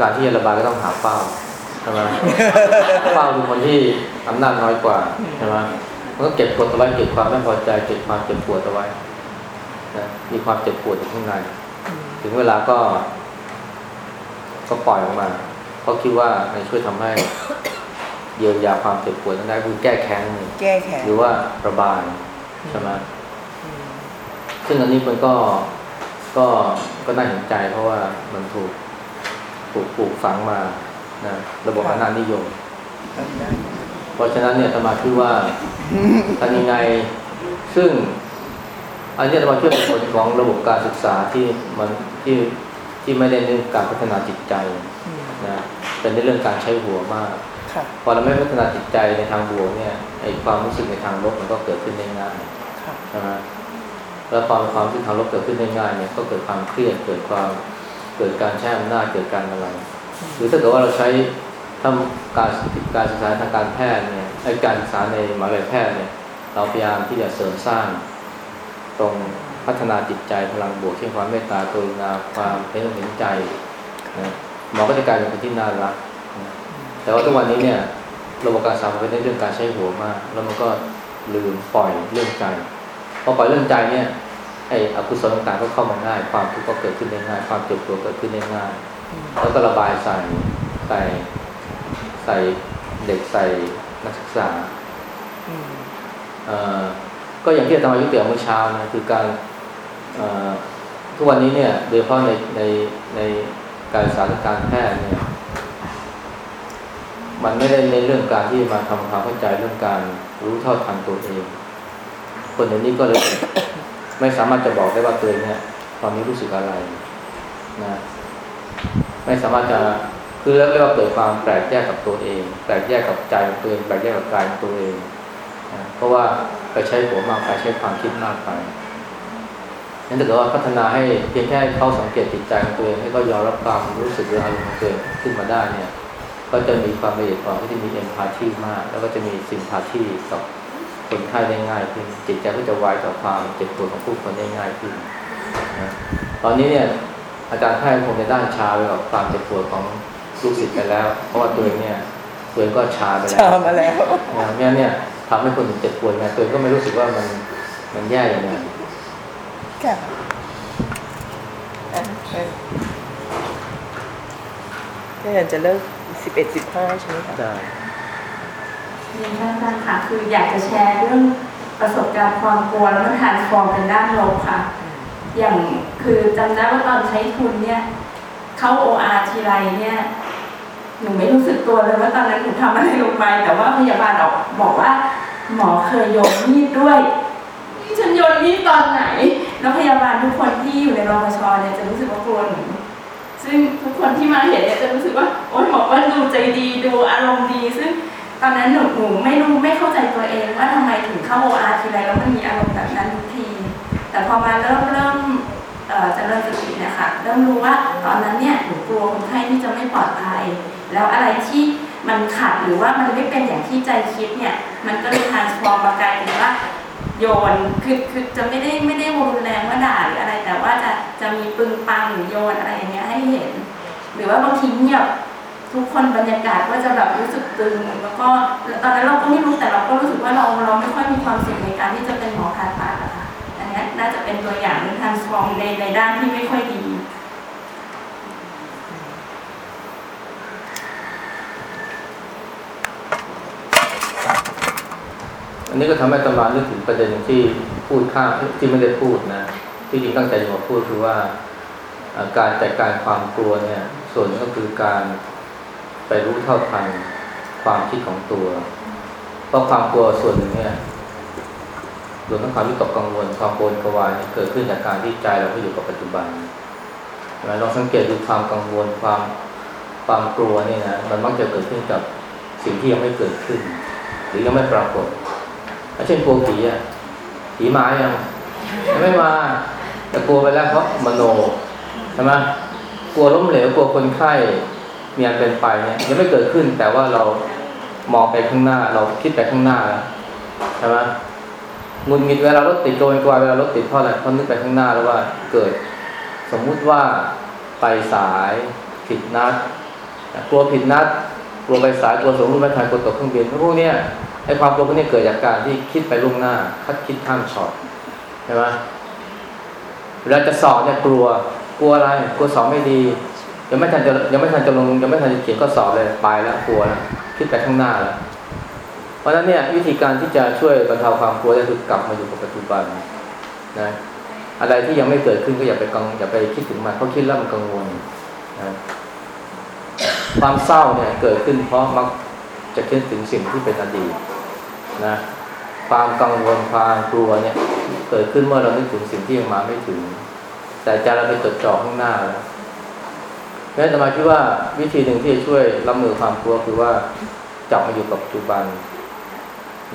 การที่จะระบายก็ต้องหาเป้าใช่ไหมเป้าคือคนที่อำนาจน้อยกว่าใช่ไหม มันก็เก็บกดเอาไว้เก็บความไม่พอใจเก็บความเจ็บปวดเอาไว้นะมีความเจ็บปวดอยู่ข้างใน ถึงเวลาก็ ก็ปล่อยออกมาเพราะคิดว่ามันช่วยทำให้เยียวยาความเจ็บปวดนั้นได้คือแก้แค้นนี่แก้แค้นหรือว่าระบายใช่ไหมซึ่งอันนี้มันก็ก็ก็น่าเห็นใจเพราะว่ามันถูกถูกปลูกฝังมานะระบบอำนาจนิยม เพราะฉะนั้นเนี่ยธรรมาคิดว่าทำยังไงซึ่งอันนี้ธรรมาคิดเป็นผลของระบบการศึกษาที่มันที่ที่ไม่ได้เน้นการพัฒนาจิตใจนะเป็นในเรื่องการใช้หัวมากค่ะพอเราไม่พัฒนาจิตใจในทางบวกเนี่ยไอความรู้สึกในทางลบมันก็เกิดขึ้นได้ง่ายค่ะใช่ไหมแล้วความความรู้สึกทางลบเกิดขึ้นได้ง่ายเนี่ยก็เกิดความเครียดเกิดความเกิดการใช้อำนาจเกิดการอะไร หรือถ้าเกิดว่าเราใช้ ทำการการศึกษาทางการแพทย์เนี่ยไอการศึกษาในมหาวิทยาลัยแพทย์เนี่ยเราพยายามที่จะเสริมสร้าง ตรงพัฒนาจิตใจพลังบวกเช่นความเมตตากรุณาความเป็นเห็นใจนะหมอก็จะกลายเป็นคนที่น่ารักนะแต่ว่าทุกวันนี้เนี่ยระบบการศึกษามเป็นเรื่องการใช้หัวมาก แล้วมันก็ลืมปล่อยเรื่องใจพอปล่อยเรื่องใจเนี่ยไอ้อกุศลต่างๆก็เข้ามาง่าย ความทุกข์ก็เกิดขึ้นได้ง่าย ความเจ็บปวดเกิดขึ้นได้ง่าย แล้วก็ระบายใส่ใส่ ใส่เด็กใส่นักศึกษาเอ่อก็อย่างที่อาตมายุติเมื่อเช้านะคือการเอ่อทุกวันนี้เนี่ยโดยเฉพาะในในในการศึกษาทางการแพทย์เนี่ยมันไม่ได้ในเรื่องการที่มาทำความเข้าใจเรื่องการรู้เท่าทันตัวเอง คนเดี๋ยวนี้ก็เลยไม่สามารถจะบอกได้ว่าตัวเองเนี่ยตอนนี้รู้สึกอะไรนะไม่สามารถจะ คือเรียกว่าเกิดความแปลกแยกกับตัวเอง แปลกแยกกับใจของตัวเอง แปลกแยกกับกายของตัวเองนะเพราะว่าไปใช้หัวมากไปใช้ความคิดมากไปนั่นถือว่าพัฒนาให้เพียงแค่เขาสังเกตจิตใจของตัวเองให้เขายอมรับความรู้สึกหรืออารมณ์ของตัวเองขึ้นมาได้เนี่ย ก็จะมีความละเอียดอ่อนที่จะมีเอ็มพาธีมาก แล้วก็จะมีสิมพาธีกับคนไข้ได้ง่ายขึ้นจิตใจก็จะไวต่อความเจ็บปวดของผู้คนได้ง่ายขึ้นนะตอนนี้เนี่ยอาจารย์แพทย์คงในด้านชาไปกับความเจ็บปวดของ ลูกศิษย์ไปแล้ว เพราะว่าตัวเองเนี่ยตัวเองก็ชาไปแล้วชามาแล้วนะเนี่ยเนี่ยทำให้คนอื่นเจ็บปวดไงตัวเองก็ไม่รู้สึกว่ามันมันแย่ยังไงค่ะอะก็อยากจะเลิกสิบเอ็ดสิบห้าใช่ไหมคะได้เรียนท่านอาจารย์ค่ะคืออยากจะแชร์เรื่องประสบการณ์ความกลัวแล้วมันทานฟอร์มเป็นด้านลบค่ะ อย่างคือจำได้ว่าตอนใช้ทุนเนี่ย เข้า OR ทีไรเนี่ย หนูไม่รู้สึกตัวเลยว่าตอนนั้นหนูทำอะไรลงไป แต่ว่าพยาบาลออกบอกว่า หมอเคยโยนมีดด้วยนี่ฉันโยนมีดตอนไหน แล้วพยาบาลทุกคนที่อยู่ในรพชเนี่ยจะรู้สึกว่ากลัวหนูซึ่งทุกคนที่มาเห็นเนี่ยจะรู้สึกว่าโอ๊ยหมอว่าดูใจดีดูอารมณ์ดี ซึ่งตอนนั้นหนูหนูไม่รู้ไม่เข้าใจตัวเองว่าทำไมถึงเข้า OR ทีไรแล้วมันมีอารมณ์แบบนั้นทุกที แต่พอมาเริ่มเริ่มเอ่อเจริญสติเนี่ยค่ะเริ่มรู้ว่าตอนนั้นเนี่ยหนูกลัวคนไข้ที่จะไม่ปลอดภัย แล้วอะไรที่มันขัดหรือว่ามันไม่เป็นอย่างที่ใจคิดเนี่ย มันก็เลย transform มากลายเป็นว่าโยนคือคือจะไม่ได้ไม่ได้รุนแรงว่าด่าหรืออะไร แต่ว่าจะจะมีปึงปังหรือโยนอะไรอย่างเงี้ยให้เห็น หรือว่าบางทีเงียบทุกคนบรรยากาศก็จะแบบรู้สึกตึงแล้วก็ตอนนั้นเราก็ไม่รู้แต่เราก็รู้สึกว่าเราเราไม่ค่อยมีความสุขในการที่จะเป็นหมอผ่าตัดอะค่ะอันนี้น่าจะเป็นตัวอย่างทางสฟอร์มในในด้านที่ไม่ค่อยดี ค อันนี้ก็ทำให้ตำรานึกถึงประเด็นที่พูดข้ามที่ไม่ได้พูดนะ ที่จริงตั้งใจจะมาพูดคือว่าการจัดการความกลัวเนี่ย ส่วนหนึ่งก็คือการไปรู้เท่าทันความคิดของตัว เพราะความกลัวส่วนหนึ่งเนี่ยรวมทั้งความวิตกกังวลความโกรธกวายเกิดขึ้นจากการที่ใจเราไม่อยู่กับปัจจุบันเห็นไหมลองสังเกตดูความกังวลความความกลัวนี่นะมันมักจะเกิดขึ้นกับสิ่งที่ยังไม่เกิดขึ้น หรือยังไม่ปรากฏ เช่นกลัวผีอะผีมายังยังไม่มา แต่กลัวไปแล้วเพราะมโนใช่ไหมกลัวล้มเหลวกลัวคนไข้มีอันเป็นไปเนี่ยยังไม่เกิดขึ้น แต่ว่าเรามองไปข้างหน้า เราคิดไปข้างหน้าแล้วใช่ไหมหงุดหงิดเวลารถติดโกยกวาเวลารถติดเพราะอะไรเพราะนึกไปข้างหน้าแล้วว่าเกิด สมมุติว่าไปสายผิดนัดกลัวผิดนัดกลัวไปสายกลัวสมมติไม่ทันกลัวตกเครื่องบินพวกเนี้ย ไอ้ความกลัวพวกนี้เกิดจากการที่คิดไปล่วงหน้า คัดคิดข้ามช็อตใช่ไหมเวลาจะสอบเนี่ยกลัวกลัวอะไรกลัวสอบไม่ดียังไม่ทันจะยังไม่ทันจะลงยังไม่ทันจะเขียนก็สอบเลยไปแล้วกลัวแล้วคิดไปข้างหน้าแล้วเพราะฉะนั้นเนี่ยวิธีการที่จะช่วยบรรเทาความกลัวก็คือกลับมาอยู่กับปัจจุบันนะอะไรที่ยังไม่เกิดขึ้นก็อย่าไปกังอย่าไปคิดถึงมันเพราะคิดแล้วมันกังวลนะความเศร้าเนี่ยเกิดขึ้นเพราะมักจะคิดถึงสิ่งที่เป็นอดีต นะความกังวลความกลัวเนี่ย เกิดขึ้นเมื่อเรานึกถึงสิ่งที่ยังมาไม่ถึง แต่ใจเราไปจดจ่อข้างหน้าแล้วงั้นจะมาคิดว่าวิธีหนึ่งที่จะช่วยรับมือความกลัวคือว่าจับมาอยู่กับปัจจุบัน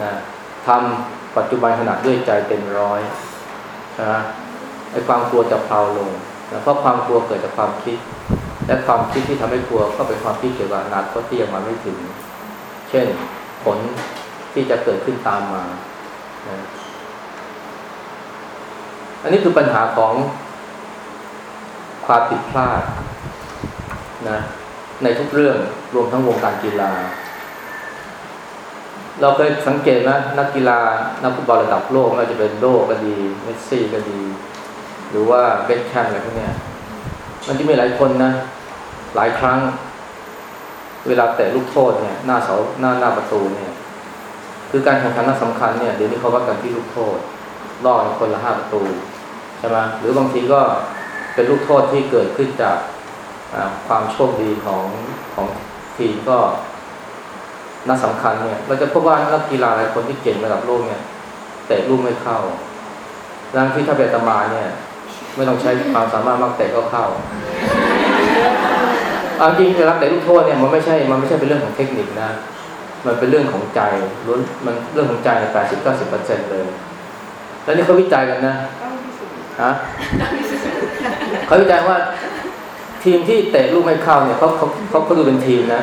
นะทำปัจจุบันขณะด้วยใจเต็มร้อยนะไอ้ความกลัวจะเพลาลงนะเพราะความกลัวเกิดจากความคิด และความคิดที่ทำให้กลัวก็เป็นความคิดเกี่ยวกับอนาคตที่ยังมาไม่ถึง เช่น ผล ที่จะเกิดขึ้นตามมานะอันนี้คือปัญหาของความผิดพลาดนะในทุกเรื่องรวมทั้งวงการกีฬา เราเคยสังเกตนะนักกีฬา นักฟุตบอลระดับโลกไม่ว่าจะเป็นโลกก็ดีเมสซี่ก็ดี หรือว่าเบคแคมอะไรพวกเนี้ยมันจะมีหลายคนนะ หลายครั้ง เวลาเตะลูกโทษเนี่ย หน้าเสาหน้าหน้าประตูเนี่ย คือการแข่งขันนัดสำคัญเนี่ยเดี๋ยวนี้เขาวัดกันที่ลูกโทษล่อให้คนละห้าประตูใช่ไหมหรือบางทีก็เป็นลูกโทษที่เกิดขึ้นจากความโชคดีของของทีมก็นัดสำคัญเนี่ยเราจะพบว่านักกีฬาหลายคนที่เก่งระดับโลกเนี่ยเตะลูกไม่เข้าดังที่ถ้าเป็นตมาเนี่ย ไม่ต้องใช้ความสามารถมากเตะก็เข้าเอาจริงๆรักเตะลูกโทษเนี่ยมันไม่ใช่มันไม่ใช่เป็นเรื่องของเทคนิคนะ มันเป็นเรื่องของใจล้วนมันเรื่องของใจแปดสิบเก้าสิบเปอร์เซ็นเลย แล้วนี่เขาวิจัยกันนะฮะเขาวิจัยว่า ทีมที่เตะลูกไม่เข้าเนี่ยเขาเขาเขาเขาดูเป็นทีมนะ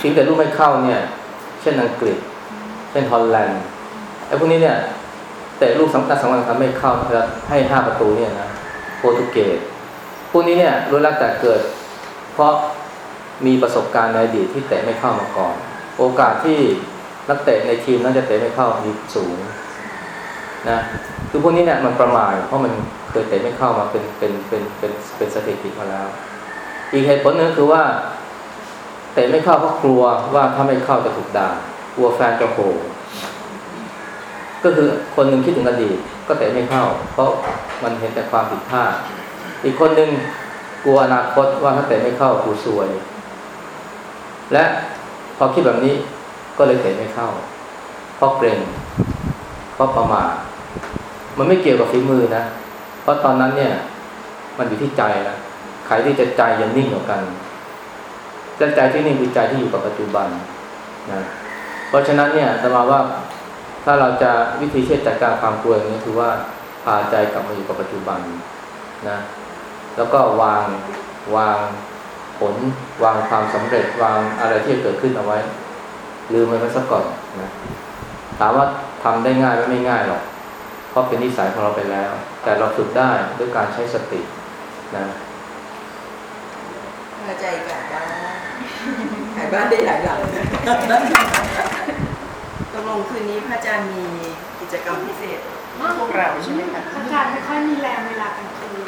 ทีมเตะลูกไม่เข้าเนี่ย เช่นอังกฤษ เช่นฮอลแลนด์ไอ้พวกนี้เนี่ยเตะลูกสำคัญสำคัญทำไม่เข้าแล้วให้ห้าประตูเนี่ยนะโปรตุเกสพวกนี้เนี่ยรู้แล้วแต่เกิด เพราะมีประสบการณ์ในอดีตที่เตะไม่เข้ามาก่อน โอกาสที่นักเตะในทีมนั้นจะเตะไม่เข้ามีสูงนะคือพวกนี้เนี่ยมันประมาทเพราะมันเคยเตะไม่เข้ามาเป็นเป็นเป็นเป็นเป็นสถิติมาแล้ว อีกเหตุผลหนึงคือว่า เตะไม่เข้าเพราะกลัวว่าถ้าไม่เข้าจะถูกด่ากลัวแฟนจะโหก็คือคนหนึ่งคิดถึงอดีตก็เตะไม่เข้า เพราะมันเห็นแต่ความผิดพลาดอีกคนหนึ่งกลัวอนาคตว่าถ้าเตะไม่เข้ากูซวย และ พอคิดแบบนี้ก็เลยเตะไม่เข้า เพราะเกรงเพราะประมาทมันไม่เกี่ยวกับฝีมือนะ เพราะตอนนั้นเนี่ย มันอยู่ที่ใจนะใครที่จะใจยังนิ่งกว่ากันใจที่นิ่งคือใจที่อยู่กับปัจจุบันนะเพราะฉะนั้นเนี่ยจะมาว่าถ้าเราจะวิธีที่จะจัดการความกลัวอย่างนี้คือว่าพาใจกลับมาอยู่กับปัจจุบันนะ แล้วก็วางวาง ผล วางความสำเร็จวางอะไรที่จะเกิดขึ้นเอาไว้ ลืมมันไว้ซะก่อนนะถามว่าทำได้ง่ายไหมไม่ง่ายหรอก เพราะเป็นนิสัยของเราไปแล้ว แต่เราฝึกได้ด้วยการใช้สตินะเข้าใจกันบ้านขายบ้านได้หลายหลังตกลงคืนนี้พระอาจารย์มีกิจกรรมพิเศษให้พวกเราใช่ไหมคะอาจารย์ไม่ค่อยมีแรงเวลากลางคืน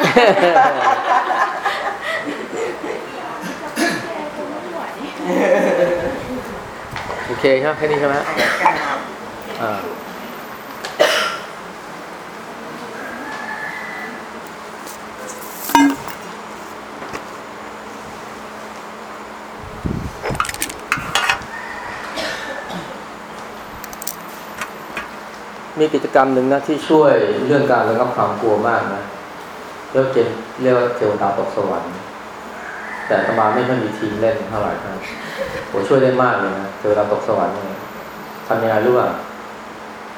โอเคครับแค่นี้ใช่ไหมอ่ามีกิจกรรมหนึ่งนะที่ช่วยเรื่องการระงับความกลัวมากนะเรียกเรียกว่าเทวดาตกสวรรค์ แต่อาตมาไม่ค่อยมีทีมเล่นเท่าไหร่นะโหช่วยได้มากเลยนะเทวดาตกสวรรค์เนี่ยทำยังไงรู้ป่ะ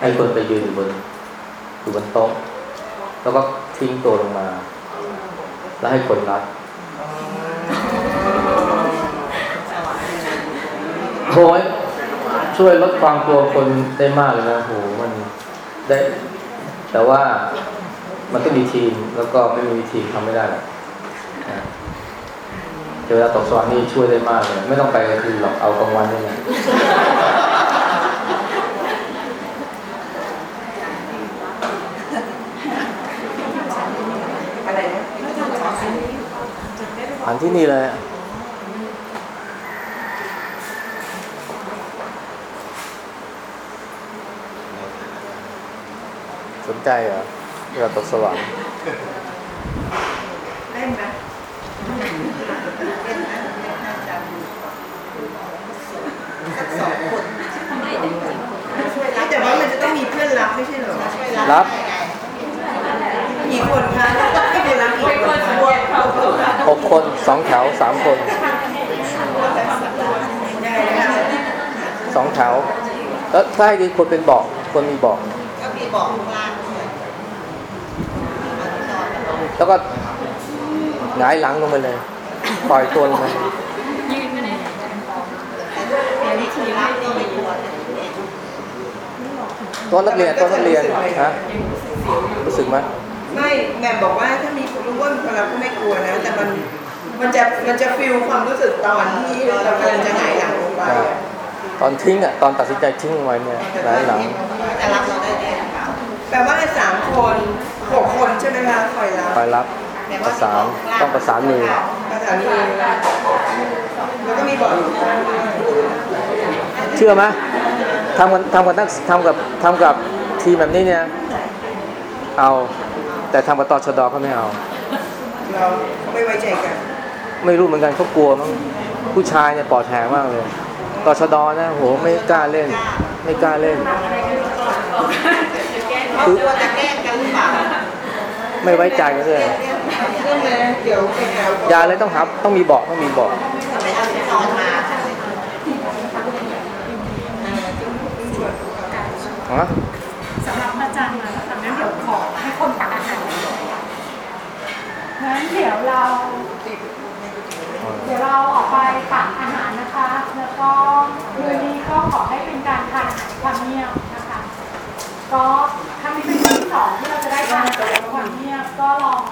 ให้คนไปยืนอยู่บนอยู่บนโต๊ะ แล้วก็ทิ้งตัวลงมา แล้วให้คนรับโอ้ยช่วยลดความกลัวคนได้มากเลยนะโหมันได้ แต่ว่ามันต้องมีทีมแล้วก็ไม่มีทีมทำไม่ได้หรอก เจอเวลาตกสวรรค์นี่ช่วยได้มากเลยไม่ต้องไปกลางคืนหรอกเอากลางวันนี่แหละอันที่นี่เลยอะสนใจเหรอเวลาตกสวรรค์ เล่นนะเล่นนะเล่นน่าจะสักสองคนช่วยรับ แต่ว่ามันจะต้องมีเพื่อนรับไม่ใช่เหรอ ช่วยรับรับได้ไงกี่คนคะไม่ได้รับกี่คนคะหกคนสองแถวสามคนได้นะคะสองแถวแล้วถ้าให้ดีควรเป็นเบอกควรมีเบอกก็มีบอกข้างล่างด้วยแล้วก็หงายหลังลงไปเลย ปล่อยตัวลงไป แต่นี่คือรับก็ไม่กลัว ตัวนักเรียนตัวนักเรียนฮะรู้สึกไหมไม่แหม่มบอกว่าถ้ามีรู้ว่ามีคนรับก็ไม่กลัวนะ แต่มันมันจะมันจะฟิลความรู้สึกตอนที่เรากำลังจะหงายหลังลงไปอะตอนทิ้งอะตอนตัดสินใจทิ้งลงไว้เนี่ยหงายหลังจะรับเราได้แน่หรือเปล่าแปลว่าสามคนหกคนใช่ไหมคะคอยรับคอยรับประสานต้องประสานมือภาษานี้แล้วก็มีบอกอยู่ข้างล่างเชื่อไหม ทำกันทำกันนักทำกับทำกับทีมแบบนี้เนี่ย เอาแต่ทำกับตชดเขาไม่เอาเราไม่ไว้ใจกัน ไม่รู้เหมือนกันเขากลัวมั้งผู้ชายเนี่ยปลอดแหงมากเลยตชดนะโหไม่กล้าเล่น ไม่กล้าเล่นเขากลัวจะแกล้งกันหรือเปล่าไม่ไว้ใจกันเลยเรื่องอะไรเดี๋ยวไปหาอย่าเลยต้องหาต้องมีเบอกต้องมีเบอก ฮะสำหรับพระจันทร์นะคะงั้นเดี๋ยวขอให้คนตักอาหารงั้นเดี๋ยวเรา เดี๋ยวเราออกไปตักอาหารนะคะ แล้วก็คืนนี้ก็ขอให้เป็นการทานอาหารความเงียบนะคะ ก็ครั้งนี้เป็นครั้งที่สองที่เราจะได้ทานอาหความเงียบก็ลอง